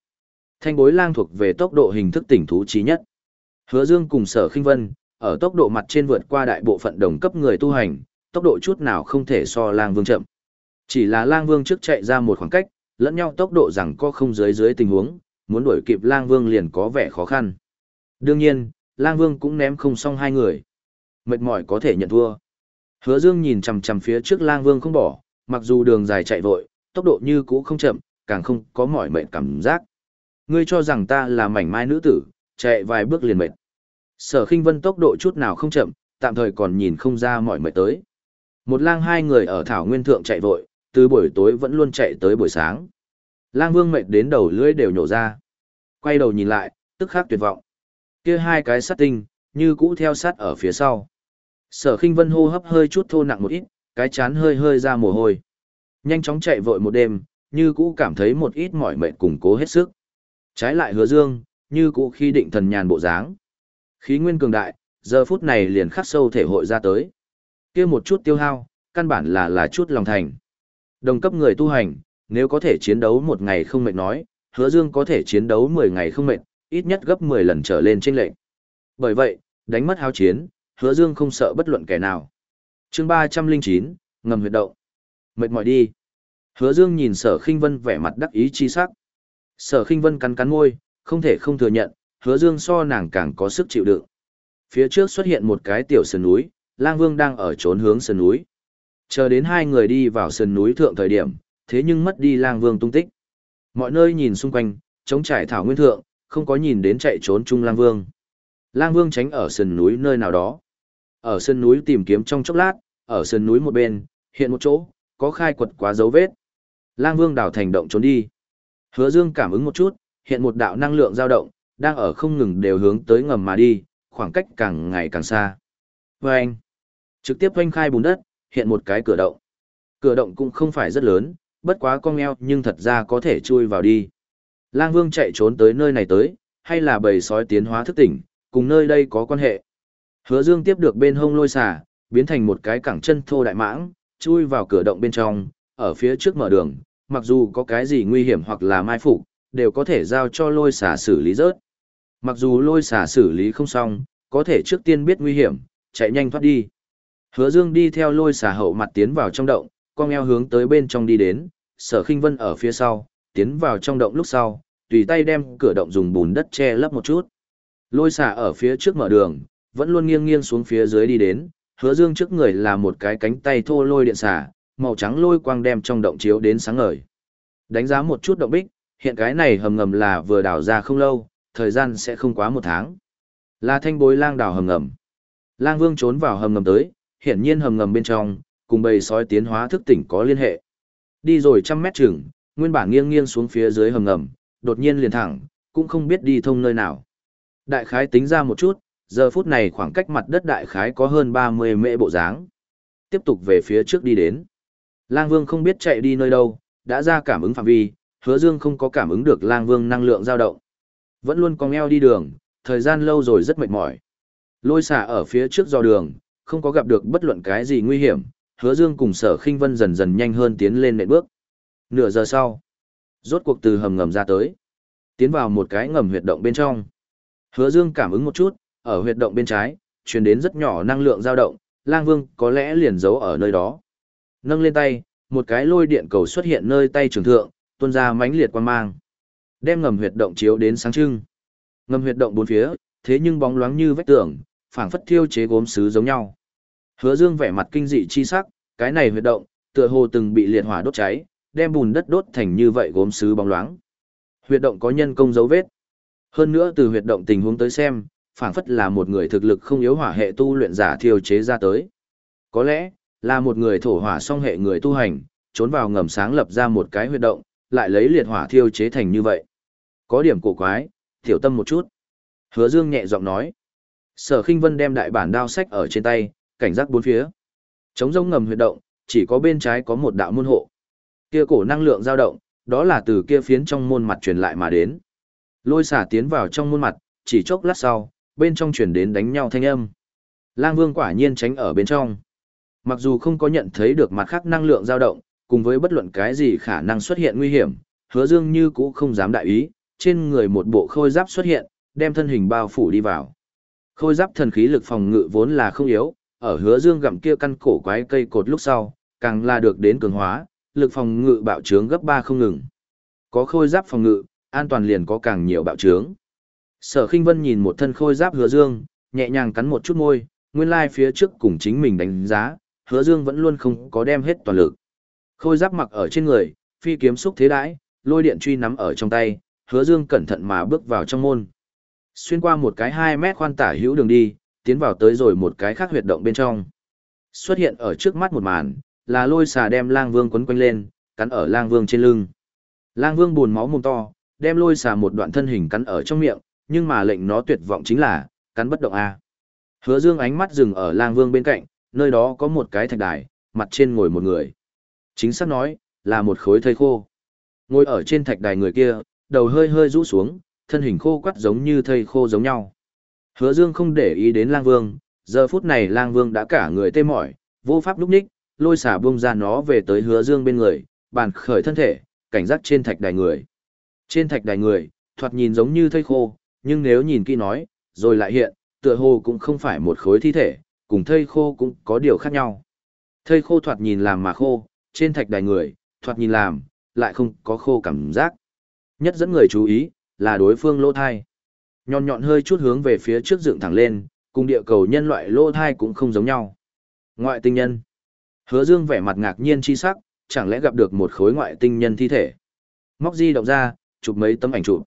Thanh bối lang thuộc về tốc độ hình thức tỉnh thú chí nhất. Hứa Dương cùng Sở Khinh Vân, ở tốc độ mặt trên vượt qua đại bộ phận đồng cấp người tu hành, tốc độ chút nào không thể so lang vương chậm. Chỉ là lang vương trước chạy ra một khoảng cách, lẫn nhau tốc độ rằng có không dưới dưới tình huống, muốn đuổi kịp lang vương liền có vẻ khó khăn. Đương nhiên, Lang Vương cũng ném không xong hai người. Mệt mỏi có thể nhận thua. Hứa Dương nhìn chằm chằm phía trước Lang Vương không bỏ, mặc dù đường dài chạy vội, tốc độ như cũ không chậm, càng không có mỏi mệt cảm giác. Ngươi cho rằng ta là mảnh mai nữ tử, chạy vài bước liền mệt. Sở Khinh Vân tốc độ chút nào không chậm, tạm thời còn nhìn không ra mọi mệt tới. Một lang hai người ở thảo nguyên thượng chạy vội, từ buổi tối vẫn luôn chạy tới buổi sáng. Lang Vương mệt đến đầu lưỡi đều nhổ ra. Quay đầu nhìn lại, tức khắc tuyệt vọng. Kia hai cái sát tinh, như cũ theo sát ở phía sau. Sở Khinh Vân hô hấp hơi chút thô nặng một ít, cái chán hơi hơi ra mồ hôi. Nhanh chóng chạy vội một đêm, như cũ cảm thấy một ít mỏi mệt cùng cố hết sức. Trái lại Hứa Dương, như cũ khi định thần nhàn bộ dáng. Khí nguyên cường đại, giờ phút này liền khắc sâu thể hội ra tới. Kia một chút tiêu hao, căn bản là là chút lòng thành. Đồng cấp người tu hành, nếu có thể chiến đấu một ngày không mệt nói, hứa dương có thể chiến đấu 10 ngày không mệt, ít nhất gấp 10 lần trở lên trên lệnh. Bởi vậy, đánh mất hao chiến, hứa dương không sợ bất luận kẻ nào. chương 309, ngầm huyệt động. Mệt mỏi đi. Hứa dương nhìn sở khinh vân vẻ mặt đắc ý chi sắc. Sở khinh vân cắn cắn môi, không thể không thừa nhận, hứa dương so nàng càng có sức chịu đựng. Phía trước xuất hiện một cái tiểu sườn núi, lang vương đang ở trốn hướng sườn núi. Chờ đến hai người đi vào sườn núi thượng thời điểm, thế nhưng mất đi lang vương tung tích. Mọi nơi nhìn xung quanh, chống trải thảo nguyên thượng, không có nhìn đến chạy trốn chung lang vương. Lang vương tránh ở sườn núi nơi nào đó. Ở sườn núi tìm kiếm trong chốc lát, ở sườn núi một bên, hiện một chỗ, có khai quật quá dấu vết. Lang vương đào thành động trốn đi. Hứa dương cảm ứng một chút, hiện một đạo năng lượng dao động, đang ở không ngừng đều hướng tới ngầm mà đi, khoảng cách càng ngày càng xa. Và anh, trực tiếp hoanh khai bùn đất, hiện một cái cửa động. Cửa động cũng không phải rất lớn, bất quá cong eo nhưng thật ra có thể chui vào đi. Lang Vương chạy trốn tới nơi này tới, hay là bầy sói tiến hóa thức tỉnh, cùng nơi đây có quan hệ. Hứa Dương tiếp được bên hông lôi xà, biến thành một cái cẳng chân thô đại mãng, chui vào cửa động bên trong, ở phía trước mở đường, mặc dù có cái gì nguy hiểm hoặc là mai phục, đều có thể giao cho lôi xả xử lý rớt. Mặc dù lôi xả xử lý không xong, có thể trước tiên biết nguy hiểm, chạy nhanh thoát đi. Hứa Dương đi theo lôi xả hậu mặt tiến vào trong động, con eo hướng tới bên trong đi đến, sở khinh vân ở phía sau, tiến vào trong động lúc sau, tùy tay đem cửa động dùng bùn đất che lấp một chút. Lôi xả ở phía trước mở đường, vẫn luôn nghiêng nghiêng xuống phía dưới đi đến, hứa dương trước người là một cái cánh tay thô lôi điện xả, màu trắng lôi quang đem trong động chiếu đến sáng ngời. Đánh giá một chút động bích, hiện cái này hầm ngầm là vừa đào ra không lâu, thời gian sẽ không quá một tháng. Là thanh bối lang đào hầm ngầm. Lang vương trốn vào hầm ngầm tới, hiển nhiên hầm ngầm bên trong, cùng bầy sói tiến hóa thức tỉnh có liên hệ. Đi rồi trăm mét chừng, nguyên bản nghiêng nghiêng xuống phía dưới hầm ngầm, đột nhiên liền thẳng, cũng không biết đi thông nơi nào. Đại khái tính ra một chút, giờ phút này khoảng cách mặt đất đại khái có hơn 30 mễ bộ dáng. Tiếp tục về phía trước đi đến. Lang Vương không biết chạy đi nơi đâu, đã ra cảm ứng phạm vi, hứa dương không có cảm ứng được Lang Vương năng lượng dao động. Vẫn luôn cong eo đi đường, thời gian lâu rồi rất mệt mỏi. Lôi xả ở phía trước do đường, không có gặp được bất luận cái gì nguy hiểm, hứa dương cùng sở khinh vân dần dần nhanh hơn tiến lên nệm bước. Nửa giờ sau, rốt cuộc từ hầm ngầm ra tới. Tiến vào một cái ngầm huyệt động bên trong. Hứa dương cảm ứng một chút, ở huyệt động bên trái, truyền đến rất nhỏ năng lượng dao động, lang vương có lẽ liền giấu ở nơi đó. Nâng lên tay, một cái lôi điện cầu xuất hiện nơi tay trường thượng, tuôn ra mãnh liệt quang mang. Đem ngầm huyệt động chiếu đến sáng trưng. Ngầm huyệt động bốn phía, thế nhưng bóng loáng như vách tường, phảng phất thiêu chế gốm sứ giống nhau. Hứa Dương vẻ mặt kinh dị chi sắc, cái này huyệt động, tựa hồ từng bị liệt hỏa đốt cháy, đem bùn đất đốt thành như vậy gốm sứ bóng loáng. Huyệt động có nhân công dấu vết. Hơn nữa từ huyệt động tình huống tới xem, phảng phất là một người thực lực không yếu hỏa hệ tu luyện giả thiêu chế ra tới. Có lẽ, là một người thổ hỏa song hệ người tu hành, trốn vào ngầm sáng lập ra một cái huyệt động, lại lấy liệt hỏa thiêu chế thành như vậy. Có điểm cổ quái, tiểu tâm một chút. Hứa Dương nhẹ giọng nói. Sở Khinh Vân đem đại bản đao sách ở trên tay, cảnh giác bốn phía. Trống rông ngầm huyệt động, chỉ có bên trái có một đạo môn hộ. Kia cổ năng lượng dao động, đó là từ kia phiến trong môn mặt truyền lại mà đến. Lôi xả tiến vào trong môn mặt, chỉ chốc lát sau, bên trong truyền đến đánh nhau thanh âm. Lang Vương quả nhiên tránh ở bên trong. Mặc dù không có nhận thấy được mặt khác năng lượng dao động, cùng với bất luận cái gì khả năng xuất hiện nguy hiểm, hứa dương như cũ không dám đại ý, trên người một bộ khôi giáp xuất hiện, đem thân hình bao phủ đi vào. Khôi giáp thần khí lực phòng ngự vốn là không yếu, ở hứa dương gặm kia căn cổ quái cây cột lúc sau, càng là được đến cường hóa, lực phòng ngự bạo trướng gấp 3 không ngừng. Có khôi giáp phòng ngự, an toàn liền có càng nhiều bạo trướng. Sở Khinh Vân nhìn một thân khôi giáp Hứa Dương, nhẹ nhàng cắn một chút môi, nguyên lai phía trước cùng chính mình đánh giá, Hứa Dương vẫn luôn không có đem hết toàn lực. Khôi giáp mặc ở trên người, phi kiếm xúc thế đãi, lôi điện truy nắm ở trong tay, Hứa Dương cẩn thận mà bước vào trong môn. Xuyên qua một cái 2 mét khoan tả hữu đường đi, tiến vào tới rồi một cái khác huyệt động bên trong. Xuất hiện ở trước mắt một màn, là lôi xà đem lang vương quấn quanh lên, cắn ở lang vương trên lưng. Lang vương buồn máu mồm to, đem lôi xà một đoạn thân hình cắn ở trong miệng, nhưng mà lệnh nó tuyệt vọng chính là, cắn bất động a. Hứa Dương ánh mắt dừng ở lang vương bên cạnh, nơi đó có một cái thạch đài, mặt trên ngồi một người. Chính xác nói, là một khối thây khô. Ngồi ở trên thạch đài người kia, đầu hơi hơi rũ xuống, thân hình khô quắt giống như thây khô giống nhau. Hứa Dương không để ý đến lang vương, giờ phút này lang vương đã cả người tê mỏi, vô pháp lúc ních, lôi xả bung ra nó về tới hứa dương bên người, bàn khởi thân thể, cảnh giác trên thạch đài người. Trên thạch đài người, thoạt nhìn giống như thây khô, nhưng nếu nhìn kỹ nói, rồi lại hiện, tựa hồ cũng không phải một khối thi thể, cùng thây khô cũng có điều khác nhau. Thây khô thoạt nhìn làm mà khô, trên thạch đài người, thoạt nhìn làm, lại không có khô cảm giác. Nhất dẫn người chú ý, là đối phương lỗ thai. Nhọn nhọn hơi chút hướng về phía trước dựng thẳng lên, cùng địa cầu nhân loại lỗ thai cũng không giống nhau. Ngoại tinh nhân. Hứa Dương vẻ mặt ngạc nhiên chi sắc, chẳng lẽ gặp được một khối ngoại tinh nhân thi thể. Móc di động ra, chụp mấy tấm ảnh chụp.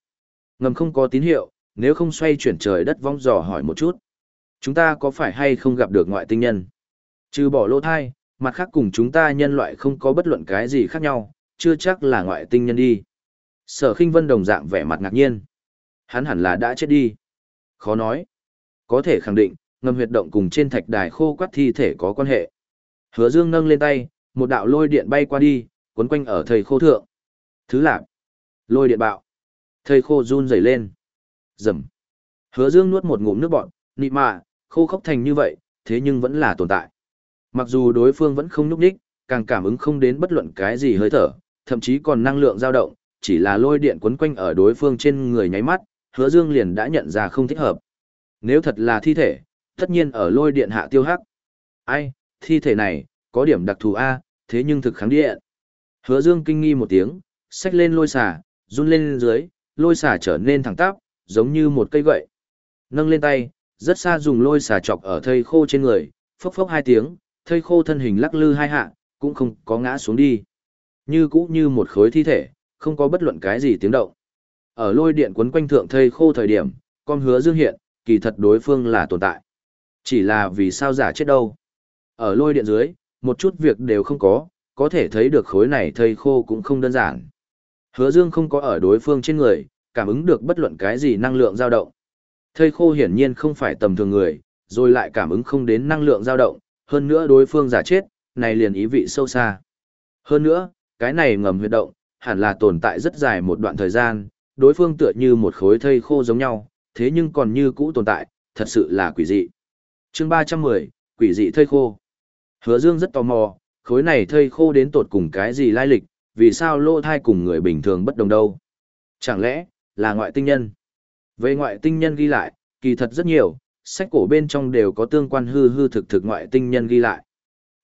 Ngầm không có tín hiệu, nếu không xoay chuyển trời đất vong dò hỏi một chút. Chúng ta có phải hay không gặp được ngoại tinh nhân? Trừ bỏ lỗ thai, mặt khác cùng chúng ta nhân loại không có bất luận cái gì khác nhau, chưa chắc là ngoại tinh nhân đi. Sở khinh vân đồng dạng vẻ mặt ngạc nhiên. Hắn hẳn là đã chết đi. Khó nói. Có thể khẳng định, ngầm huyệt động cùng trên thạch đài khô quắt thi thể có quan hệ. Hứa Dương nâng lên tay, một đạo lôi điện bay qua đi, cuốn quanh ở thầy khô thượng. Thứ lạc. Lôi điện bạo. Thầy khô run rẩy lên. Rầm. Hứa Dương nuốt một ngụm nước bọt, nị mạ, khô khốc thành như vậy, thế nhưng vẫn là tồn tại. Mặc dù đối phương vẫn không nhúc nhích, càng cảm ứng không đến bất luận cái gì hơi thở, thậm chí còn năng lượng dao động, chỉ là lôi điện quấn quanh ở đối phương trên người nháy mắt, Hứa Dương liền đã nhận ra không thích hợp. Nếu thật là thi thể, tất nhiên ở lôi điện hạ tiêu hắc. Ai, thi thể này, có điểm đặc thù A, thế nhưng thực kháng điện. Hứa Dương kinh nghi một tiếng, xách lên lôi xả, run lên dưới, lôi xả trở nên thẳng tắp, giống như một cây gậy. Nâng lên tay, rất xa dùng lôi xả chọc ở thây khô trên người, phốc phốc hai tiếng, thây khô thân hình lắc lư hai hạ, cũng không có ngã xuống đi. Như cũ như một khối thi thể, không có bất luận cái gì tiếng động. Ở lôi điện quấn quanh thượng thây khô thời điểm, con hứa dương hiện, kỳ thật đối phương là tồn tại. Chỉ là vì sao giả chết đâu. Ở lôi điện dưới, một chút việc đều không có, có thể thấy được khối này thây khô cũng không đơn giản. Hứa Dương không có ở đối phương trên người, cảm ứng được bất luận cái gì năng lượng dao động. Thây khô hiển nhiên không phải tầm thường người, rồi lại cảm ứng không đến năng lượng dao động, hơn nữa đối phương giả chết, này liền ý vị sâu xa. Hơn nữa, cái này ngầm huyệt động, hẳn là tồn tại rất dài một đoạn thời gian, đối phương tựa như một khối thây khô giống nhau, thế nhưng còn như cũ tồn tại, thật sự là quỷ dị. Chương 310, quỷ dị thây khô. Hứa Dương rất tò mò, khối này thây khô đến tột cùng cái gì lai lịch, vì sao lô thai cùng người bình thường bất đồng đâu. Chẳng lẽ, là ngoại tinh nhân? Về ngoại tinh nhân ghi lại, kỳ thật rất nhiều, sách cổ bên trong đều có tương quan hư hư thực thực ngoại tinh nhân ghi lại.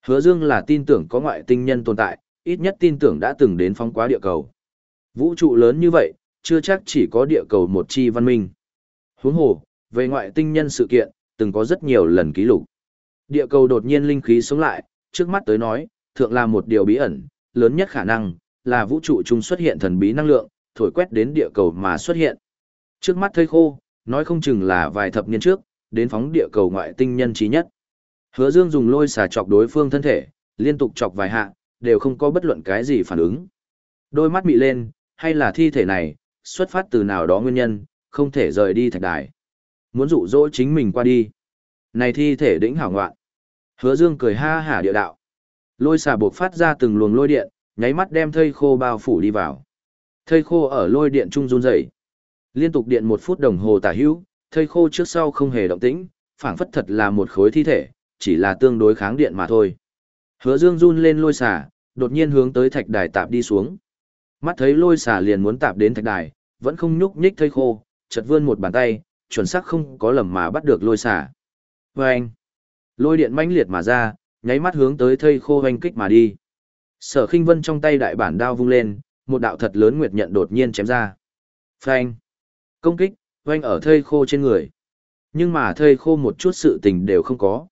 Hứa Dương là tin tưởng có ngoại tinh nhân tồn tại, ít nhất tin tưởng đã từng đến phong quá địa cầu. Vũ trụ lớn như vậy, chưa chắc chỉ có địa cầu một chi văn minh. Huống hồ, về ngoại tinh nhân sự kiện, từng có rất nhiều lần ký lục. Địa cầu đột nhiên linh khí sống lại, trước mắt tới nói, thượng là một điều bí ẩn, lớn nhất khả năng, là vũ trụ chung xuất hiện thần bí năng lượng, thổi quét đến địa cầu mà xuất hiện. Trước mắt thây khô, nói không chừng là vài thập niên trước, đến phóng địa cầu ngoại tinh nhân trí nhất. Hứa Dương dùng lôi xà chọc đối phương thân thể, liên tục chọc vài hạ, đều không có bất luận cái gì phản ứng. Đôi mắt mị lên, hay là thi thể này, xuất phát từ nào đó nguyên nhân, không thể rời đi thạch đài. Muốn dụ dỗ chính mình qua đi. Này thi thể đỉnh hảo ngoạn. Hứa Dương cười ha hả địa đạo. Lôi xà buộc phát ra từng luồng lôi điện, nháy mắt đem thây khô bao phủ đi vào. Thây khô ở lôi điện trung run rẩy. Liên tục điện một phút đồng hồ tả hữu, thây khô trước sau không hề động tĩnh, phảng phất thật là một khối thi thể, chỉ là tương đối kháng điện mà thôi. Hứa Dương run lên lôi xà, đột nhiên hướng tới thạch đài tạp đi xuống. Mắt thấy lôi xà liền muốn tạp đến thạch đài, vẫn không nhúc nhích thây khô, chợt vươn một bàn tay, chuẩn xác không có lầm mà bắt được lôi xà. Và anh, lôi điện mãnh liệt mà ra, nháy mắt hướng tới thây khô hoành kích mà đi. Sở khinh vân trong tay đại bản đao vung lên, một đạo thật lớn nguyệt nhận đột nhiên chém ra. Phanh. Công kích, oanh ở thây khô trên người. Nhưng mà thây khô một chút sự tình đều không có.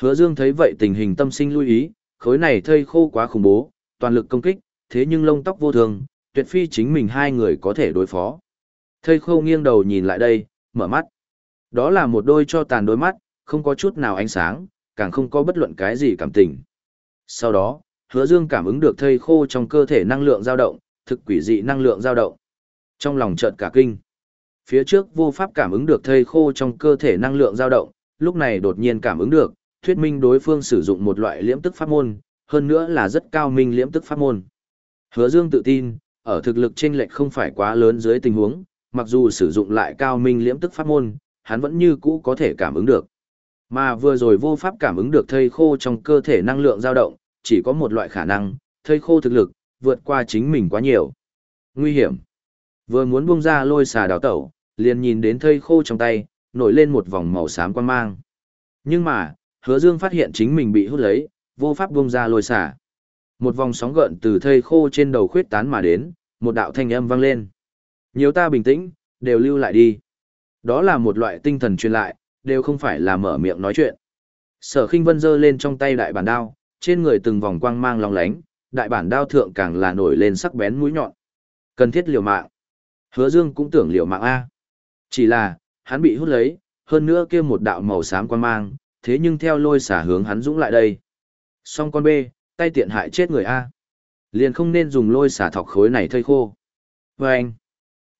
Hứa Dương thấy vậy tình hình tâm sinh lưu ý, khối này thây khô quá khủng bố, toàn lực công kích, thế nhưng lông tóc vô thường, tuyệt phi chính mình hai người có thể đối phó. Thây khô nghiêng đầu nhìn lại đây, mở mắt. Đó là một đôi cho tàn đôi mắt, không có chút nào ánh sáng, càng không có bất luận cái gì cảm tình. Sau đó, hứa dương cảm ứng được thây khô trong cơ thể năng lượng dao động, thực quỷ dị năng lượng dao động. Trong lòng chợt cả kinh. Phía trước vô pháp cảm ứng được thây khô trong cơ thể năng lượng dao động, lúc này đột nhiên cảm ứng được, thuyết minh đối phương sử dụng một loại liễm tức pháp môn, hơn nữa là rất cao minh liễm tức pháp môn. Hứa Dương tự tin, ở thực lực chênh lệch không phải quá lớn dưới tình huống, mặc dù sử dụng lại cao minh liễm tức pháp môn, hắn vẫn như cũ có thể cảm ứng được. Mà vừa rồi vô pháp cảm ứng được thây khô trong cơ thể năng lượng dao động, chỉ có một loại khả năng, thây khô thực lực, vượt qua chính mình quá nhiều. Nguy hiểm. Vừa muốn buông ra lôi xà đào tẩu, liền nhìn đến thây khô trong tay, nổi lên một vòng màu xám quan mang. Nhưng mà, hứa dương phát hiện chính mình bị hút lấy, vô pháp buông ra lôi xả Một vòng sóng gợn từ thây khô trên đầu khuyết tán mà đến, một đạo thanh âm vang lên. Nhiều ta bình tĩnh, đều lưu lại đi. Đó là một loại tinh thần truyền lại, đều không phải là mở miệng nói chuyện. Sở khinh vân giơ lên trong tay đại bản đao, trên người từng vòng quang mang long lánh, đại bản đao thượng càng là nổi lên sắc bén mũi nhọn. Cần thiết liều mạng. Hứa Dương cũng tưởng liều mạng A. Chỉ là, hắn bị hút lấy, hơn nữa kia một đạo màu xám quang mang, thế nhưng theo lôi xả hướng hắn dũng lại đây. Song con B, tay tiện hại chết người A. Liền không nên dùng lôi xả thọc khối này thây khô. Và anh,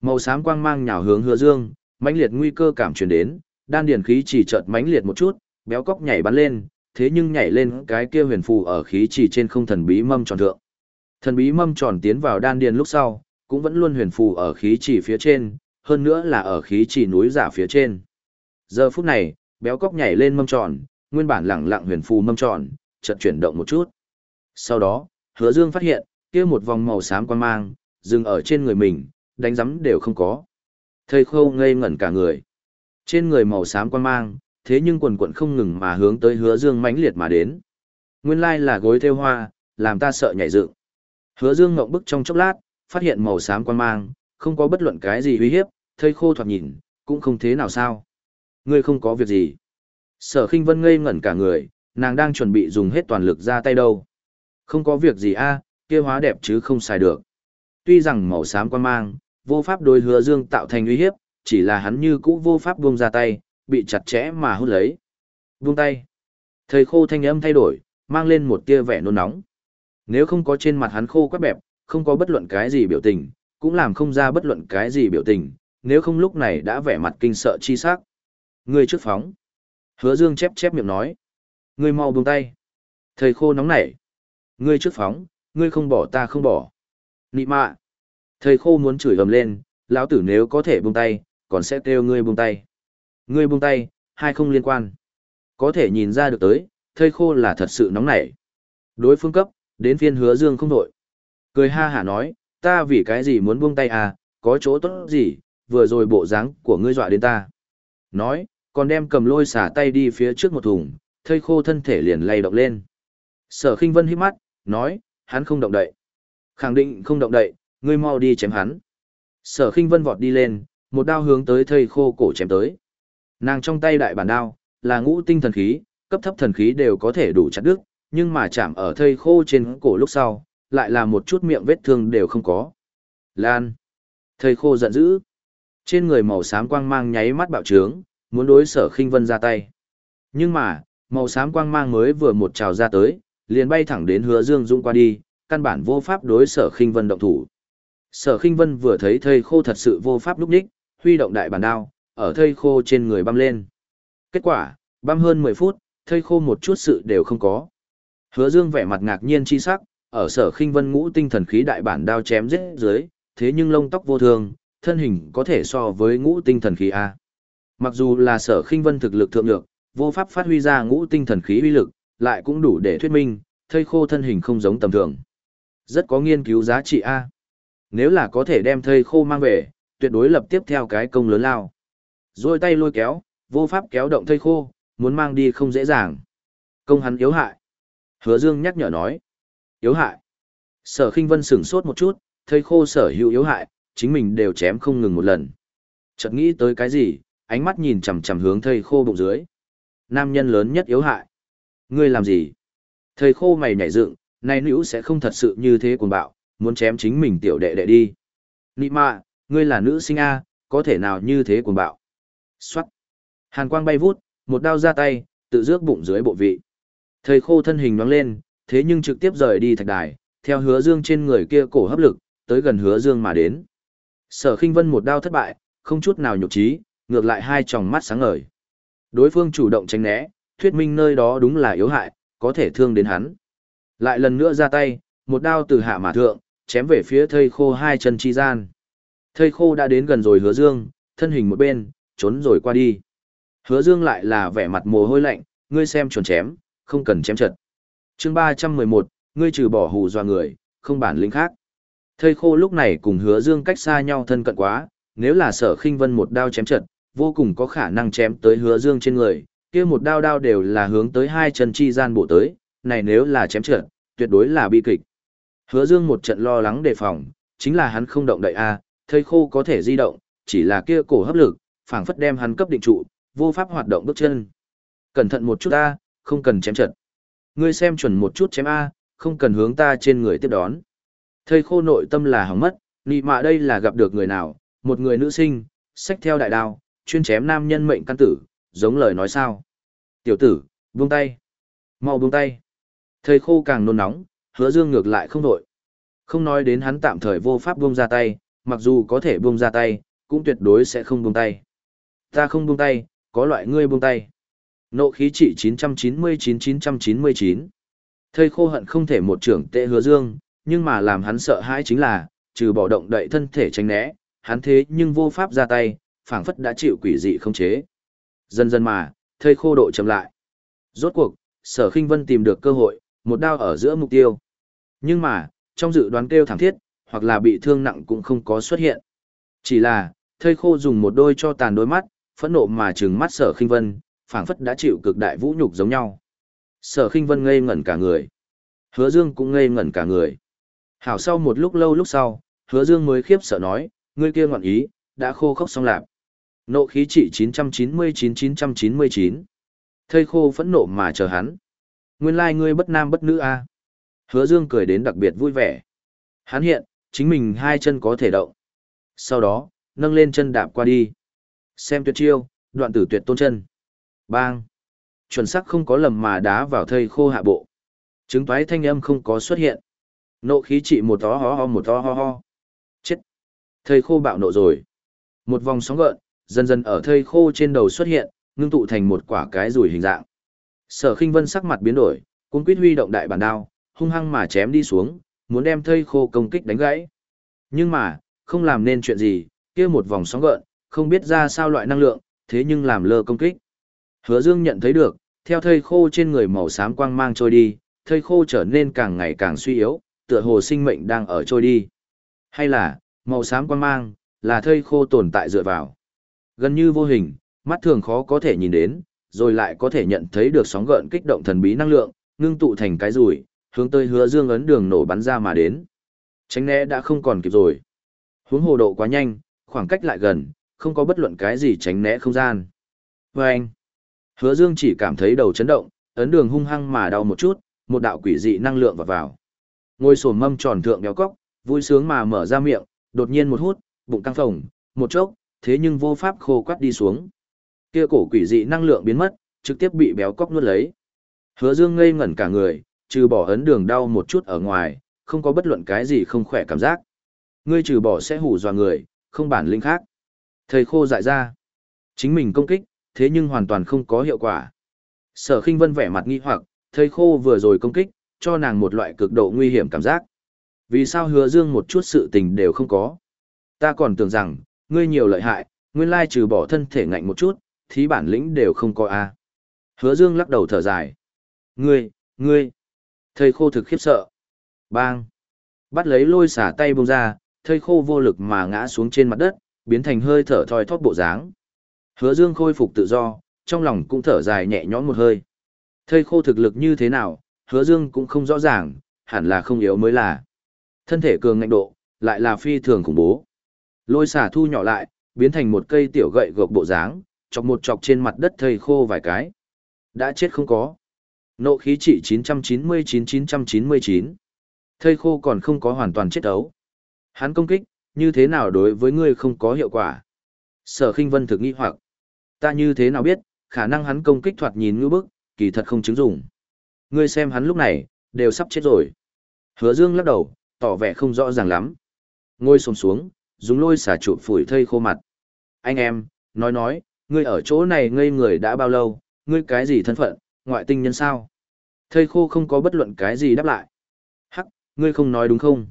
màu xám quang mang nhào hướng hứa dương, mãnh liệt nguy cơ cảm truyền đến, đan điền khí chỉ chợt mãnh liệt một chút, béo cóc nhảy bắn lên, thế nhưng nhảy lên cái kia huyền phù ở khí chỉ trên không thần bí mâm tròn thượng. Thần bí mâm tròn tiến vào đan điền lúc sau, cũng vẫn luôn huyền phù ở khí chỉ phía trên, hơn nữa là ở khí chỉ núi giả phía trên. Giờ phút này, béo cóc nhảy lên mâm tròn, nguyên bản lẳng lặng huyền phù mâm tròn, chợt chuyển động một chút. Sau đó, Hứa Dương phát hiện, kia một vòng màu xám quan mang, dừng ở trên người mình, đánh giấm đều không có. Thầy khâu ngây ngẩn cả người. Trên người màu xám quan mang, thế nhưng quần quần không ngừng mà hướng tới hứa dương mãnh liệt mà đến. Nguyên lai là gối theo hoa, làm ta sợ nhảy dựng. Hứa dương ngậm bức trong chốc lát, phát hiện màu xám quan mang, không có bất luận cái gì uy hiếp, thầy khô thoạt nhìn, cũng không thế nào sao. Ngươi không có việc gì. Sở khinh vân ngây ngẩn cả người, nàng đang chuẩn bị dùng hết toàn lực ra tay đâu. Không có việc gì a, kia hóa đẹp chứ không xài được. Tuy rằng màu xám quan mang, vô pháp đối hứa dương tạo thành uy hiếp, chỉ là hắn như cũ vô pháp buông ra tay, bị chặt chẽ mà hút lấy. Buông tay. Thầy khô thanh âm thay đổi, mang lên một tia vẻ nôn nóng. Nếu không có trên mặt hắn khô quắt bẹp, không có bất luận cái gì biểu tình, cũng làm không ra bất luận cái gì biểu tình, nếu không lúc này đã vẻ mặt kinh sợ chi sắc. ngươi trước phóng. Hứa dương chép chép miệng nói. ngươi mau buông tay. Thầy khô nóng nảy. Ngươi trước phóng, ngươi không bỏ ta không bỏ. Nị mạ. Thầy khô muốn chửi ầm lên, lão tử nếu có thể buông tay, còn sẽ kêu ngươi buông tay. Ngươi buông tay, hai không liên quan. Có thể nhìn ra được tới, thầy khô là thật sự nóng nảy. Đối phương cấp, đến phiên hứa dương không đổi. Cười ha hả nói, ta vì cái gì muốn buông tay à, có chỗ tốt gì, vừa rồi bộ dáng của ngươi dọa đến ta. Nói, còn đem cầm lôi xả tay đi phía trước một thùng, thây khô thân thể liền lay động lên. Sở khinh vân hít mắt, nói, hắn không động đậy. Khẳng định không động đậy, ngươi mau đi chém hắn. Sở khinh vân vọt đi lên, một đao hướng tới thây khô cổ chém tới. Nàng trong tay đại bản đao, là ngũ tinh thần khí, cấp thấp thần khí đều có thể đủ chặt đứt, nhưng mà chạm ở thây khô trên cổ lúc sau, lại là một chút miệng vết thương đều không có. Lan. Thây khô giận dữ. Trên người màu xám quang mang nháy mắt bạo trướng, muốn đối sở khinh vân ra tay. Nhưng mà, màu xám quang mang mới vừa một trào ra tới, liền bay thẳng đến hứa dương dũng qua đi, căn bản vô pháp đối sở khinh vân động thủ. Sở khinh vân vừa thấy thây khô thật sự vô pháp lúc đích, huy động đại bản đao, ở thây khô trên người băm lên. Kết quả, băm hơn 10 phút, thây khô một chút sự đều không có. Hứa dương vẻ mặt ngạc nhiên chi sắc, ở sở khinh vân ngũ tinh thần khí đại bản đao chém giết dưới, thế nhưng lông tóc vô thường, thân hình có thể so với ngũ tinh thần khí A. Mặc dù là sở khinh vân thực lực thượng lược, vô pháp phát huy ra ngũ tinh thần khí uy lực, lại cũng đủ để thuyết minh, thây khô thân hình không giống tầm thường. Rất có nghiên cứu giá trị A. Nếu là có thể đem thây khô mang về, tuyệt đối lập tiếp theo cái công lớn lao. Rồi tay lôi kéo, vô pháp kéo động thây khô, muốn mang đi không dễ dàng. Công hắn yếu hại. Hứa Dương nhắc nhở nói. Yếu hại. Sở khinh vân sửng sốt một chút, thây khô sở hữu yếu hại, chính mình đều chém không ngừng một lần. Chợt nghĩ tới cái gì, ánh mắt nhìn chằm chằm hướng thầy khô bụng dưới. Nam nhân lớn nhất yếu hại. Ngươi làm gì? Thầy khô mày nhảy dựng, này nữ sẽ không thật sự như thế cuồng bạo, muốn chém chính mình tiểu đệ đệ đi. Nị mạ, ngươi là nữ sinh A, có thể nào như thế cuồng bạo? Xoát. Hàn quang bay vút, một đao ra tay, tự rước bụng dưới bộ vị. Thầy khô thân hình nhoáng lên, thế nhưng trực tiếp rời đi thạch đài, theo hứa dương trên người kia cổ hấp lực, tới gần hứa dương mà đến. Sở khinh vân một đao thất bại, không chút nào nhục trí, ngược lại hai tròng mắt sáng ngời. Đối phương chủ động tránh né, thuyết minh nơi đó đúng là yếu hại, có thể thương đến hắn. Lại lần nữa ra tay, một đao từ hạ mà thượng, chém về phía thây khô hai chân chi gian. Thây khô đã đến gần rồi hứa dương, thân hình một bên, trốn rồi qua đi. Hứa dương lại là vẻ mặt mồ hôi lạnh, ngươi xem chuẩn chém, không cần chém trật. chương 311, ngươi trừ bỏ hù dọa người, không bản lĩnh khác. Thầy khô lúc này cùng hứa dương cách xa nhau thân cận quá, nếu là sở khinh vân một đao chém trận, vô cùng có khả năng chém tới hứa dương trên người, kia một đao đao đều là hướng tới hai chân chi gian bộ tới, này nếu là chém trận, tuyệt đối là bi kịch. Hứa dương một trận lo lắng đề phòng, chính là hắn không động đậy a, thầy khô có thể di động, chỉ là kia cổ hấp lực, phảng phất đem hắn cấp định trụ, vô pháp hoạt động bước chân. Cẩn thận một chút a, không cần chém trận. Ngươi xem chuẩn một chút chém a, không cần hướng ta trên người tiếp đón. Thầy khô nội tâm là hỏng mất, nị mạ đây là gặp được người nào, một người nữ sinh, xách theo đại đao, chuyên chém nam nhân mệnh căn tử, giống lời nói sao. Tiểu tử, buông tay. mau buông tay. Thầy khô càng nôn nóng, hứa dương ngược lại không đổi. Không nói đến hắn tạm thời vô pháp buông ra tay, mặc dù có thể buông ra tay, cũng tuyệt đối sẽ không buông tay. Ta không buông tay, có loại ngươi buông tay. Nộ khí trị 999-999. Thầy khô hận không thể một trưởng tệ hứa dương, nhưng mà làm hắn sợ hãi chính là, trừ bỏ động đậy thân thể tránh né, hắn thế nhưng vô pháp ra tay, phảng phất đã chịu quỷ dị không chế. Dần dần mà, thây khô độ chậm lại. Rốt cuộc, sở khinh vân tìm được cơ hội, một đao ở giữa mục tiêu. Nhưng mà, trong dự đoán kêu thẳng thiết, hoặc là bị thương nặng cũng không có xuất hiện. Chỉ là, thây khô dùng một đôi cho tàn đôi mắt, phẫn nộ mà trừng mắt sở khinh vân, phảng phất đã chịu cực đại vũ nhục giống nhau. Sở khinh vân ngây ngẩn cả người. Hứa dương cũng ngây ngẩn cả người. Hảo sau một lúc lâu lúc sau, hứa dương mới khiếp sợ nói, ngươi kia ngoạn ý, đã khô khốc xong lạp. Nộ khí trị 999-999. Thây khô phẫn nộ mà chờ hắn. Nguyên lai ngươi bất nam bất nữ a Hứa dương cười đến đặc biệt vui vẻ. Hắn hiện, chính mình hai chân có thể động. Sau đó, nâng lên chân đạp qua đi. Xem tuyệt chiêu, đoạn tử tuyệt tôn chân. Bang! Chuẩn sắc không có lầm mà đá vào thây khô hạ bộ. Chứng toái thanh âm không có xuất hiện. Nộ khí trị một to ho ho một to ho ho. Chết! Thây khô bạo nộ rồi. Một vòng sóng gợn, dần dần ở thây khô trên đầu xuất hiện, ngưng tụ thành một quả cái rùi hình dạng. Sở Khinh Vân sắc mặt biến đổi, cuống quýt huy động đại bản đao, hung hăng mà chém đi xuống, muốn đem thây khô công kích đánh gãy. Nhưng mà, không làm nên chuyện gì, kia một vòng sóng gợn, không biết ra sao loại năng lượng, thế nhưng làm lơ công kích. Hứa Dương nhận thấy được, theo thây khô trên người màu xám quang mang trôi đi, thây khô trở nên càng ngày càng suy yếu, tựa hồ sinh mệnh đang ở trôi đi. Hay là, màu xám quan mang, là thây khô tồn tại dựa vào. Gần như vô hình, mắt thường khó có thể nhìn đến, rồi lại có thể nhận thấy được sóng gợn kích động thần bí năng lượng, ngưng tụ thành cái rùi, hướng tới hứa dương ấn đường nổ bắn ra mà đến. Tránh né đã không còn kịp rồi. Hướng hồ độ quá nhanh, khoảng cách lại gần, không có bất luận cái gì tránh né không gian. Và anh, hứa dương chỉ cảm thấy đầu chấn động, ấn đường hung hăng mà đau một chút, một đạo quỷ dị năng lượng vào vào. Ngồi sổm mâm tròn thượng béo cóc, vui sướng mà mở ra miệng, đột nhiên một hút, bụng căng phồng, một chốc, thế nhưng vô pháp khô quắt đi xuống. Kia cổ quỷ dị năng lượng biến mất, trực tiếp bị béo cóc nuốt lấy. Hứa Dương ngây ngẩn cả người, trừ bỏ ấn đường đau một chút ở ngoài, không có bất luận cái gì không khỏe cảm giác. Ngươi trừ bỏ sẽ hù dọa người, không bản lĩnh khác. Thầy khô dại ra. Chính mình công kích, thế nhưng hoàn toàn không có hiệu quả. Sở Khinh Vân vẻ mặt nghi hoặc, thầy khô vừa rồi công kích, cho nàng một loại cực độ nguy hiểm cảm giác. Vì sao Hứa Dương một chút sự tình đều không có? Ta còn tưởng rằng, ngươi nhiều lợi hại, nguyên lai trừ bỏ thân thể ngạnh một chút, thí bản lĩnh đều không có a. Hứa Dương lắc đầu thở dài. Ngươi, ngươi. Thầy khô thực khiếp sợ. Bang. Bắt lấy lôi xả tay bông ra, thầy khô vô lực mà ngã xuống trên mặt đất, biến thành hơi thở thoi thóp bộ dáng. Hứa Dương khôi phục tự do, trong lòng cũng thở dài nhẹ nhõm một hơi. Thầy khô thực lực như thế nào, Hứa Dương cũng không rõ ràng, hẳn là không yếu mới là. Thân thể cường ngạnh độ, lại là phi thường khủng bố. Lôi xả thu nhỏ lại, biến thành một cây tiểu gậy gộc bộ dáng, chọc một chọc trên mặt đất thây khô vài cái. Đã chết không có. Nộ khí trị 999-999. Thây khô còn không có hoàn toàn chết ấu. Hắn công kích, như thế nào đối với ngươi không có hiệu quả? Sở khinh vân thực nghi hoặc. Ta như thế nào biết, khả năng hắn công kích thoạt nhìn ngư bức, kỳ thật không chứng dụng. Ngươi xem hắn lúc này, đều sắp chết rồi. Hứa dương lắc đầu, tỏ vẻ không rõ ràng lắm. Ngồi xổm xuống, dùng lôi xả trụ phủi thây khô mặt. Anh em, nói nói, ngươi ở chỗ này ngây người đã bao lâu, ngươi cái gì thân phận, ngoại tinh nhân sao? Thây khô không có bất luận cái gì đáp lại. Hắc, ngươi không nói đúng không?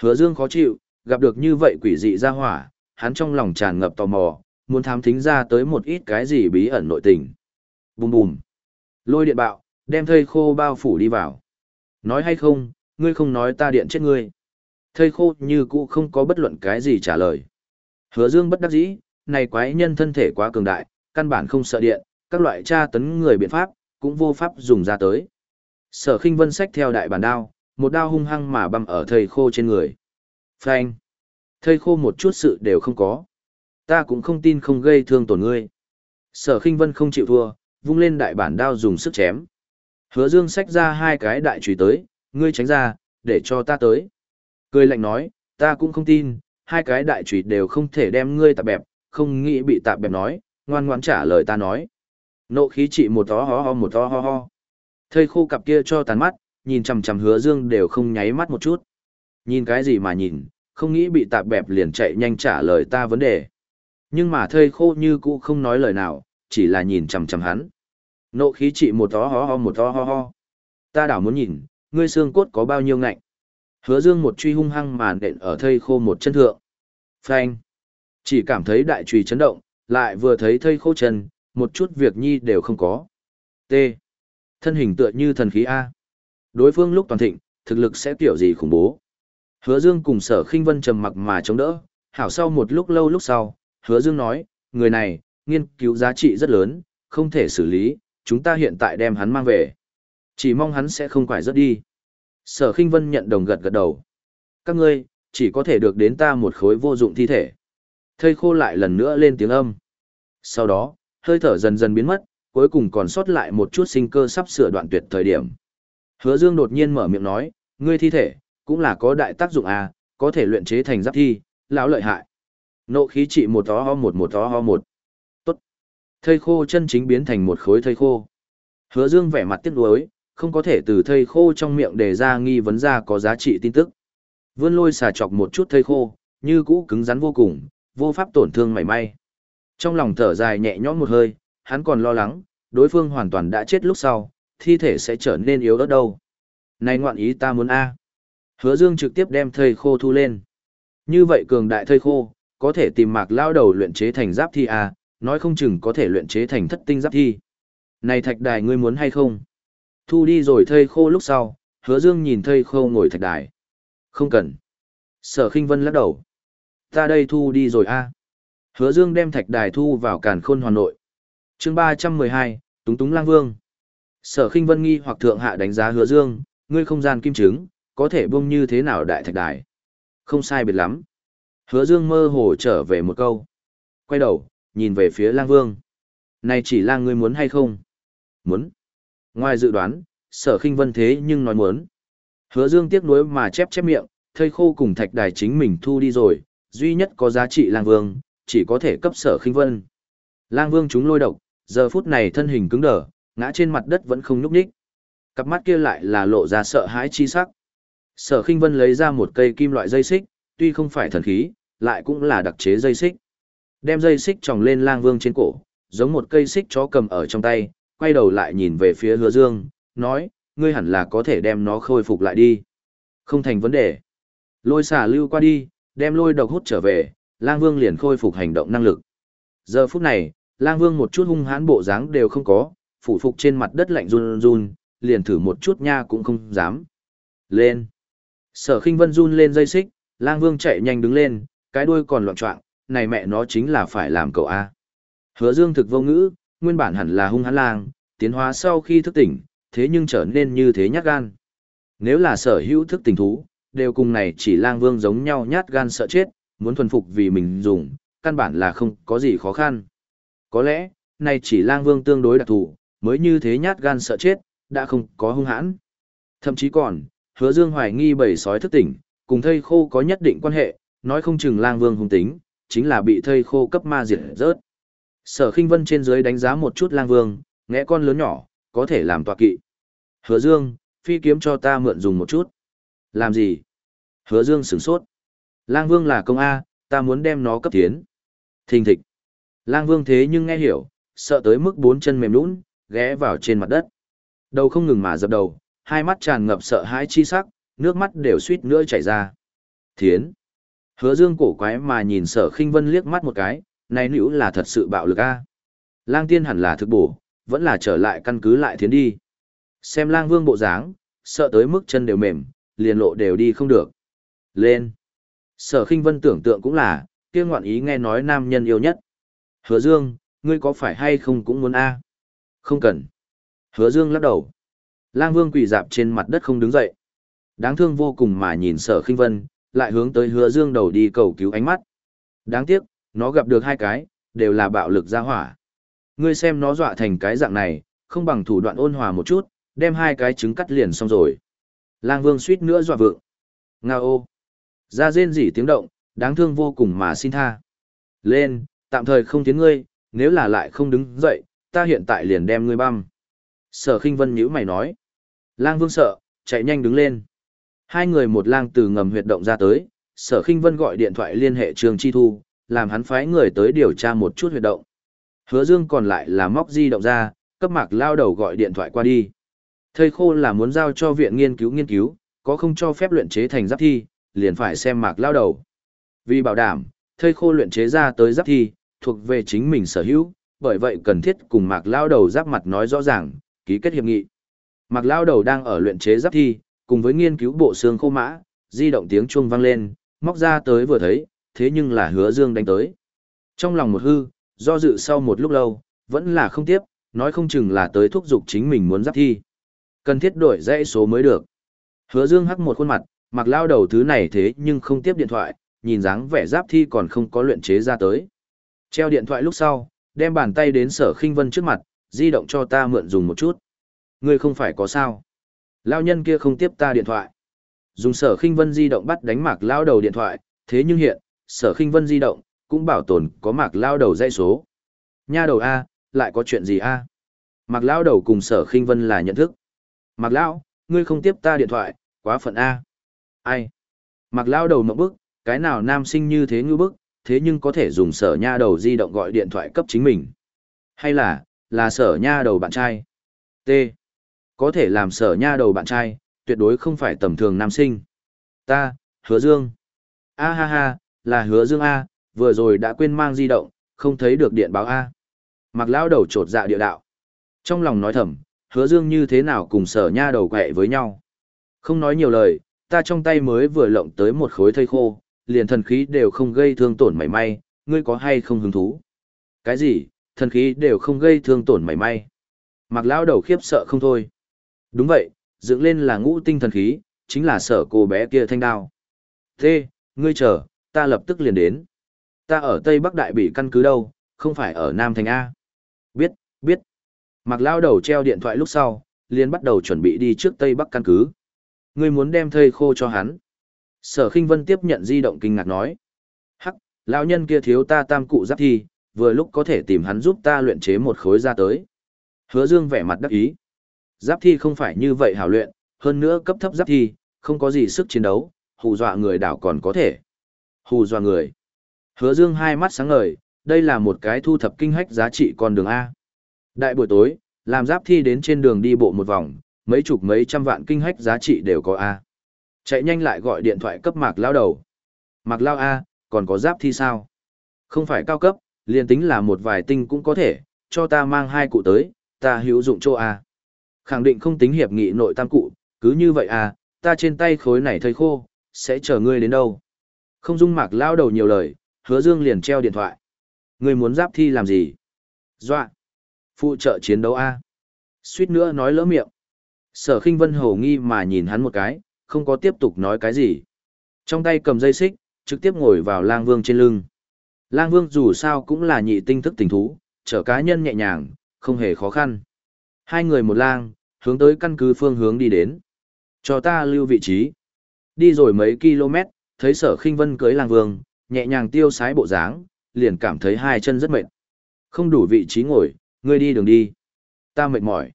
Hứa dương khó chịu, gặp được như vậy quỷ dị ra hỏa, hắn trong lòng tràn ngập tò mò, muốn thám thính ra tới một ít cái gì bí ẩn nội tình. Bùm bùm. Lôi điện bạo, đem thây khô bao phủ đi vào. Nói hay không, ngươi không nói ta điện chết ngươi. Thây khô như cũ không có bất luận cái gì trả lời. Hứa dương bất đắc dĩ, này quái nhân thân thể quá cường đại, căn bản không sợ điện, các loại tra tấn người biện pháp, cũng vô pháp dùng ra tới. Sở khinh vân sách theo đại bản đao, một đao hung hăng mà băm ở thây khô trên người. Phanh! Thây khô một chút sự đều không có. Ta cũng không tin không gây thương tổn ngươi. Sở khinh vân không chịu thua, vung lên đại bản đao dùng sức chém. Hứa dương xách ra hai cái đại chùy tới, ngươi tránh ra, để cho ta tới. Cười lạnh nói, ta cũng không tin, hai cái đại chùy đều không thể đem ngươi tạp bẹp, không nghĩ bị tạp bẹp nói, ngoan ngoãn trả lời ta nói. Nộ khí trị một tó ho ho một tó ho ho. Thầy khô cặp kia cho tàn mắt, nhìn chằm chằm hứa dương đều không nháy mắt một chút. Nhìn cái gì mà nhìn, không nghĩ bị tạp bẹp liền chạy nhanh trả lời ta vấn đề. Nhưng mà thầy khô như cũ không nói lời nào, chỉ là nhìn chằm chằm hắn. Nộ khí trị một tó ho ho một tó ho ho. Ta đảo muốn nhìn, ngươi xương cốt có bao nhiêu ngạnh. Hứa dương một truy hung hăng màn đện ở thây khô một chân thượng. Phanh. Chỉ cảm thấy đại trùy chấn động, lại vừa thấy thây khô chân, một chút việc nhi đều không có. T. Thân hình tựa như thần khí A. Đối phương lúc toàn thịnh, thực lực sẽ kiểu gì khủng bố. Hứa Dương cùng sở khinh vân trầm mặc mà chống đỡ, hảo sau một lúc lâu lúc sau, hứa Dương nói, người này, nghiên cứu giá trị rất lớn, không thể xử lý, chúng ta hiện tại đem hắn mang về. Chỉ mong hắn sẽ không quải rớt đi. Sở khinh vân nhận đồng gật gật đầu. Các ngươi, chỉ có thể được đến ta một khối vô dụng thi thể. Thây khô lại lần nữa lên tiếng âm. Sau đó, hơi thở dần dần biến mất, cuối cùng còn sót lại một chút sinh cơ sắp sửa đoạn tuyệt thời điểm. Hứa Dương đột nhiên mở miệng nói, ngươi thi thể, cũng là có đại tác dụng à, có thể luyện chế thành giáp thi, lão lợi hại. Nộ khí trị một tó ho một một tó ho một. Thây khô chân chính biến thành một khối thây khô. Hứa Dương vẻ mặt tiếc nuối, không có thể từ thây khô trong miệng để ra nghi vấn ra có giá trị tin tức. Vươn lôi xà chọc một chút thây khô, như cũ cứng rắn vô cùng, vô pháp tổn thương mảy may. Trong lòng thở dài nhẹ nhõm một hơi, hắn còn lo lắng, đối phương hoàn toàn đã chết lúc sau, thi thể sẽ trở nên yếu ớt đâu. Này ngoạn ý ta muốn A. Hứa Dương trực tiếp đem thây khô thu lên. Như vậy cường đại thây khô, có thể tìm mạc lao đầu luyện chế thành giáp thi A, nói không chừng có thể luyện chế thành thất tinh giáp thi. Này thạch đài ngươi muốn hay không? Thu đi rồi thây khô lúc sau, hứa dương nhìn thây khô ngồi thạch đài. Không cần. Sở khinh vân lắc đầu. Ta đây thu đi rồi a. Hứa dương đem thạch đài thu vào càn khôn hoàn nội. chương ba trăm mười hai, Túng Túng Lang Vương. Sở khinh vân nghi hoặc thượng hạ đánh giá hứa dương, ngươi không gian kim trứng, có thể buông như thế nào đại thạch đài. Không sai biệt lắm. Hứa dương mơ hồ trở về một câu. Quay đầu, nhìn về phía lang vương. Này chỉ lang ngươi muốn hay không? Muốn. Ngoài dự đoán, sở khinh vân thế nhưng nói muốn. Hứa dương tiếc nuối mà chép chép miệng, thây khô cùng thạch đài chính mình thu đi rồi, duy nhất có giá trị lang vương, chỉ có thể cấp sở khinh vân. Lang vương chúng lôi độc, giờ phút này thân hình cứng đờ, ngã trên mặt đất vẫn không nhúc nhích. Cặp mắt kia lại là lộ ra sợ hãi chi sắc. Sở khinh vân lấy ra một cây kim loại dây xích, tuy không phải thần khí, lại cũng là đặc chế dây xích. Đem dây xích tròng lên lang vương trên cổ, giống một cây xích chó cầm ở trong tay, quay đầu lại nhìn về phía hứa dương, nói, ngươi hẳn là có thể đem nó khôi phục lại đi. Không thành vấn đề. Lôi xả lưu qua đi, đem lôi độc hút trở về, lang vương liền khôi phục hành động năng lực. Giờ phút này, lang vương một chút hung hãn bộ dáng đều không có, phủ phục trên mặt đất lạnh run run, liền thử một chút nha cũng không dám. Lên. Sở khinh vân run lên dây xích, lang vương chạy nhanh đứng lên, cái đuôi còn loạn trọng, này mẹ nó chính là phải làm cậu A. Hứa dương thực vô ngữ, nguyên bản hẳn là hung hãn lang, tiến hóa sau khi thức tỉnh, thế nhưng trở nên như thế nhát gan. Nếu là sở hữu thức tỉnh thú, đều cùng này chỉ lang vương giống nhau nhát gan sợ chết, muốn thuần phục vì mình dùng, căn bản là không có gì khó khăn. Có lẽ, này chỉ lang vương tương đối đặc thù, mới như thế nhát gan sợ chết, đã không có hung hãn. Thậm chí còn, hứa dương hoài nghi bầy sói thức tỉnh, cùng thây khô có nhất định quan hệ, nói không chừng lang vương hung tính, chính là bị thây khô cấp ma diệt rớt. Sở khinh vân trên dưới đánh giá một chút lang vương, ngẽ con lớn nhỏ, có thể làm tọa kỵ. Hứa dương, phi kiếm cho ta mượn dùng một chút. Làm gì? Hứa dương sửng sốt. Lang vương là công A, ta muốn đem nó cấp tiến. Thình thịch. Lang vương thế nhưng nghe hiểu, sợ tới mức bốn chân mềm lún, ghé vào trên mặt đất. Đầu không ngừng mà dập đầu, hai mắt tràn ngập sợ hãi chi sắc, nước mắt đều suýt nữa chảy ra. Thiến. Hứa dương cổ quái mà nhìn sở khinh vân liếc mắt một cái, này nữ là thật sự bạo lực a. Lang tiên hẳn là thực bổ, vẫn là trở lại căn cứ lại thiến đi. Xem lang vương bộ dáng, sợ tới mức chân đều mềm, liền lộ đều đi không được. Lên. Sở khinh vân tưởng tượng cũng là, kia ngoạn ý nghe nói nam nhân yêu nhất. Hứa dương, ngươi có phải hay không cũng muốn a? Không cần. Hứa dương lắc đầu. Lang vương quỳ dạp trên mặt đất không đứng dậy. Đáng thương vô cùng mà nhìn sở khinh vân, lại hướng tới hứa dương đầu đi cầu cứu ánh mắt. Đáng tiếc, nó gặp được hai cái, đều là bạo lực gia hỏa. Ngươi xem nó dọa thành cái dạng này, không bằng thủ đoạn ôn hòa một chút, đem hai cái trứng cắt liền xong rồi. Lang vương suýt nữa dọa vượng. Nga ô. Ra rên rỉ tiếng động, đáng thương vô cùng mà xin tha. Lên, tạm thời không tiến ngươi, nếu là lại không đứng dậy, ta hiện tại liền đem ngươi băm. Sở khinh vân nhữ mày nói. Lang vương sợ, chạy nhanh đứng lên. Hai người một lang từ ngầm huyệt động ra tới, sở khinh vân gọi điện thoại liên hệ trường chi thu, làm hắn phái người tới điều tra một chút huyệt động. Hứa dương còn lại là móc di động ra, cấp mạc lao đầu gọi điện thoại qua đi. Thầy khô là muốn giao cho viện nghiên cứu nghiên cứu, có không cho phép luyện chế thành giáp thi, liền phải xem mạc lao đầu. Vì bảo đảm, thầy khô luyện chế ra tới giáp thi, thuộc về chính mình sở hữu, bởi vậy cần thiết cùng mạc lao đầu giáp mặt nói rõ ràng, ký kết hiệp nghị. Mạc lao đầu đang ở luyện chế giáp thi, cùng với nghiên cứu bộ xương khô mã, di động tiếng chuông vang lên, móc ra tới vừa thấy, thế nhưng là hứa dương đánh tới. Trong lòng một hư, do dự sau một lúc lâu, vẫn là không tiếp, nói không chừng là tới thúc giục chính mình muốn giáp thi. Cần thiết đổi dãy số mới được. Hứa dương hắc một khuôn mặt, mặc lao đầu thứ này thế nhưng không tiếp điện thoại, nhìn dáng vẻ giáp thi còn không có luyện chế ra tới. Treo điện thoại lúc sau, đem bàn tay đến sở khinh vân trước mặt, di động cho ta mượn dùng một chút. Ngươi không phải có sao. Lao nhân kia không tiếp ta điện thoại. Dùng sở khinh vân di động bắt đánh mạc lao đầu điện thoại, thế nhưng hiện, sở khinh vân di động, cũng bảo tồn có mạc lao đầu dây số. Nha đầu A, lại có chuyện gì A? Mạc lao đầu cùng sở khinh vân là nhận thức. Mạc lao, ngươi không tiếp ta điện thoại, quá phận A. Ai? Mạc lao đầu mộng bức, cái nào nam sinh như thế ngư bức, thế nhưng có thể dùng sở nha đầu di động gọi điện thoại cấp chính mình. Hay là, là sở nha đầu bạn trai. T. Có thể làm sở nha đầu bạn trai, tuyệt đối không phải tầm thường nam sinh. Ta, hứa dương. A ha ha, là hứa dương A, vừa rồi đã quên mang di động, không thấy được điện báo A. Mặc lão đầu trột dạ địa đạo. Trong lòng nói thầm, hứa dương như thế nào cùng sở nha đầu quẹ với nhau. Không nói nhiều lời, ta trong tay mới vừa lộng tới một khối thây khô, liền thần khí đều không gây thương tổn mảy may, ngươi có hay không hứng thú? Cái gì, thần khí đều không gây thương tổn mảy may? Mặc lão đầu khiếp sợ không thôi. Đúng vậy, dựng lên là ngũ tinh thần khí, chính là sở cô bé kia thanh đao. Thế, ngươi chờ, ta lập tức liền đến. Ta ở Tây Bắc Đại bị căn cứ đâu, không phải ở Nam Thành A. Biết, biết. Mặc lao đầu treo điện thoại lúc sau, liền bắt đầu chuẩn bị đi trước Tây Bắc căn cứ. Ngươi muốn đem thây khô cho hắn. Sở khinh vân tiếp nhận di động kinh ngạc nói. Hắc, lão nhân kia thiếu ta tam cụ giáp thi, vừa lúc có thể tìm hắn giúp ta luyện chế một khối ra tới. Hứa dương vẻ mặt đắc ý. Giáp thi không phải như vậy hảo luyện, hơn nữa cấp thấp giáp thi, không có gì sức chiến đấu, hù dọa người đảo còn có thể. Hù dọa người. Hứa dương hai mắt sáng ngời, đây là một cái thu thập kinh hách giá trị con đường A. Đại buổi tối, làm giáp thi đến trên đường đi bộ một vòng, mấy chục mấy trăm vạn kinh hách giá trị đều có A. Chạy nhanh lại gọi điện thoại cấp mạc lao đầu. Mạc lao A, còn có giáp thi sao? Không phải cao cấp, liền tính là một vài tinh cũng có thể, cho ta mang hai cụ tới, ta hữu dụng chỗ A. Khẳng định không tính hiệp nghị nội tam cụ, cứ như vậy à, ta trên tay khối này thấy khô, sẽ chờ ngươi đến đâu. Không dung mạc lao đầu nhiều lời, hứa dương liền treo điện thoại. Ngươi muốn giáp thi làm gì? Dọa. Phụ trợ chiến đấu A. Suýt nữa nói lỡ miệng. Sở khinh vân hồ nghi mà nhìn hắn một cái, không có tiếp tục nói cái gì. Trong tay cầm dây xích, trực tiếp ngồi vào lang vương trên lưng. Lang Vương dù sao cũng là nhị tinh thức tình thú, chở cá nhân nhẹ nhàng, không hề khó khăn. Hai người một lang, hướng tới căn cứ phương hướng đi đến. Cho ta lưu vị trí. Đi rồi mấy km, thấy sở khinh vân cưới lang vương, nhẹ nhàng tiêu sái bộ dáng, liền cảm thấy hai chân rất mệt. Không đủ vị trí ngồi, ngươi đi đường đi. Ta mệt mỏi.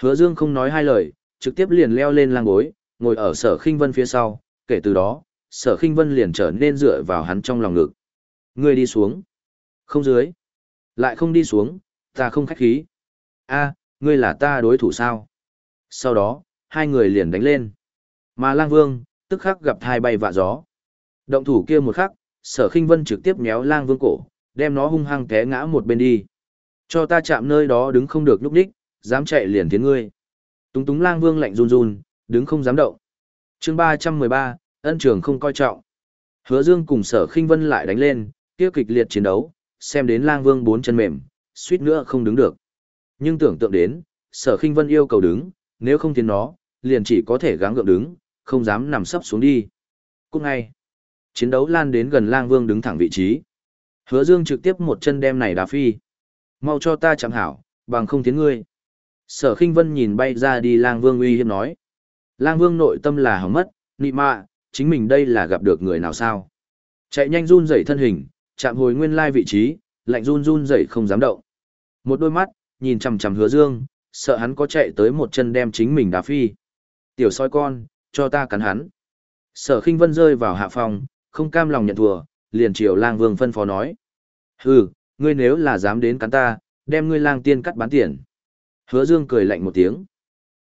Hứa Dương không nói hai lời, trực tiếp liền leo lên lang gối ngồi ở sở khinh vân phía sau, kể từ đó, sở khinh vân liền trở nên dựa vào hắn trong lòng ngực. Ngươi đi xuống. Không dưới. Lại không đi xuống, ta không khách khí. a ngươi là ta đối thủ sao? Sau đó, hai người liền đánh lên. Mà lang vương, tức khắc gặp hai bay vạ gió. Động thủ kia một khắc, sở khinh vân trực tiếp méo lang vương cổ, đem nó hung hăng té ngã một bên đi. Cho ta chạm nơi đó đứng không được lúc đích, dám chạy liền tiến ngươi. Túng túng lang vương lạnh run run, đứng không dám động. chương ba trăm mười ba ân trường không coi trọng. Hứa dương cùng sở khinh vân lại đánh lên, kia kịch liệt chiến đấu, xem đến lang vương bốn chân mềm, suýt nữa không đứng được. Nhưng tưởng tượng đến, sở khinh vân yêu cầu đứng, nếu không tiến nó, liền chỉ có thể gắng gượng đứng, không dám nằm sấp xuống đi. Cũng ngay, chiến đấu lan đến gần lang vương đứng thẳng vị trí. Hứa dương trực tiếp một chân đem này đá phi. Mau cho ta chẳng hảo, bằng không tiến ngươi. Sở khinh vân nhìn bay ra đi lang vương uy hiếp nói. Lang vương nội tâm là hỏng mất, nị mạ, chính mình đây là gặp được người nào sao. Chạy nhanh run rẩy thân hình, chạm hồi nguyên lai vị trí, lạnh run run rẩy không dám động. Một đôi mắt, nhìn chằm chằm hứa dương, sợ hắn có chạy tới một chân đem chính mình đá phi. Tiểu soi con, cho ta cắn hắn. Sở khinh vân rơi vào hạ phòng, không cam lòng nhận thua, liền triều lang vương phân phó nói. Hừ, ngươi nếu là dám đến cắn ta, đem ngươi lang tiên cắt bán tiền. Hứa dương cười lạnh một tiếng.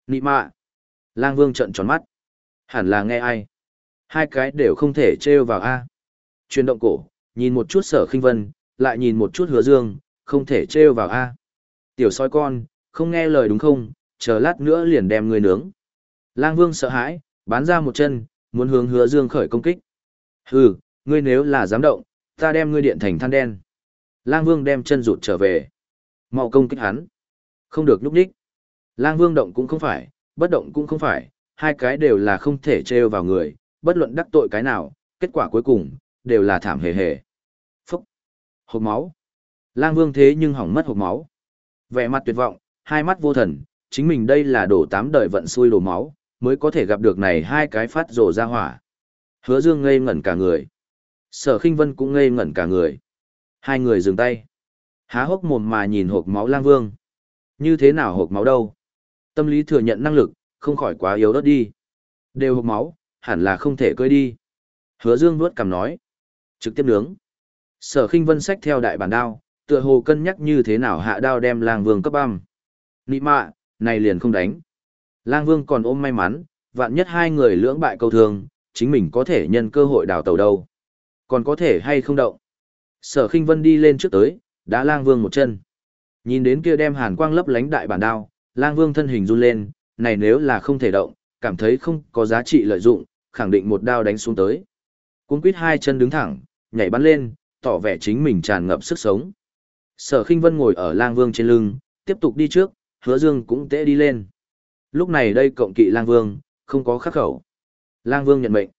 Nị mạ. Lang vương trợn tròn mắt. Hẳn là nghe ai. Hai cái đều không thể trêu vào A. Chuyển động cổ, nhìn một chút sở khinh vân, lại nhìn một chút hứa dương, không thể trêu vào A. Tiểu soi con, không nghe lời đúng không, chờ lát nữa liền đem người nướng. Lang vương sợ hãi, bán ra một chân, muốn hướng hứa dương khởi công kích. Hừ, ngươi nếu là dám động, ta đem ngươi điện thành than đen. Lang vương đem chân rụt trở về. mau công kích hắn. Không được núp đích. Lang vương động cũng không phải, bất động cũng không phải, hai cái đều là không thể trêu vào người, bất luận đắc tội cái nào, kết quả cuối cùng, đều là thảm hề hề. Phúc! Hộp máu! Lang vương thế nhưng hỏng mất hộp máu. Vẻ mặt tuyệt vọng, hai mắt vô thần, chính mình đây là đổ tám đời vận xui đổ máu, mới có thể gặp được này hai cái phát rổ ra hỏa. Hứa dương ngây ngẩn cả người. Sở khinh vân cũng ngây ngẩn cả người. Hai người dừng tay. Há hốc mồm mà nhìn hộp máu lang vương. Như thế nào hộp máu đâu? Tâm lý thừa nhận năng lực, không khỏi quá yếu đất đi. Đều hộp máu, hẳn là không thể cơi đi. Hứa dương vuốt cằm nói. Trực tiếp nướng. Sở khinh vân xách theo đại bản đao, tựa hồ cân nhắc như thế nào hạ đao đem lang vương cấp băm. Nị mạ, này liền không đánh. Lang vương còn ôm may mắn, vạn nhất hai người lưỡng bại câu thương, chính mình có thể nhân cơ hội đào tàu đâu. Còn có thể hay không động. Sở khinh vân đi lên trước tới, đã lang vương một chân. Nhìn đến kia đem hàn quang lấp lánh đại bản đao, lang vương thân hình run lên, này nếu là không thể động, cảm thấy không có giá trị lợi dụng, khẳng định một đao đánh xuống tới. Cuốn quýt hai chân đứng thẳng, nhảy bắn lên, tỏ vẻ chính mình tràn ngập sức sống. Sở khinh vân ngồi ở lang vương trên lưng, tiếp tục đi trước, hứa dương cũng tễ đi lên. Lúc này đây cộng kỵ lang vương, không có khắc khẩu. Lang vương nhận mệnh.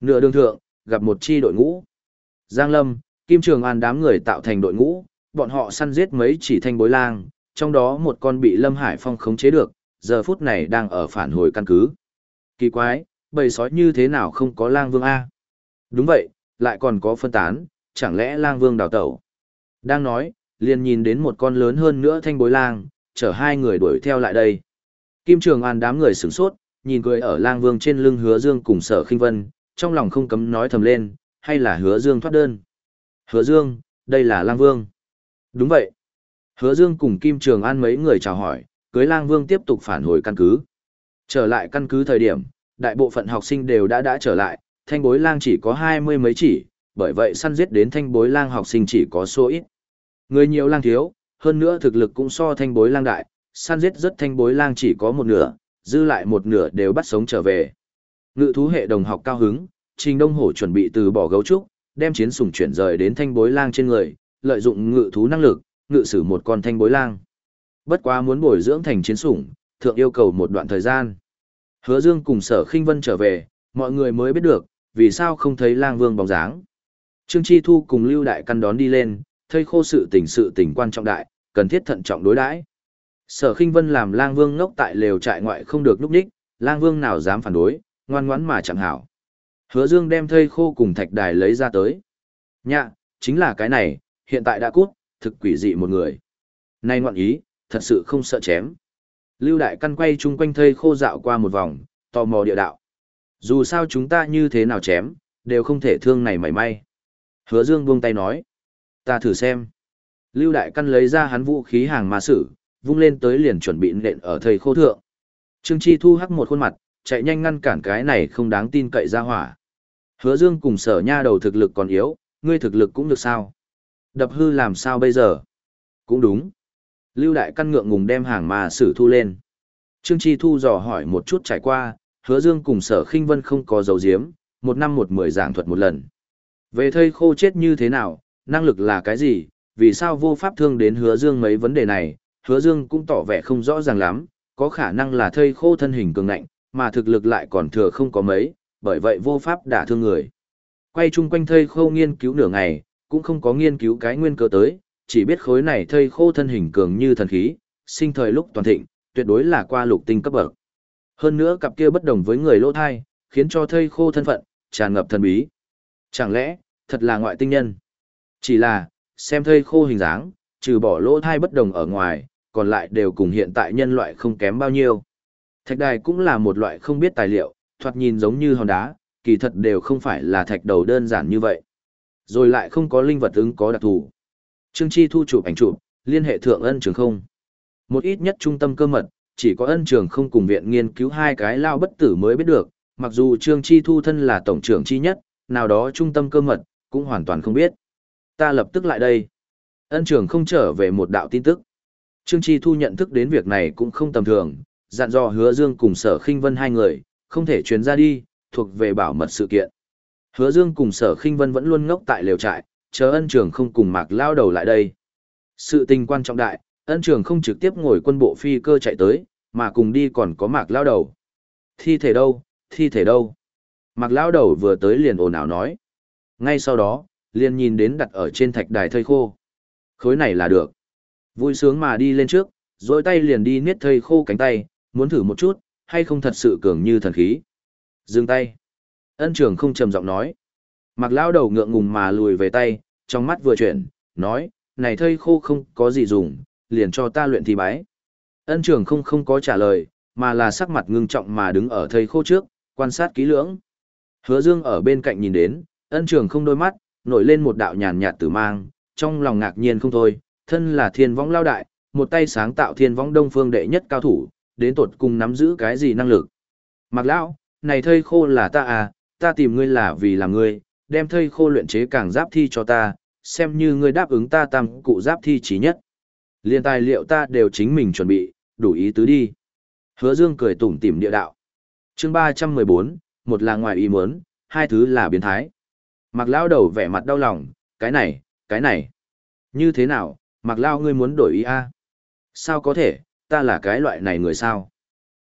Nửa đường thượng, gặp một chi đội ngũ. Giang Lâm, Kim Trường An đám người tạo thành đội ngũ, bọn họ săn giết mấy chỉ thanh bối lang, trong đó một con bị Lâm Hải Phong khống chế được, giờ phút này đang ở phản hồi căn cứ. Kỳ quái, bầy sói như thế nào không có lang vương A? Đúng vậy, lại còn có phân tán, chẳng lẽ lang vương đào tẩu? Đang nói, liền nhìn đến một con lớn hơn nữa thanh bối lang, chở hai người đuổi theo lại đây. Kim Trường An đám người sửng sốt, nhìn cười ở lang vương trên lưng hứa dương cùng sở khinh vân, trong lòng không cấm nói thầm lên, hay là hứa dương thoát đơn. Hứa dương, đây là lang vương. Đúng vậy. Hứa dương cùng Kim Trường An mấy người chào hỏi, cưới lang vương tiếp tục phản hồi căn cứ. Trở lại căn cứ thời điểm, đại bộ phận học sinh đều đã đã trở lại, thanh bối lang chỉ có hai mươi mấy chỉ, bởi vậy săn giết đến thanh bối lang học sinh chỉ có số ít. Người nhiều lang thiếu, hơn nữa thực lực cũng so thanh bối lang đại, săn giết rất thanh bối lang chỉ có một nửa, dư lại một nửa đều bắt sống trở về. Ngự thú hệ đồng học cao hứng, Trình Đông Hổ chuẩn bị từ bỏ gấu trúc, đem chiến sủng chuyển rời đến thanh bối lang trên người, lợi dụng ngự thú năng lực, ngự sử một con thanh bối lang. Bất quá muốn bồi dưỡng thành chiến sủng, thượng yêu cầu một đoạn thời gian. Hứa Dương cùng Sở Khinh Vân trở về, mọi người mới biết được, vì sao không thấy lang vương bóng dáng. Trương Chi Thu cùng Lưu Đại Căn đón đi lên, thây khô sự tình sự tình quan trọng đại, cần thiết thận trọng đối đãi. Sở Khinh Vân làm Lang Vương ngốc tại lều trại ngoại không được lúc đích, Lang Vương nào dám phản đối, ngoan ngoãn mà chẳng hảo. Hứa Dương đem thây khô cùng thạch đài lấy ra tới. Nhạ, chính là cái này, hiện tại đã cút, thực quỷ dị một người. Nay ngoạn ý, thật sự không sợ chém. Lưu Đại Căn quay chung quanh thây khô dạo qua một vòng, tò mò địa đạo. Dù sao chúng ta như thế nào chém, đều không thể thương này mảy may. Hứa Dương buông tay nói. Ta thử xem. Lưu Đại Căn lấy ra hắn vũ khí hàng ma sử, vung lên tới liền chuẩn bị nện ở thầy khô thượng. Trương Chi thu hắc một khuôn mặt, chạy nhanh ngăn cản cái này không đáng tin cậy ra hỏa. Hứa Dương cùng sở nha đầu thực lực còn yếu, ngươi thực lực cũng được sao? Đập hư làm sao bây giờ? Cũng đúng. Lưu Đại Căn ngượng ngùng đem hàng ma sử thu lên. Trương Chi thu dò hỏi một chút trải qua, hứa dương cùng sở khinh vân không có dấu diếm, một năm một mười giảng thuật một lần. Về thây khô chết như thế nào, năng lực là cái gì, vì sao vô pháp thương đến hứa dương mấy vấn đề này, hứa dương cũng tỏ vẻ không rõ ràng lắm, có khả năng là thây khô thân hình cường ngạnh, mà thực lực lại còn thừa không có mấy, bởi vậy vô pháp đả thương người. Quay chung quanh thây khô nghiên cứu nửa ngày, cũng không có nghiên cứu cái nguyên cơ tới, chỉ biết khối này thây khô thân hình cường như thần khí, sinh thời lúc toàn thịnh, tuyệt đối là qua lục tinh cấp bậc. Hơn nữa cặp kia bất đồng với người lỗ thai, khiến cho thây khô thân phận, tràn ngập thần bí. Chẳng lẽ, thật là ngoại tinh nhân? Chỉ là, xem thây khô hình dáng, trừ bỏ lỗ thai bất đồng ở ngoài, còn lại đều cùng hiện tại nhân loại không kém bao nhiêu. Thạch đài cũng là một loại không biết tài liệu, thoạt nhìn giống như hòn đá, kỳ thật đều không phải là thạch đầu đơn giản như vậy. Rồi lại không có linh vật ứng có đặc thù. Trương Chi thu chụp ảnh chụp, liên hệ thượng ân trường không. Một ít nhất trung tâm cơ mật, chỉ có ân trường không cùng viện nghiên cứu hai cái lao bất tử mới biết được, mặc dù Trương Chi Thu thân là tổng trưởng chi nhất, nào đó trung tâm cơ mật, cũng hoàn toàn không biết. Ta lập tức lại đây. Ân trưởng không trở về một đạo tin tức. Trương Chi Thu nhận thức đến việc này cũng không tầm thường, dặn dò hứa dương cùng sở khinh vân hai người, không thể truyền ra đi, thuộc về bảo mật sự kiện. Hứa dương cùng sở khinh vân vẫn luôn ngốc tại lều trại, chờ ân trường không cùng mạc lao đầu lại đây. Sự tình quan trọng đại, ân trường không trực tiếp ngồi quân bộ phi cơ chạy tới, mà cùng đi còn có mạc lao đầu. Thi thể đâu, thi thể đâu? Mạc lao đầu vừa tới liền ồn ào nói. Ngay sau đó, liền nhìn đến đặt ở trên thạch đài thây khô. Khối này là được. Vui sướng mà đi lên trước, dối tay liền đi niết thây khô cánh tay, muốn thử một chút, hay không thật sự cường như thần khí. Dừng tay. Ân trưởng không trầm giọng nói. Mặc lao đầu ngượng ngùng mà lùi về tay, trong mắt vừa chuyển, nói, này thây khô không có gì dùng, liền cho ta luyện thi bái. Ân trưởng không không có trả lời, mà là sắc mặt ngưng trọng mà đứng ở thây khô trước, quan sát kỹ lưỡng. Hứa Dương ở bên cạnh nhìn đến, ân trưởng không đôi mắt, nổi lên một đạo nhàn nhạt tử mang, trong lòng ngạc nhiên không thôi, thân là thiên võng lao đại, một tay sáng tạo thiên võng đông phương đệ nhất cao thủ, đến tột cùng nắm giữ cái gì năng lực. Mặc lão, này thây khô là ta à, ta tìm ngươi là vì là ngươi, đem thây khô luyện chế càng giáp thi cho ta, xem như ngươi đáp ứng ta tam cụ giáp thi trí nhất. Liên tài liệu ta đều chính mình chuẩn bị, đủ ý tứ đi. Hứa Dương cười tủm tỉm địa đạo. Chương 314, một là ngoài ý muốn, hai thứ là biến thái. Mạc Lao đầu vẻ mặt đau lòng, cái này, cái này. Như thế nào, Mạc Lao ngươi muốn đổi ý a? Sao có thể, ta là cái loại này người sao?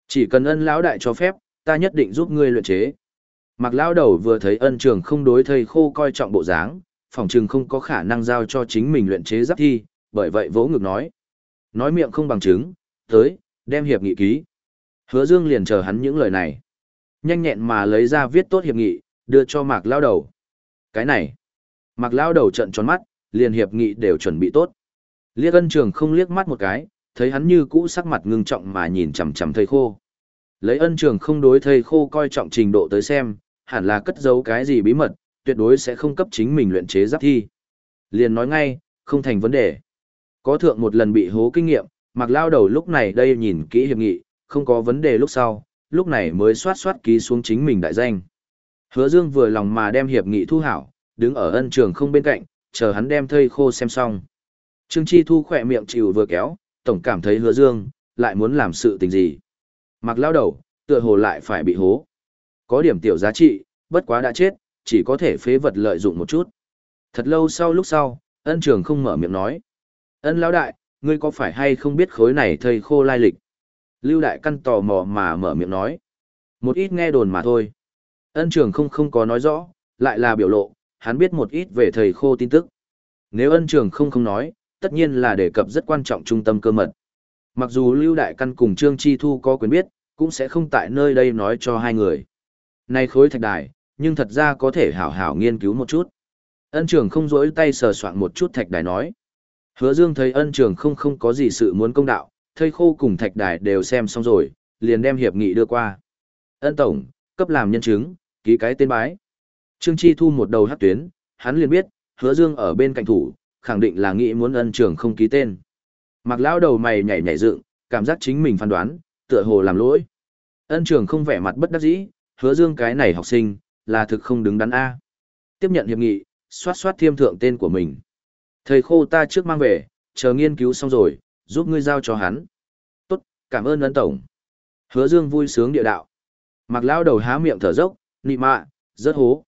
Chỉ cần ân lão đại cho phép, ta nhất định giúp ngươi luyện chế. Mạc Lao đầu vừa thấy ân trường không đối thầy khô coi trọng bộ dáng, phòng trường không có khả năng giao cho chính mình luyện chế giáp thi, bởi vậy vỗ ngực nói. Nói miệng không bằng chứng, tới, đem hiệp nghị ký. Hứa Dương liền chờ hắn những lời này. Nhanh nhẹn mà lấy ra viết tốt hiệp nghị, đưa cho Mạc Lao Đầu. Cái này. mặc Lao Đầu trận tròn mắt, liền hiệp nghị đều chuẩn bị tốt. Liếc ân trường không liếc mắt một cái, thấy hắn như cũ sắc mặt ngưng trọng mà nhìn chằm chằm thầy khô. Lấy ân trường không đối thầy khô coi trọng trình độ tới xem, hẳn là cất giấu cái gì bí mật, tuyệt đối sẽ không cấp chính mình luyện chế giáp thi. Liền nói ngay, không thành vấn đề. Có thượng một lần bị hố kinh nghiệm, mặc lao đầu lúc này đây nhìn kỹ hiệp nghị, không có vấn đề lúc sau, lúc này mới soát soát ký xuống chính mình đại danh. Hứa Dương vừa lòng mà đem hiệp nghị thu hảo, đứng ở ân trường không bên cạnh, chờ hắn đem thây khô xem xong. Trương Chi Thu khỏe miệng chịu vừa kéo, tổng cảm thấy hứa Dương, lại muốn làm sự tình gì. Mặc lao đầu, tựa hồ lại phải bị hố. Có điểm tiểu giá trị, bất quá đã chết, chỉ có thể phế vật lợi dụng một chút. Thật lâu sau lúc sau, ân trường không mở miệng nói. Ân lão đại, ngươi có phải hay không biết khối này thây khô lai lịch? Lưu đại căn tò mò mà mở miệng nói. Một ít nghe đồn mà thôi. Ân trường không không có nói rõ, lại là biểu lộ, hắn biết một ít về thầy khô tin tức. Nếu ân trường không không nói, tất nhiên là đề cập rất quan trọng trung tâm cơ mật. Mặc dù Lưu Đại Căn cùng Trương Chi Thu có quyền biết, cũng sẽ không tại nơi đây nói cho hai người. Này khối thạch đài, nhưng thật ra có thể hảo hảo nghiên cứu một chút. Ân trường không rỗi tay sờ soạn một chút thạch đài nói. Hứa Dương thấy ân trường không không có gì sự muốn công đạo, thầy khô cùng thạch đài đều xem xong rồi, liền đem hiệp nghị đưa qua. Ân tổng, cấp làm nhân chứng, ký cái tên bái. Trương Chi Thu một đầu hát tuyến, hắn liền biết, hứa Dương ở bên cạnh thủ, khẳng định là nghĩ muốn ân trường không ký tên. Mặc lão đầu mày nhảy nhảy dựng, cảm giác chính mình phán đoán, tựa hồ làm lỗi. Ân trường không vẻ mặt bất đắc dĩ, hứa Dương cái này học sinh, là thực không đứng đắn A. Tiếp nhận hiệp nghị, xoát xoát thiêm thượng tên của mình. Thầy khô ta trước mang về, chờ nghiên cứu xong rồi, giúp ngươi giao cho hắn. Tốt, cảm ơn ân tổng. Hứa Dương vui sướng địa đạo. Mặc lão đầu há miệng thở dốc, nị mạ, rất hố.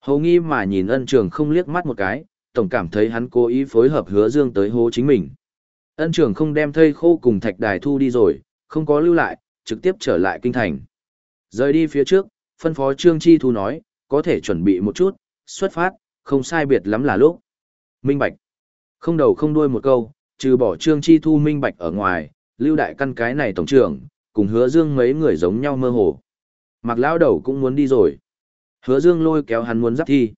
Hầu nghi mà nhìn ân trường không liếc mắt một cái, tổng cảm thấy hắn cố ý phối hợp hứa Dương tới hố chính mình. Ân trường không đem thây khô cùng thạch đài thu đi rồi, không có lưu lại, trực tiếp trở lại kinh thành. Rời đi phía trước, phân phó Trương Chi Thu nói, có thể chuẩn bị một chút, xuất phát, không sai biệt lắm là lúc. Minh Bạch. Không đầu không đuôi một câu, trừ bỏ Trương Chi Thu Minh Bạch ở ngoài, lưu đại căn cái này tổng trưởng, cùng hứa dương mấy người giống nhau mơ hồ. Mặc lão đầu cũng muốn đi rồi. Hứa dương lôi kéo hắn muốn giáp thi.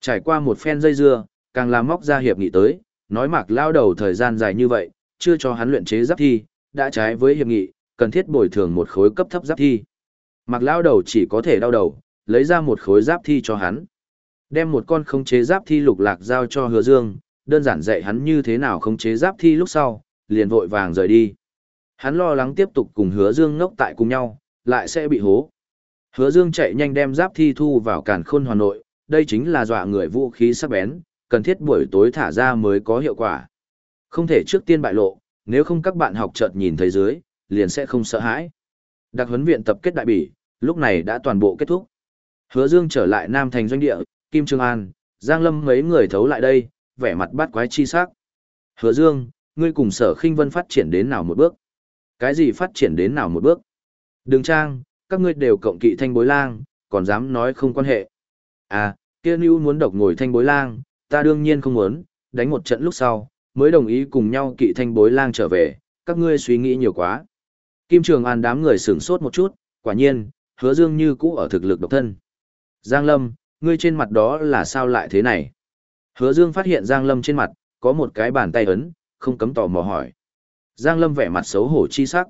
Trải qua một phen dây dưa, càng làm móc ra hiệp nghị tới, nói mạc Lão đầu thời gian dài như vậy, chưa cho hắn luyện chế giáp thi, đã trái với hiệp nghị, cần thiết bồi thường một khối cấp thấp giáp thi. Mạc Lão đầu chỉ có thể đau đầu, lấy ra một khối giáp thi cho hắn. Đem một con khống chế giáp thi lục lạc giao cho hứa dương, đơn giản dạy hắn như thế nào khống chế giáp thi lúc sau, liền vội vàng rời đi. Hắn lo lắng tiếp tục cùng hứa dương ngốc tại cùng nhau, lại sẽ bị hố. Hứa dương chạy nhanh đem giáp thi thu vào càn khôn hoàn nội, đây chính là dọa người vũ khí sắc bén, cần thiết buổi tối thả ra mới có hiệu quả. Không thể trước tiên bại lộ, nếu không các bạn học chợt nhìn thấy dưới, liền sẽ không sợ hãi. Đặc huấn viện tập kết đại bỉ, lúc này đã toàn bộ kết thúc. Hứa Dương trở lại Nam Thành doanh địa, Kim Trương An, Giang Lâm mấy người thấu lại đây, vẻ mặt bắt quái chi sắc. Hứa Dương, ngươi cùng sở khinh vân phát triển đến nào một bước? Cái gì phát triển đến nào một bước? Đường trang, các ngươi đều cộng kỵ thanh bối lang, còn dám nói không quan hệ. À, kia nữ muốn độc ngồi thanh bối lang, ta đương nhiên không muốn, đánh một trận lúc sau, mới đồng ý cùng nhau kỵ thanh bối lang trở về, các ngươi suy nghĩ nhiều quá. Kim Trường An đám người sửng sốt một chút, quả nhiên, hứa dương như cũ ở thực lực độc thân. Giang Lâm, ngươi trên mặt đó là sao lại thế này? Hứa dương phát hiện Giang Lâm trên mặt, có một cái bàn tay ấn, không cấm tò mò hỏi. Giang Lâm vẻ mặt xấu hổ chi sắc.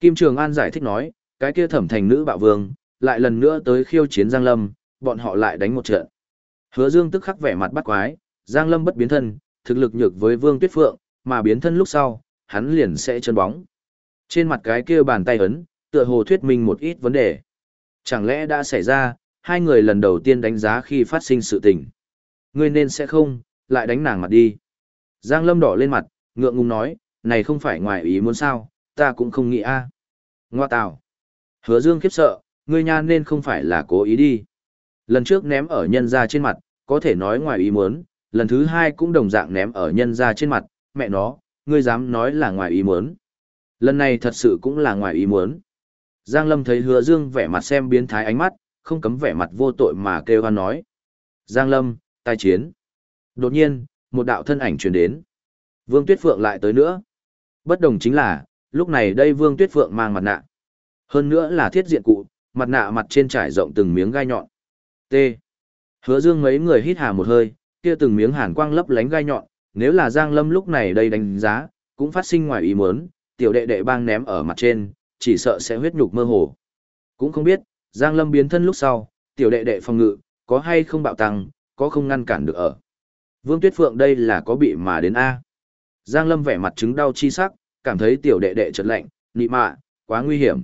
Kim Trường An giải thích nói, cái kia thẩm thành nữ bạo vương, lại lần nữa tới khiêu chiến Giang Lâm, bọn họ lại đánh một trận. Hứa Dương tức khắc vẻ mặt bắt quái, Giang Lâm bất biến thân, thực lực nhược với Vương Tuyết Phượng, mà biến thân lúc sau, hắn liền sẽ chân bóng. Trên mặt cái kia bàn tay ấn, tựa hồ thuyết minh một ít vấn đề. Chẳng lẽ đã xảy ra, hai người lần đầu tiên đánh giá khi phát sinh sự tình. Ngươi nên sẽ không, lại đánh nàng mặt đi. Giang Lâm đỏ lên mặt, ngượng ngùng nói, này không phải ngoài ý muốn sao, ta cũng không nghĩ a. Ngoa tào. Hứa Dương khiếp sợ, ngươi nha nên không phải là cố ý đi. Lần trước ném ở nhân ra trên mặt, có thể nói ngoài ý muốn, lần thứ hai cũng đồng dạng ném ở nhân ra trên mặt, mẹ nó, ngươi dám nói là ngoài ý muốn. Lần này thật sự cũng là ngoài ý muốn. Giang Lâm thấy hứa dương vẻ mặt xem biến thái ánh mắt, không cấm vẻ mặt vô tội mà kêu hoan nói. Giang Lâm, tai chiến. Đột nhiên, một đạo thân ảnh truyền đến. Vương Tuyết Phượng lại tới nữa. Bất đồng chính là, lúc này đây Vương Tuyết Phượng mang mặt nạ. Hơn nữa là thiết diện cụ, mặt nạ mặt trên trải rộng từng miếng gai nhọn. T. Hứa dương mấy người hít hà một hơi, kia từng miếng hàn quang lấp lánh gai nhọn, nếu là Giang Lâm lúc này đây đánh giá, cũng phát sinh ngoài ý muốn, tiểu đệ đệ bang ném ở mặt trên, chỉ sợ sẽ huyết nhục mơ hồ. Cũng không biết, Giang Lâm biến thân lúc sau, tiểu đệ đệ phòng ngự, có hay không bạo tăng, có không ngăn cản được ở. Vương Tuyết Phượng đây là có bị mà đến A. Giang Lâm vẻ mặt chứng đau chi sắc, cảm thấy tiểu đệ đệ chợt lạnh, nị mạ, quá nguy hiểm.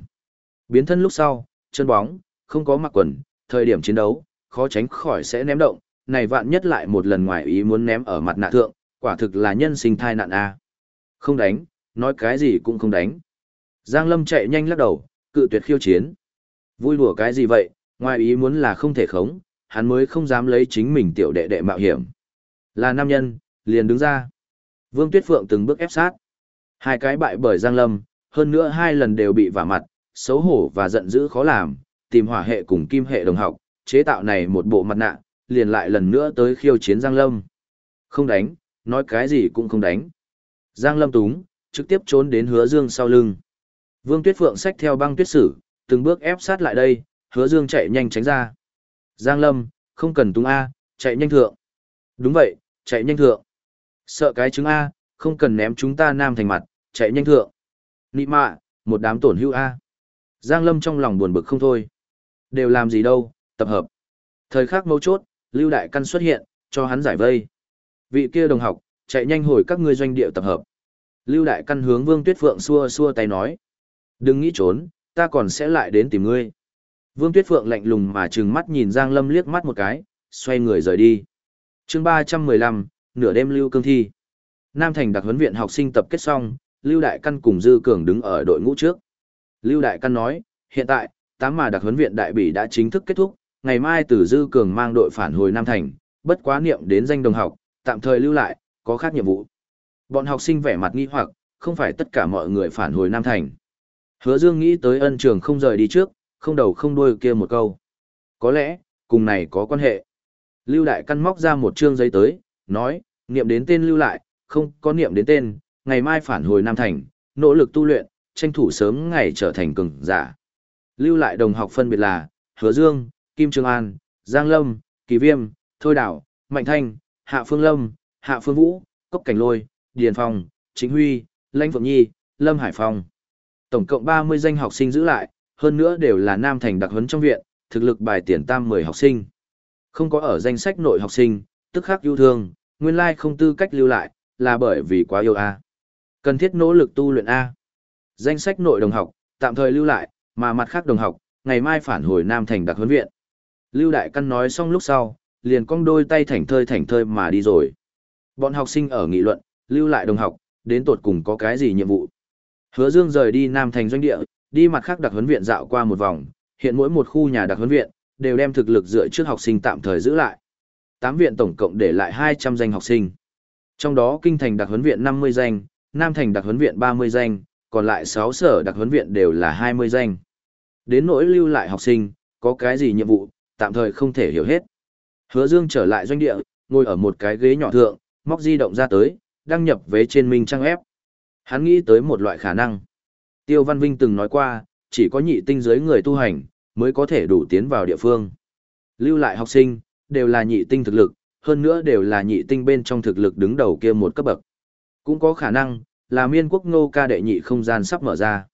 Biến thân lúc sau, chân bóng, không có mặc quần, thời điểm chiến đấu, khó tránh khỏi sẽ ném động, này vạn nhất lại một lần ngoài ý muốn ném ở mặt nạ thượng, quả thực là nhân sinh thai nạn a. Không đánh, nói cái gì cũng không đánh. Giang Lâm chạy nhanh lắc đầu, cự tuyệt khiêu chiến. Vui đùa cái gì vậy, ngoài ý muốn là không thể khống, hắn mới không dám lấy chính mình tiểu đệ đệ mạo hiểm. Là nam nhân, liền đứng ra. Vương Tuyết Phượng từng bước ép sát. Hai cái bại bởi Giang Lâm, hơn nữa hai lần đều bị vả mặt, xấu hổ và giận dữ khó làm, tìm hỏa hệ cùng kim hệ đồng học, chế tạo này một bộ mặt nạ, liền lại lần nữa tới khiêu chiến Giang Lâm. Không đánh, nói cái gì cũng không đánh. Giang Lâm túng, trực tiếp trốn đến hứa dương sau lưng. Vương Tuyết Phượng xách theo băng tuyết sử, từng bước ép sát lại đây, hứa dương chạy nhanh tránh ra. Giang Lâm, không cần túng A, chạy nhanh thượng. Đúng vậy, chạy nhanh thượng. Sợ cái trứng A, không cần ném chúng ta nam thành mặt, chạy nhanh thượng. Nị mạ, một đám tổn hưu A. Giang Lâm trong lòng buồn bực không thôi. Đều làm gì đâu, tập hợp. Thời khắc mấu chốt, Lưu Đại Căn xuất hiện, cho hắn giải vây. Vị kia đồng học, chạy nhanh hồi các ngươi doanh địa tập hợp. Lưu Đại Căn hướng Vương Tuyết Phượng xua xua tay nói. Đừng nghĩ trốn, ta còn sẽ lại đến tìm ngươi. Vương Tuyết Phượng lạnh lùng mà trừng mắt nhìn Giang Lâm liếc mắt một cái, xoay người rời đi. chương 315, nửa đêm Lưu Cương Thi. Nam Thành đặc huấn viện học sinh tập kết xong, Lưu Đại Căn cùng Dư Cường đứng ở đội ngũ trước. Lưu Đại Căn nói, hiện tại, tám mà đặc huấn viện đại bỉ đã chính thức kết thúc, ngày mai Tử Dư Cường mang đội phản hồi Nam Thành, bất quá niệm đến danh đồng học, tạm thời lưu lại, có khác nhiệm vụ. Bọn học sinh vẻ mặt nghi hoặc, không phải tất cả mọi người phản hồi Nam Thành. Hứa Dương nghĩ tới ân trường không rời đi trước, không đầu không đuôi kia một câu. Có lẽ, cùng này có quan hệ. Lưu Đại Căn móc ra một trương giấy tới, nói, niệm đến tên lưu lại, không có niệm đến tên, ngày mai phản hồi Nam Thành, nỗ lực tu luyện, tranh thủ sớm ngày trở thành cường giả. Lưu lại đồng học phân biệt là, Hứa Dương, Kim Trường An, Giang Lâm, Kỳ Viêm, Thôi Đảo, Mạnh Thanh, Hạ Phương Lâm, Hạ Phương Vũ, Cốc Cảnh Lôi, Điền Phong, Chính Huy, Lãnh Phượng Nhi, Lâm Hải Phong. Tổng cộng 30 danh học sinh giữ lại, hơn nữa đều là Nam Thành đặc huấn trong viện, thực lực bài tiền tam 10 học sinh. Không có ở danh sách nội học sinh, tức khắc yêu thương, nguyên lai không tư cách lưu lại, là bởi vì quá yêu A. Cần thiết nỗ lực tu luyện A. Danh sách nội đồng học, tạm thời lưu lại, mà mặt khác đồng học, ngày mai phản hồi Nam Thành đặc huấn viện. Lưu Đại Căn nói xong lúc sau, liền cong đôi tay thảnh thơi thảnh thơi mà đi rồi. Bọn học sinh ở nghị luận, lưu lại đồng học, đến tột cùng có cái gì nhiệm vụ. Hứa Dương rời đi Nam Thành doanh địa, đi mặt khác đặc huấn viện dạo qua một vòng, hiện mỗi một khu nhà đặc huấn viện, đều đem thực lực dựa trước học sinh tạm thời giữ lại. Tám viện tổng cộng để lại 200 danh học sinh. Trong đó Kinh Thành đặc huấn viện 50 danh, Nam Thành đặc huấn viện 30 danh, còn lại 6 sở đặc huấn viện đều là 20 danh. Đến nỗi lưu lại học sinh, có cái gì nhiệm vụ, tạm thời không thể hiểu hết. Hứa Dương trở lại doanh địa, ngồi ở một cái ghế nhỏ thượng, móc di động ra tới, đăng nhập về trên Minh trang ép. Hắn nghĩ tới một loại khả năng. Tiêu Văn Vinh từng nói qua, chỉ có nhị tinh giới người tu hành, mới có thể đủ tiến vào địa phương. Lưu lại học sinh, đều là nhị tinh thực lực, hơn nữa đều là nhị tinh bên trong thực lực đứng đầu kia một cấp bậc. Cũng có khả năng, là miên quốc ngô ca đệ nhị không gian sắp mở ra.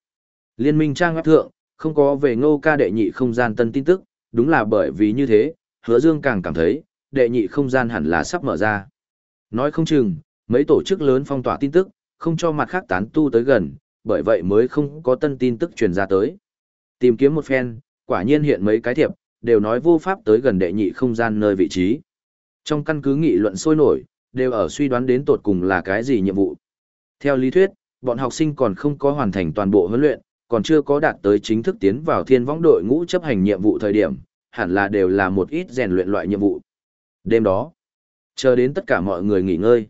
Liên minh trang web thượng, không có về ngô ca đệ nhị không gian tân tin tức, đúng là bởi vì như thế, hứa dương càng cảm thấy, đệ nhị không gian hẳn là sắp mở ra. Nói không chừng, mấy tổ chức lớn phong tỏa tin tức, không cho mặt khác tán tu tới gần, bởi vậy mới không có tân tin tức truyền ra tới. Tìm kiếm một phen, quả nhiên hiện mấy cái thiệp, đều nói vô pháp tới gần đệ nhị không gian nơi vị trí. Trong căn cứ nghị luận sôi nổi, đều ở suy đoán đến tột cùng là cái gì nhiệm vụ. Theo lý thuyết, bọn học sinh còn không có hoàn thành toàn bộ huấn luyện, còn chưa có đạt tới chính thức tiến vào thiên võng đội ngũ chấp hành nhiệm vụ thời điểm, hẳn là đều là một ít rèn luyện loại nhiệm vụ. Đêm đó, chờ đến tất cả mọi người nghỉ ngơi.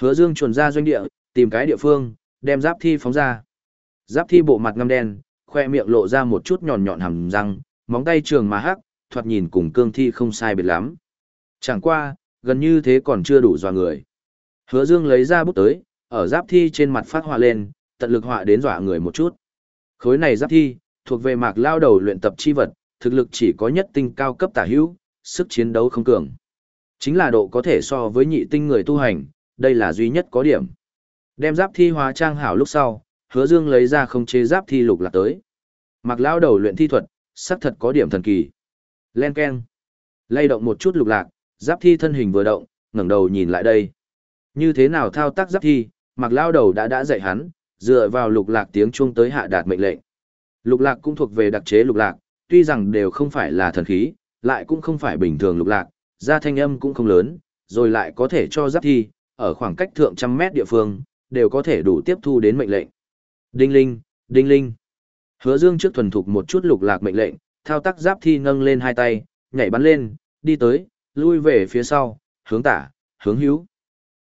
Hứa Dương chuồn ra doanh địa, tìm cái địa phương, đem giáp thi phóng ra. Giáp thi bộ mặt ngăm đen, khoe miệng lộ ra một chút nhọn nhọn hàm răng, móng tay trường mà hắc, thoạt nhìn cùng cương thi không sai biệt lắm. Chẳng qua, gần như thế còn chưa đủ dọa người. Hứa Dương lấy ra bút tới, ở giáp thi trên mặt phát họa lên, tận lực họa đến dọa người một chút. Khối này giáp thi, thuộc về mạc lao đầu luyện tập chi vật, thực lực chỉ có nhất tinh cao cấp tả hữu, sức chiến đấu không cường. Chính là độ có thể so với nhị tinh người tu hành, đây là duy nhất có điểm. Đem giáp thi hóa trang hảo lúc sau, hứa dương lấy ra không chế giáp thi lục lạc tới. Mặc lao đầu luyện thi thuật, sắc thật có điểm thần kỳ. Len keng. Lay động một chút lục lạc, giáp thi thân hình vừa động, ngẩng đầu nhìn lại đây. Như thế nào thao tác giáp thi, mặc lao đầu đã đã dạy hắn, dựa vào lục lạc tiếng chuông tới hạ đạt mệnh lệnh. Lục lạc cũng thuộc về đặc chế lục lạc, tuy rằng đều không phải là thần khí, lại cũng không phải bình thường lục lạc, ra thanh âm cũng không lớn, rồi lại có thể cho giáp thi, ở khoảng cách thượng trăm mét địa phương, đều có thể đủ tiếp thu đến mệnh lệnh. Đinh linh, đinh linh. Hứa Dương trước thuần thục một chút lục lạc mệnh lệnh, thao tác giáp thi nâng lên hai tay, nhảy bắn lên, đi tới, lui về phía sau, hướng tả, hướng hữu.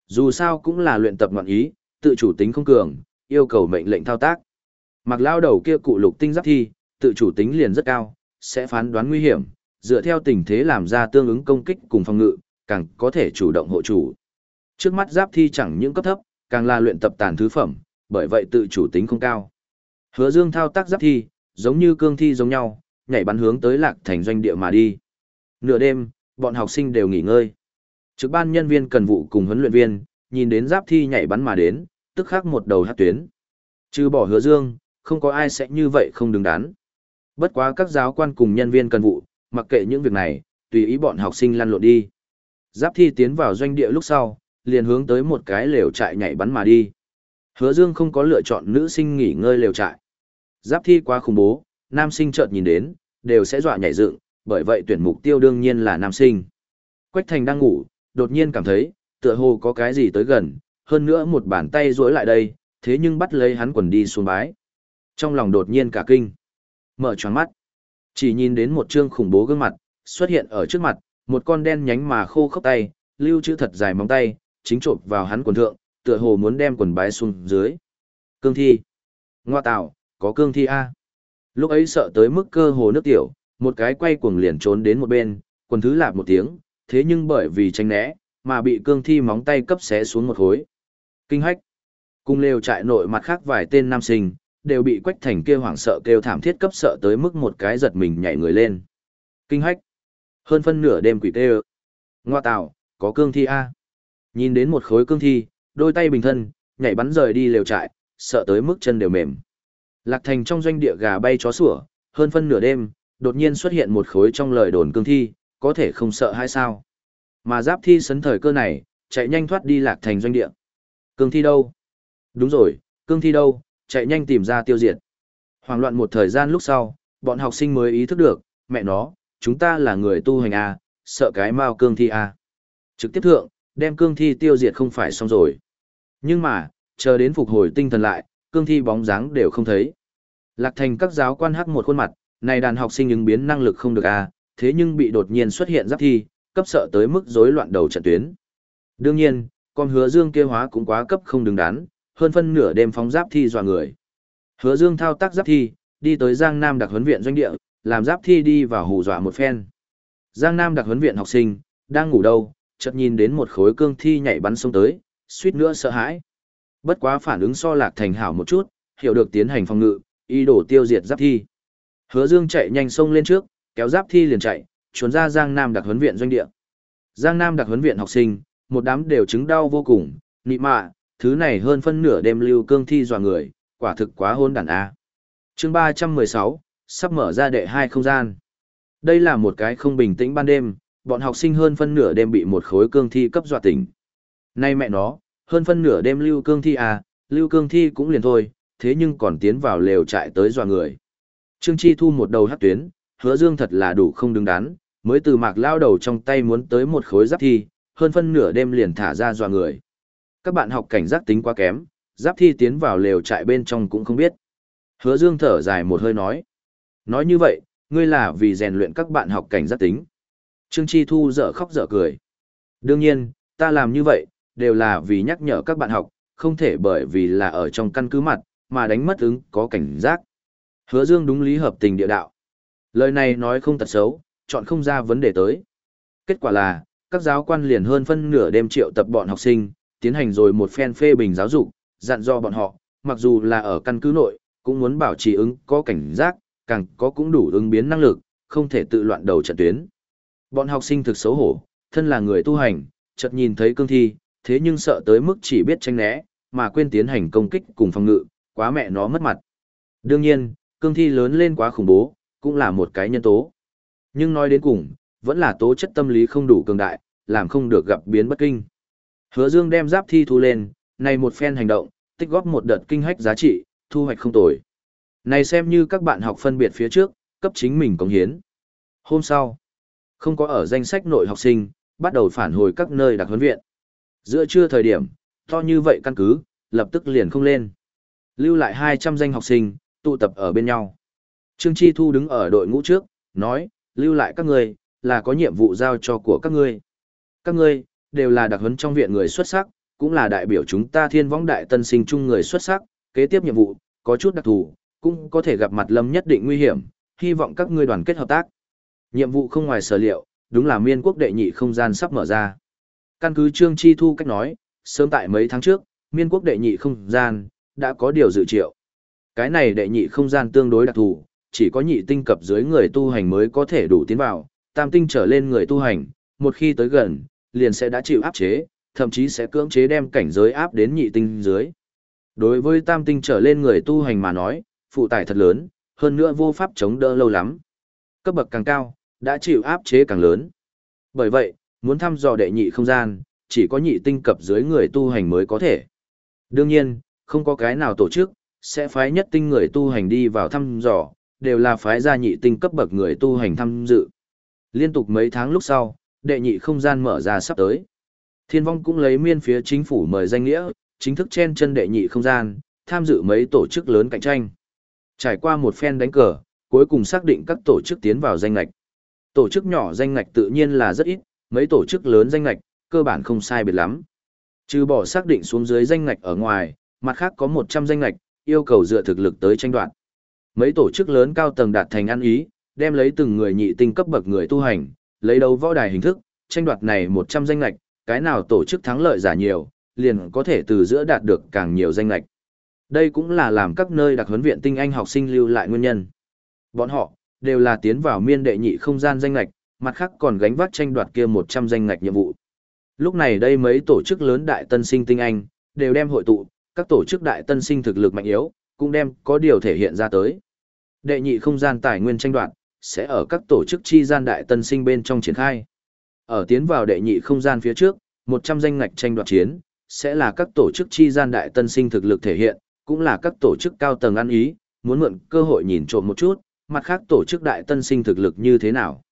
Dù sao cũng là luyện tập ngọn ý, tự chủ tính không cường, yêu cầu mệnh lệnh thao tác. Mặc lao đầu kia cụ lục tinh giáp thi, tự chủ tính liền rất cao, sẽ phán đoán nguy hiểm, dựa theo tình thế làm ra tương ứng công kích cùng phòng ngự, càng có thể chủ động hộ chủ. Trước mắt giáp thi chẳng những cấp thấp, càng là luyện tập tàn thứ phẩm, bởi vậy tự chủ tính không cao. Hứa Dương thao tác giáp thi, giống như cương thi giống nhau, nhảy bắn hướng tới lạc thành doanh địa mà đi. Nửa đêm, bọn học sinh đều nghỉ ngơi. Trực ban nhân viên cần vụ cùng huấn luyện viên, nhìn đến giáp thi nhảy bắn mà đến, tức khắc một đầu hát tuyến. Trừ bỏ hứa dương, không có ai sẽ như vậy không đứng đắn. Bất quá các giáo quan cùng nhân viên cần vụ, mặc kệ những việc này, tùy ý bọn học sinh lăn lộn đi. Giáp thi tiến vào doanh địa lúc sau, liền hướng tới một cái lều trại nhảy bắn mà đi. Hứa Dương không có lựa chọn nữ sinh nghỉ ngơi lều trại. Giáp thi quá khủng bố, nam sinh chợt nhìn đến, đều sẽ dọa nhảy dựng, bởi vậy tuyển mục tiêu đương nhiên là nam sinh. Quách Thành đang ngủ, đột nhiên cảm thấy, tựa hồ có cái gì tới gần, hơn nữa một bàn tay duỗi lại đây, thế nhưng bắt lấy hắn quần đi xuống bái. Trong lòng đột nhiên cả kinh. Mở tròn mắt. Chỉ nhìn đến một trương khủng bố gương mặt, xuất hiện ở trước mặt, một con đen nhánh mà khô khốc tay, lưu chữ thật dài móng tay, chính trộm vào hắn quần thượng, tựa hồ muốn đem quần bái xuống dưới. Cương thi. Ngoa tạo, có cương thi A. Lúc ấy sợ tới mức cơ hồ nước tiểu, một cái quay cuồng liền trốn đến một bên, quần thứ lạp một tiếng, thế nhưng bởi vì tranh né, mà bị cương thi móng tay cấp xé xuống một khối. Kinh hách. Cung lều trại nội mặt khác vài tên nam sinh, đều bị quách thành kia hoảng sợ kêu thảm thiết cấp sợ tới mức một cái giật mình nhảy người lên. Kinh hách. Hơn phân nửa đêm quỷ tê Ngoa tạo, có cương thi A. Nhìn đến một khối cương thi, đôi tay bình thân, nhảy bắn rời đi lều trại, sợ tới mức chân đều mềm. Lạc thành trong doanh địa gà bay chó sủa, hơn phân nửa đêm, đột nhiên xuất hiện một khối trong lời đồn cương thi, có thể không sợ hay sao. Mà giáp thi sấn thời cơ này, chạy nhanh thoát đi lạc thành doanh địa. Cương thi đâu? Đúng rồi, cương thi đâu, chạy nhanh tìm ra tiêu diệt. hoảng loạn một thời gian lúc sau, bọn học sinh mới ý thức được, mẹ nó, chúng ta là người tu hành A, sợ cái mau cương thi A. Trực tiếp thượng, đem cương thi tiêu diệt không phải xong rồi. Nhưng mà, chờ đến phục hồi tinh thần lại, cương thi bóng dáng đều không thấy. Lạc thành các giáo quan hắc một khuôn mặt, này đàn học sinh ứng biến năng lực không được a, thế nhưng bị đột nhiên xuất hiện giáp thi, cấp sợ tới mức rối loạn đầu trận tuyến. Đương nhiên, con hứa dương kia hóa cũng quá cấp không đứng đắn, hơn phân nửa đêm phóng giáp thi dọa người. Hứa dương thao tác giáp thi, đi tới Giang Nam đặc huấn viện doanh địa, làm giáp thi đi vào hù dọa một phen. Giang Nam đặc huấn viện học sinh, đang ngủ đâu, chợt nhìn đến một khối cương thi nhảy bắn xuống tới, suýt nữa sợ hãi. Bất quá phản ứng so lạc thành hảo một chút, hiểu được tiến hành phòng ngự, ý đồ tiêu diệt giáp thi. Hứa Dương chạy nhanh xông lên trước, kéo giáp thi liền chạy, trốn ra Giang Nam đặc huấn viện doanh địa. Giang Nam đặc huấn viện học sinh, một đám đều chứng đau vô cùng, nị mạ, thứ này hơn phân nửa đêm lưu cương thi dọa người, quả thực quá hôn đản a. Chương 316, sắp mở ra đệ hai không gian. Đây là một cái không bình tĩnh ban đêm, bọn học sinh hơn phân nửa đêm bị một khối cương thi cấp dọa tỉnh. Nay mẹ nó, hơn phân nửa đêm lưu cương thi à, lưu cương thi cũng liền thôi, thế nhưng còn tiến vào lều trại tới dọa người. Trương Chi thu một đầu hắc tuyến, hứa dương thật là đủ không đứng đắn, mới từ mạc lao đầu trong tay muốn tới một khối giáp thi, hơn phân nửa đêm liền thả ra dọa người. Các bạn học cảnh giác tính quá kém, giáp thi tiến vào lều trại bên trong cũng không biết. Hứa dương thở dài một hơi nói. Nói như vậy, ngươi là vì rèn luyện các bạn học cảnh giác tính. Trương Chi Thu dở khóc dở cười. Đương nhiên, ta làm như vậy, đều là vì nhắc nhở các bạn học, không thể bởi vì là ở trong căn cứ mặt, mà đánh mất ứng có cảnh giác. Hứa Dương đúng lý hợp tình địa đạo. Lời này nói không tật xấu, chọn không ra vấn đề tới. Kết quả là, các giáo quan liền hơn phân nửa đêm triệu tập bọn học sinh, tiến hành rồi một phen phê bình giáo dục, dặn dò bọn họ, mặc dù là ở căn cứ nội, cũng muốn bảo trì ứng có cảnh giác, càng có cũng đủ ứng biến năng lực, không thể tự loạn đầu trận tuyến. Bọn học sinh thực xấu hổ, thân là người tu hành, chợt nhìn thấy cương thi, thế nhưng sợ tới mức chỉ biết tranh né, mà quên tiến hành công kích cùng phòng ngự, quá mẹ nó mất mặt. Đương nhiên, cương thi lớn lên quá khủng bố, cũng là một cái nhân tố. Nhưng nói đến cùng, vẫn là tố chất tâm lý không đủ cường đại, làm không được gặp biến bất kinh. Hứa Dương đem giáp thi thu lên, này một phen hành động, tích góp một đợt kinh hách giá trị, thu hoạch không tồi. Này xem như các bạn học phân biệt phía trước, cấp chính mình cống hiến. Hôm sau, không có ở danh sách nội học sinh, bắt đầu phản hồi các nơi đặc huấn viện. Giữa trưa thời điểm, to như vậy căn cứ, lập tức liền không lên. Lưu lại 200 danh học sinh, tụ tập ở bên nhau. Trương Chi Thu đứng ở đội ngũ trước, nói, lưu lại các người là có nhiệm vụ giao cho của các ngươi. Các ngươi, đều là đặc huấn trong viện người xuất sắc, cũng là đại biểu chúng ta thiên võng đại tân sinh chung người xuất sắc, kế tiếp nhiệm vụ, có chút đặc thù, cũng có thể gặp mặt lâm nhất định nguy hiểm, hy vọng các ngươi đoàn kết hợp tác. Nhiệm vụ không ngoài sở liệu, đúng là miên quốc đệ nhị không gian sắp mở ra. Căn cứ Trương Chi Thu cách nói, sớm tại mấy tháng trước, miên quốc đệ nhị không gian, đã có điều dự triệu. Cái này đệ nhị không gian tương đối đặc thù, chỉ có nhị tinh cấp dưới người tu hành mới có thể đủ tiến vào, tam tinh trở lên người tu hành, một khi tới gần, liền sẽ đã chịu áp chế, thậm chí sẽ cưỡng chế đem cảnh giới áp đến nhị tinh dưới. Đối với tam tinh trở lên người tu hành mà nói, phụ tải thật lớn, hơn nữa vô pháp chống đỡ lâu lắm. Cấp bậc càng cao, đã chịu áp chế càng lớn. Bởi vậy, muốn thăm dò đệ nhị không gian, chỉ có nhị tinh cấp dưới người tu hành mới có thể. Đương nhiên, không có cái nào tổ chức, sẽ phái nhất tinh người tu hành đi vào thăm dò, đều là phái ra nhị tinh cấp bậc người tu hành tham dự. Liên tục mấy tháng lúc sau, đệ nhị không gian mở ra sắp tới. Thiên vong cũng lấy miên phía chính phủ mời danh nghĩa, chính thức chen chân đệ nhị không gian, tham dự mấy tổ chức lớn cạnh tranh. Trải qua một phen đánh cờ, cuối cùng xác định các tổ chức tiến vào danh lạch. Tổ chức nhỏ danh lạch tự nhiên là rất ít, mấy tổ chức lớn danh lạch, cơ bản không sai biệt lắm. Trừ bỏ xác định xuống dưới danh lạch ở ngoài, mặt khác có 100 danh lạch, yêu cầu dựa thực lực tới tranh đoạt. Mấy tổ chức lớn cao tầng đạt thành ăn ý, đem lấy từng người nhị tinh cấp bậc người tu hành, lấy đấu võ đài hình thức, tranh đoạt này 100 danh lạch, cái nào tổ chức thắng lợi giả nhiều, liền có thể từ giữa đạt được càng nhiều danh lạch. Đây cũng là làm các nơi đặc huấn viện tinh anh học sinh lưu lại nguyên nhân. Bọn họ, đều là tiến vào miên đệ nhị không gian danh lạch, mặt khác còn gánh vác tranh đoạt kia 100 danh lạch nhiệm vụ. Lúc này đây mấy tổ chức lớn đại tân sinh tinh anh, đều đem hội tụ, các tổ chức đại tân sinh thực lực mạnh yếu, cũng đem có điều thể hiện ra tới. Đệ nhị không gian tài nguyên tranh đoạt, sẽ ở các tổ chức chi gian đại tân sinh bên trong triển khai. Ở tiến vào đệ nhị không gian phía trước, 100 danh ngạch tranh đoạt chiến, sẽ là các tổ chức chi gian đại tân sinh thực lực thể hiện, cũng là các tổ chức cao tầng ăn ý, muốn mượn cơ hội nhìn trộm một chút, mặt khác tổ chức đại tân sinh thực lực như thế nào.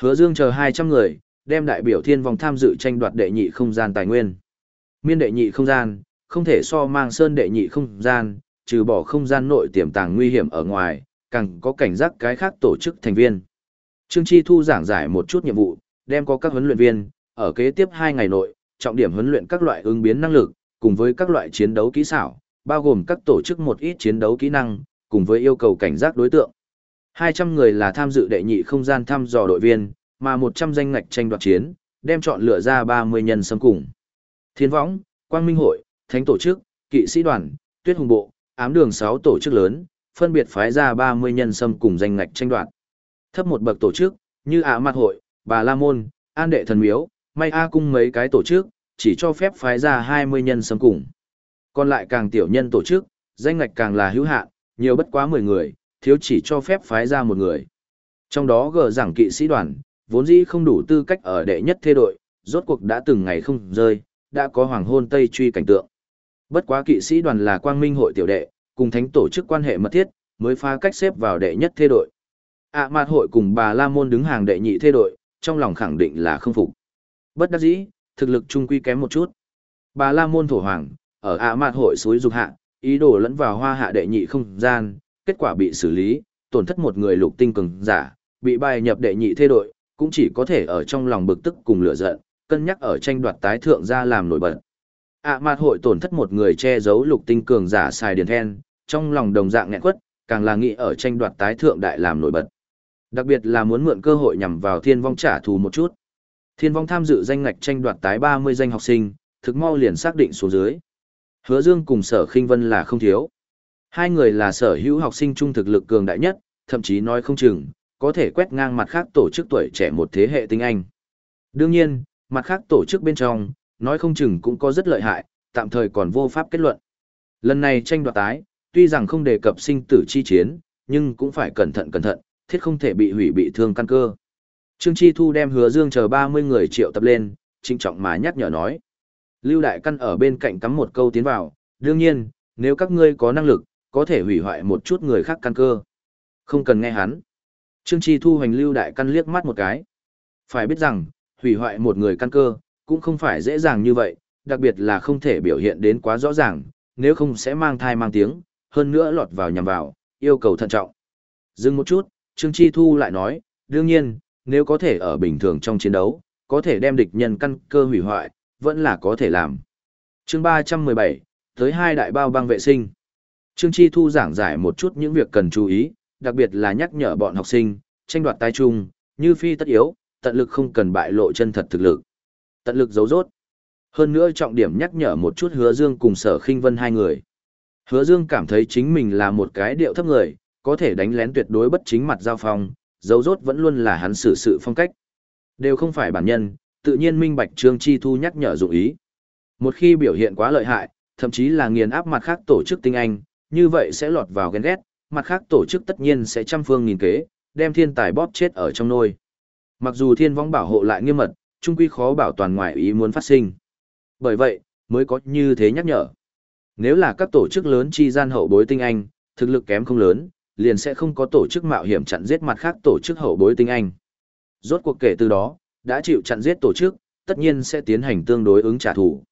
Hứa Dương chờ 200 người, đem đại biểu thiên vòng tham dự tranh đoạt đệ nhị không gian tài nguyên. Miên đệ nhị không gian, không thể so mang sơn đệ nhị không gian, trừ bỏ không gian nội tiềm tàng nguy hiểm ở ngoài, càng có cảnh giác cái khác tổ chức thành viên. Trương Chi Thu giảng giải một chút nhiệm vụ, đem có các huấn luyện viên, ở kế tiếp 2 ngày nội, trọng điểm huấn luyện các loại ứng biến năng lực, cùng với các loại chiến đấu kỹ xảo, bao gồm các tổ chức một ít chiến đấu kỹ năng, cùng với yêu cầu cảnh giác đối tượng. 200 người là tham dự đệ nhị không gian thăm dò đội viên, mà 100 danh ngạch tranh đoạt chiến, đem chọn lựa ra 30 nhân xâm cùng. Thiên võng, Quang Minh hội, Thánh tổ chức, Kỵ sĩ đoàn, Tuyết hùng bộ, ám đường 6 tổ chức lớn, phân biệt phái ra 30 nhân xâm cùng danh ngạch tranh đoạt. Thấp một bậc tổ chức, như Ả Mặt hội, Bà La môn, An đệ thần miếu, May A cung mấy cái tổ chức, chỉ cho phép phái ra 20 nhân xâm cùng. Còn lại càng tiểu nhân tổ chức, danh ngạch càng là hữu hạn, nhiều bất quá 10 người, thiếu chỉ cho phép phái ra một người. Trong đó gờ giảng kỵ sĩ đoàn, vốn dĩ không đủ tư cách ở đệ nhất thế đội, rốt cuộc đã từng ngày không rơi, đã có hoàng hôn tây truy cảnh tượng. Bất quá kỵ sĩ đoàn là quang minh hội tiểu đệ, cùng thánh tổ chức quan hệ mật thiết, mới phá cách xếp vào đệ nhất thế đội. ạ à, mạt hội cùng bà La Môn đứng hàng đệ nhị thế đội, trong lòng khẳng định là không phục. Bất đắc dĩ, thực lực trung quy kém một chút. Bà La Môn thổ hoàng, ở ạ à, mạt hội suối dục hạ, ý đồ lẫn vào hoa hạ đệ nhị không gian, kết quả bị xử lý, tổn thất một người lục tinh cường giả, bị bài nhập đệ nhị thế đội, cũng chỉ có thể ở trong lòng bực tức cùng lửa giận, cân nhắc ở tranh đoạt tái thượng ra làm nổi bật. ạ à, mạt hội tổn thất một người che giấu lục tinh cường giả xài điền then, trong lòng đồng dạng nghẹn quất, càng là nghĩ ở tranh đoạt tái thượng đại làm nổi bật. Đặc biệt là muốn mượn cơ hội nhằm vào thiên vong trả thù một chút. Thiên vong tham dự danh ngạch tranh đoạt tái 30 danh học sinh, thực mau liền xác định số dưới. Hứa Dương cùng sở khinh vân là không thiếu. Hai người là sở hữu học sinh trung thực lực cường đại nhất, thậm chí nói không chừng, có thể quét ngang mặt khác tổ chức tuổi trẻ một thế hệ tinh anh. Đương nhiên, mặt khác tổ chức bên trong, nói không chừng cũng có rất lợi hại, tạm thời còn vô pháp kết luận. Lần này tranh đoạt tái, tuy rằng không đề cập sinh tử chi chiến, nhưng cũng phải cẩn thận cẩn thận, thiết không thể bị hủy bị thương căn cơ. Trương Chi Thu đem hứa dương chờ 30 người triệu tập lên, trinh trọng mà nhắc nhở nói. Lưu Đại Căn ở bên cạnh cắm một câu tiến vào, đương nhiên, nếu các ngươi có năng lực, có thể hủy hoại một chút người khác căn cơ. Không cần nghe hắn. Trương Chi Thu hành Lưu Đại Căn liếc mắt một cái. Phải biết rằng, hủy hoại một người căn cơ, cũng không phải dễ dàng như vậy, đặc biệt là không thể biểu hiện đến quá rõ ràng, nếu không sẽ mang thai mang tiếng, hơn nữa lọt vào nhằm vào, yêu cầu thận trọng. Dừng một chút, Trương Chi Thu lại nói, đương nhiên, nếu có thể ở bình thường trong chiến đấu, có thể đem địch nhân căn cơ hủy hoại, vẫn là có thể làm. chương 317, tới hai đại bao băng vệ sinh. Trương Chi Thu giảng giải một chút những việc cần chú ý, đặc biệt là nhắc nhở bọn học sinh, tranh đoạt tai chung, Như phi tất yếu, tận lực không cần bại lộ chân thật thực lực. Tận lực giấu rốt. Hơn nữa trọng điểm nhắc nhở một chút hứa dương cùng sở khinh vân hai người. Hứa dương cảm thấy chính mình là một cái điệu thấp người, có thể đánh lén tuyệt đối bất chính mặt giao phong, giấu rốt vẫn luôn là hắn xử sự phong cách. Đều không phải bản nhân, tự nhiên minh bạch Trương Chi Thu nhắc nhở dụng ý. Một khi biểu hiện quá lợi hại, thậm chí là nghiền áp mặt khác tổ chức tinh anh, như vậy sẽ lọt vào ghen ghét, mặt khác tổ chức tất nhiên sẽ trăm phương nghìn kế, đem thiên tài bóp chết ở trong nôi. Mặc dù thiên vong bảo hộ lại nghiêm mật, trung quy khó bảo toàn ngoại ý muốn phát sinh. Bởi vậy, mới có như thế nhắc nhở. Nếu là các tổ chức lớn chi gian hậu bối tinh anh, thực lực kém không lớn, liền sẽ không có tổ chức mạo hiểm chặn giết mặt khác tổ chức hậu bối tinh anh. Rốt cuộc kể từ đó, đã chịu chặn giết tổ chức, tất nhiên sẽ tiến hành tương đối ứng trả thù.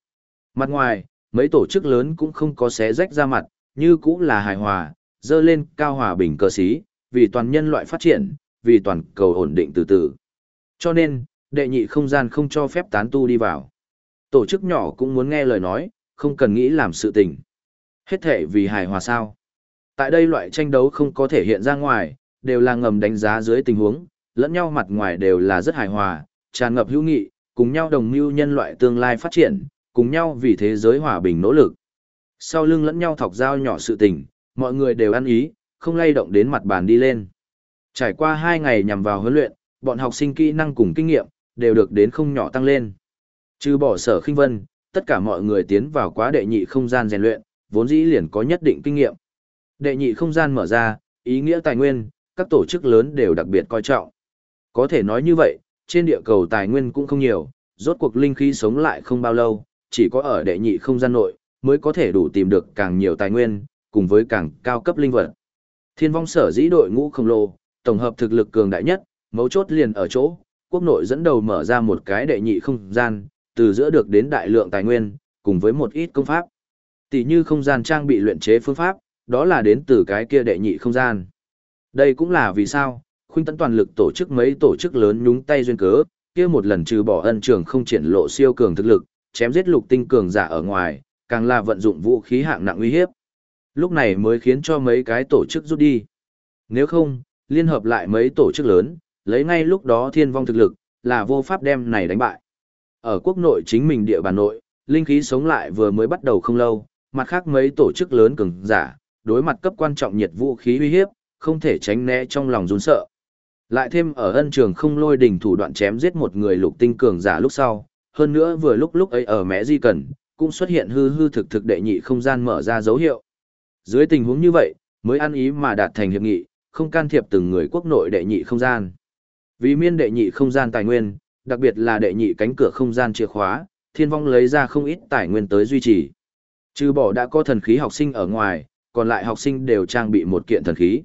Mặt ngoài, mấy tổ chức lớn cũng không có xé rách ra mặt, như cũng là hài hòa, dơ lên cao hòa bình cơ sĩ, vì toàn nhân loại phát triển, vì toàn cầu ổn định từ từ. Cho nên, đệ nhị không gian không cho phép tán tu đi vào. Tổ chức nhỏ cũng muốn nghe lời nói, không cần nghĩ làm sự tình. Hết thể vì hài hòa sao. Tại đây loại tranh đấu không có thể hiện ra ngoài, đều là ngầm đánh giá dưới tình huống, lẫn nhau mặt ngoài đều là rất hài hòa, tràn ngập hữu nghị, cùng nhau đồng mưu nhân loại tương lai phát triển, cùng nhau vì thế giới hòa bình nỗ lực. Sau lưng lẫn nhau thọc dao nhỏ sự tình, mọi người đều ăn ý, không lay động đến mặt bàn đi lên. Trải qua hai ngày nhằm vào huấn luyện, bọn học sinh kỹ năng cùng kinh nghiệm, đều được đến không nhỏ tăng lên. Trừ bỏ sở khinh vân, tất cả mọi người tiến vào quá đệ nhị không gian rèn luyện, vốn dĩ liền có nhất định kinh nghiệm. Đệ nhị không gian mở ra, ý nghĩa tài nguyên, các tổ chức lớn đều đặc biệt coi trọng. Có thể nói như vậy, trên địa cầu tài nguyên cũng không nhiều, rốt cuộc linh khí sống lại không bao lâu, chỉ có ở đệ nhị không gian nội, mới có thể đủ tìm được càng nhiều tài nguyên, cùng với càng cao cấp linh vật. Thiên vong sở dĩ đội ngũ khổng lồ, tổng hợp thực lực cường đại nhất, mấu chốt liền ở chỗ, quốc nội dẫn đầu mở ra một cái đệ nhị không gian, từ giữa được đến đại lượng tài nguyên, cùng với một ít công pháp. Tỷ như không gian trang bị luyện chế phương pháp, đó là đến từ cái kia đệ nhị không gian. Đây cũng là vì sao, khuynh tấn toàn lực tổ chức mấy tổ chức lớn nhúng tay duyên cớ, kia một lần trừ bỏ ân trường không triển lộ siêu cường thực lực, chém giết lục tinh cường giả ở ngoài, càng là vận dụng vũ khí hạng nặng uy hiếp. Lúc này mới khiến cho mấy cái tổ chức rút đi. Nếu không, liên hợp lại mấy tổ chức lớn, lấy ngay lúc đó thiên vong thực lực, là vô pháp đem này đánh bại. Ở quốc nội chính mình địa bàn nội, linh khí sống lại vừa mới bắt đầu không lâu, mặt khác mấy tổ chức lớn cường giả, đối mặt cấp quan trọng nhiệt vũ khí uy hiếp, không thể tránh né trong lòng run sợ. Lại thêm ở ân trường không lôi đỉnh thủ đoạn chém giết một người lục tinh cường giả lúc sau, hơn nữa vừa lúc lúc ấy ở mẹ di cần, cũng xuất hiện hư hư thực thực đệ nhị không gian mở ra dấu hiệu. Dưới tình huống như vậy, mới ăn ý mà đạt thành hiệp nghị, không can thiệp từng người quốc nội đệ nhị không gian. Vì miên đệ nhị không gian tài nguyên, đặc biệt là đệ nhị cánh cửa không gian chìa khóa, thiên vong lấy ra không ít tài nguyên tới duy trì. Trừ bỏ đã có thần khí học sinh ở ngoài, còn lại học sinh đều trang bị một kiện thần khí.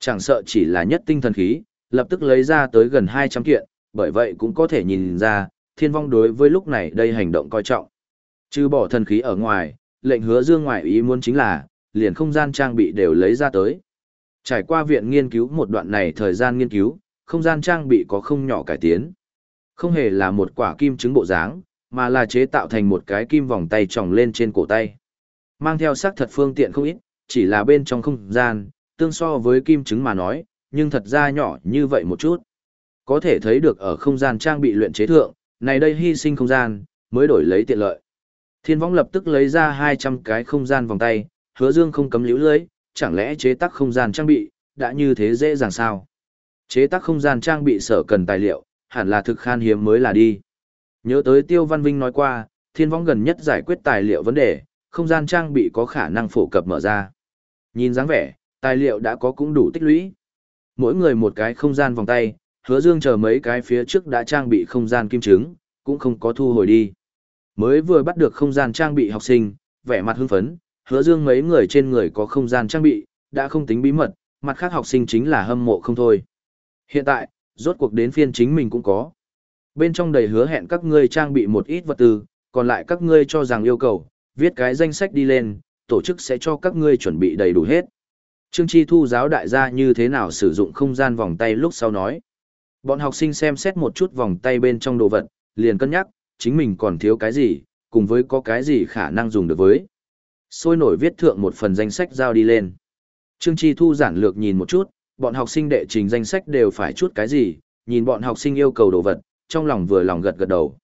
Chẳng sợ chỉ là nhất tinh thần khí, lập tức lấy ra tới gần 200 kiện, bởi vậy cũng có thể nhìn ra, thiên vong đối với lúc này đây hành động coi trọng. Trừ bỏ thần khí ở ngoài, lệnh hứa dương ngoại ý muốn chính là, liền không gian trang bị đều lấy ra tới. Trải qua viện nghiên cứu một đoạn này thời gian nghiên cứu, không gian trang bị có không nhỏ cải tiến. Không hề là một quả kim trứng bộ dáng, mà là chế tạo thành một cái kim vòng tay tròng lên trên cổ tay. Mang theo sắc thật phương tiện không ít, chỉ là bên trong không gian, tương so với kim trứng mà nói, nhưng thật ra nhỏ như vậy một chút. Có thể thấy được ở không gian trang bị luyện chế thượng, này đây hy sinh không gian, mới đổi lấy tiện lợi. Thiên võng lập tức lấy ra 200 cái không gian vòng tay, hứa dương không cấm liễu lưới, chẳng lẽ chế tác không gian trang bị, đã như thế dễ dàng sao? Chế tác không gian trang bị sở cần tài liệu, hẳn là thực khan hiếm mới là đi. Nhớ tới Tiêu Văn Vinh nói qua, thiên võng gần nhất giải quyết tài liệu vấn đề, không gian trang bị có khả năng phổ cập mở ra. Nhìn dáng vẻ, tài liệu đã có cũng đủ tích lũy. Mỗi người một cái không gian vòng tay, hứa dương chờ mấy cái phía trước đã trang bị không gian kim trứng, cũng không có thu hồi đi. Mới vừa bắt được không gian trang bị học sinh, vẻ mặt hưng phấn, hứa dương mấy người trên người có không gian trang bị, đã không tính bí mật, mặt khác học sinh chính là hâm mộ không thôi. Hiện tại, rốt cuộc đến phiên chính mình cũng có. Bên trong đầy hứa hẹn các ngươi trang bị một ít vật tư, còn lại các ngươi cho rằng yêu cầu, viết cái danh sách đi lên, tổ chức sẽ cho các ngươi chuẩn bị đầy đủ hết. Trương Chi Thu giáo đại gia như thế nào sử dụng không gian vòng tay lúc sau nói. Bọn học sinh xem xét một chút vòng tay bên trong đồ vật, liền cân nhắc, chính mình còn thiếu cái gì, cùng với có cái gì khả năng dùng được với. Sôi nổi viết thượng một phần danh sách giao đi lên. Trương Chi Thu giản lược nhìn một chút, bọn học sinh đệ trình danh sách đều phải chút cái gì, nhìn bọn học sinh yêu cầu đồ vật, trong lòng vừa lòng gật gật đầu.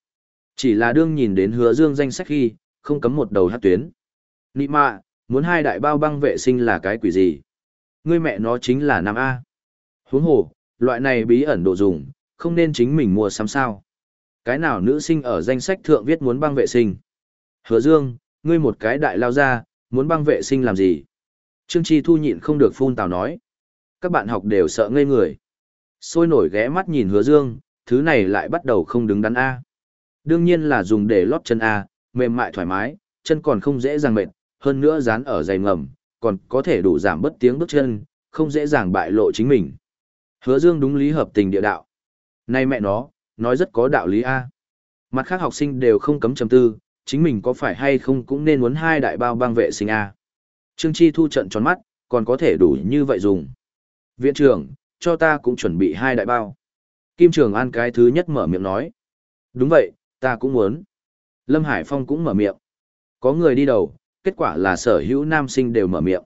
Chỉ là đương nhìn đến hứa dương danh sách khi, không cấm một đầu hát tuyến. Nị mạ, muốn hai đại bao băng vệ sinh là cái quỷ gì? Ngươi mẹ nó chính là Nam A. Huống hồ, loại này bí ẩn đồ dùng, không nên chính mình mua sắm sao. Cái nào nữ sinh ở danh sách thượng viết muốn băng vệ sinh? Hứa dương, ngươi một cái đại lao ra, muốn băng vệ sinh làm gì? Trương Chi Thu nhịn không được phun tào nói. Các bạn học đều sợ ngây người. Sôi nổi ghé mắt nhìn hứa dương, thứ này lại bắt đầu không đứng đắn A. Đương nhiên là dùng để lót chân A, mềm mại thoải mái, chân còn không dễ dàng mệt, hơn nữa dán ở giày ngầm, còn có thể đủ giảm bất tiếng bước chân, không dễ dàng bại lộ chính mình. Hứa Dương đúng lý hợp tình địa đạo. Này mẹ nó, nói rất có đạo lý A. Mặt khác học sinh đều không cấm trầm tư, chính mình có phải hay không cũng nên muốn hai đại bao băng vệ sinh A. Trương Chi thu trận tròn mắt, còn có thể đủ như vậy dùng. Viện trưởng, cho ta cũng chuẩn bị hai đại bao. Kim Trường An cái thứ nhất mở miệng nói. Đúng vậy, ta cũng muốn. Lâm Hải Phong cũng mở miệng. Có người đi đầu, kết quả là sở hữu nam sinh đều mở miệng.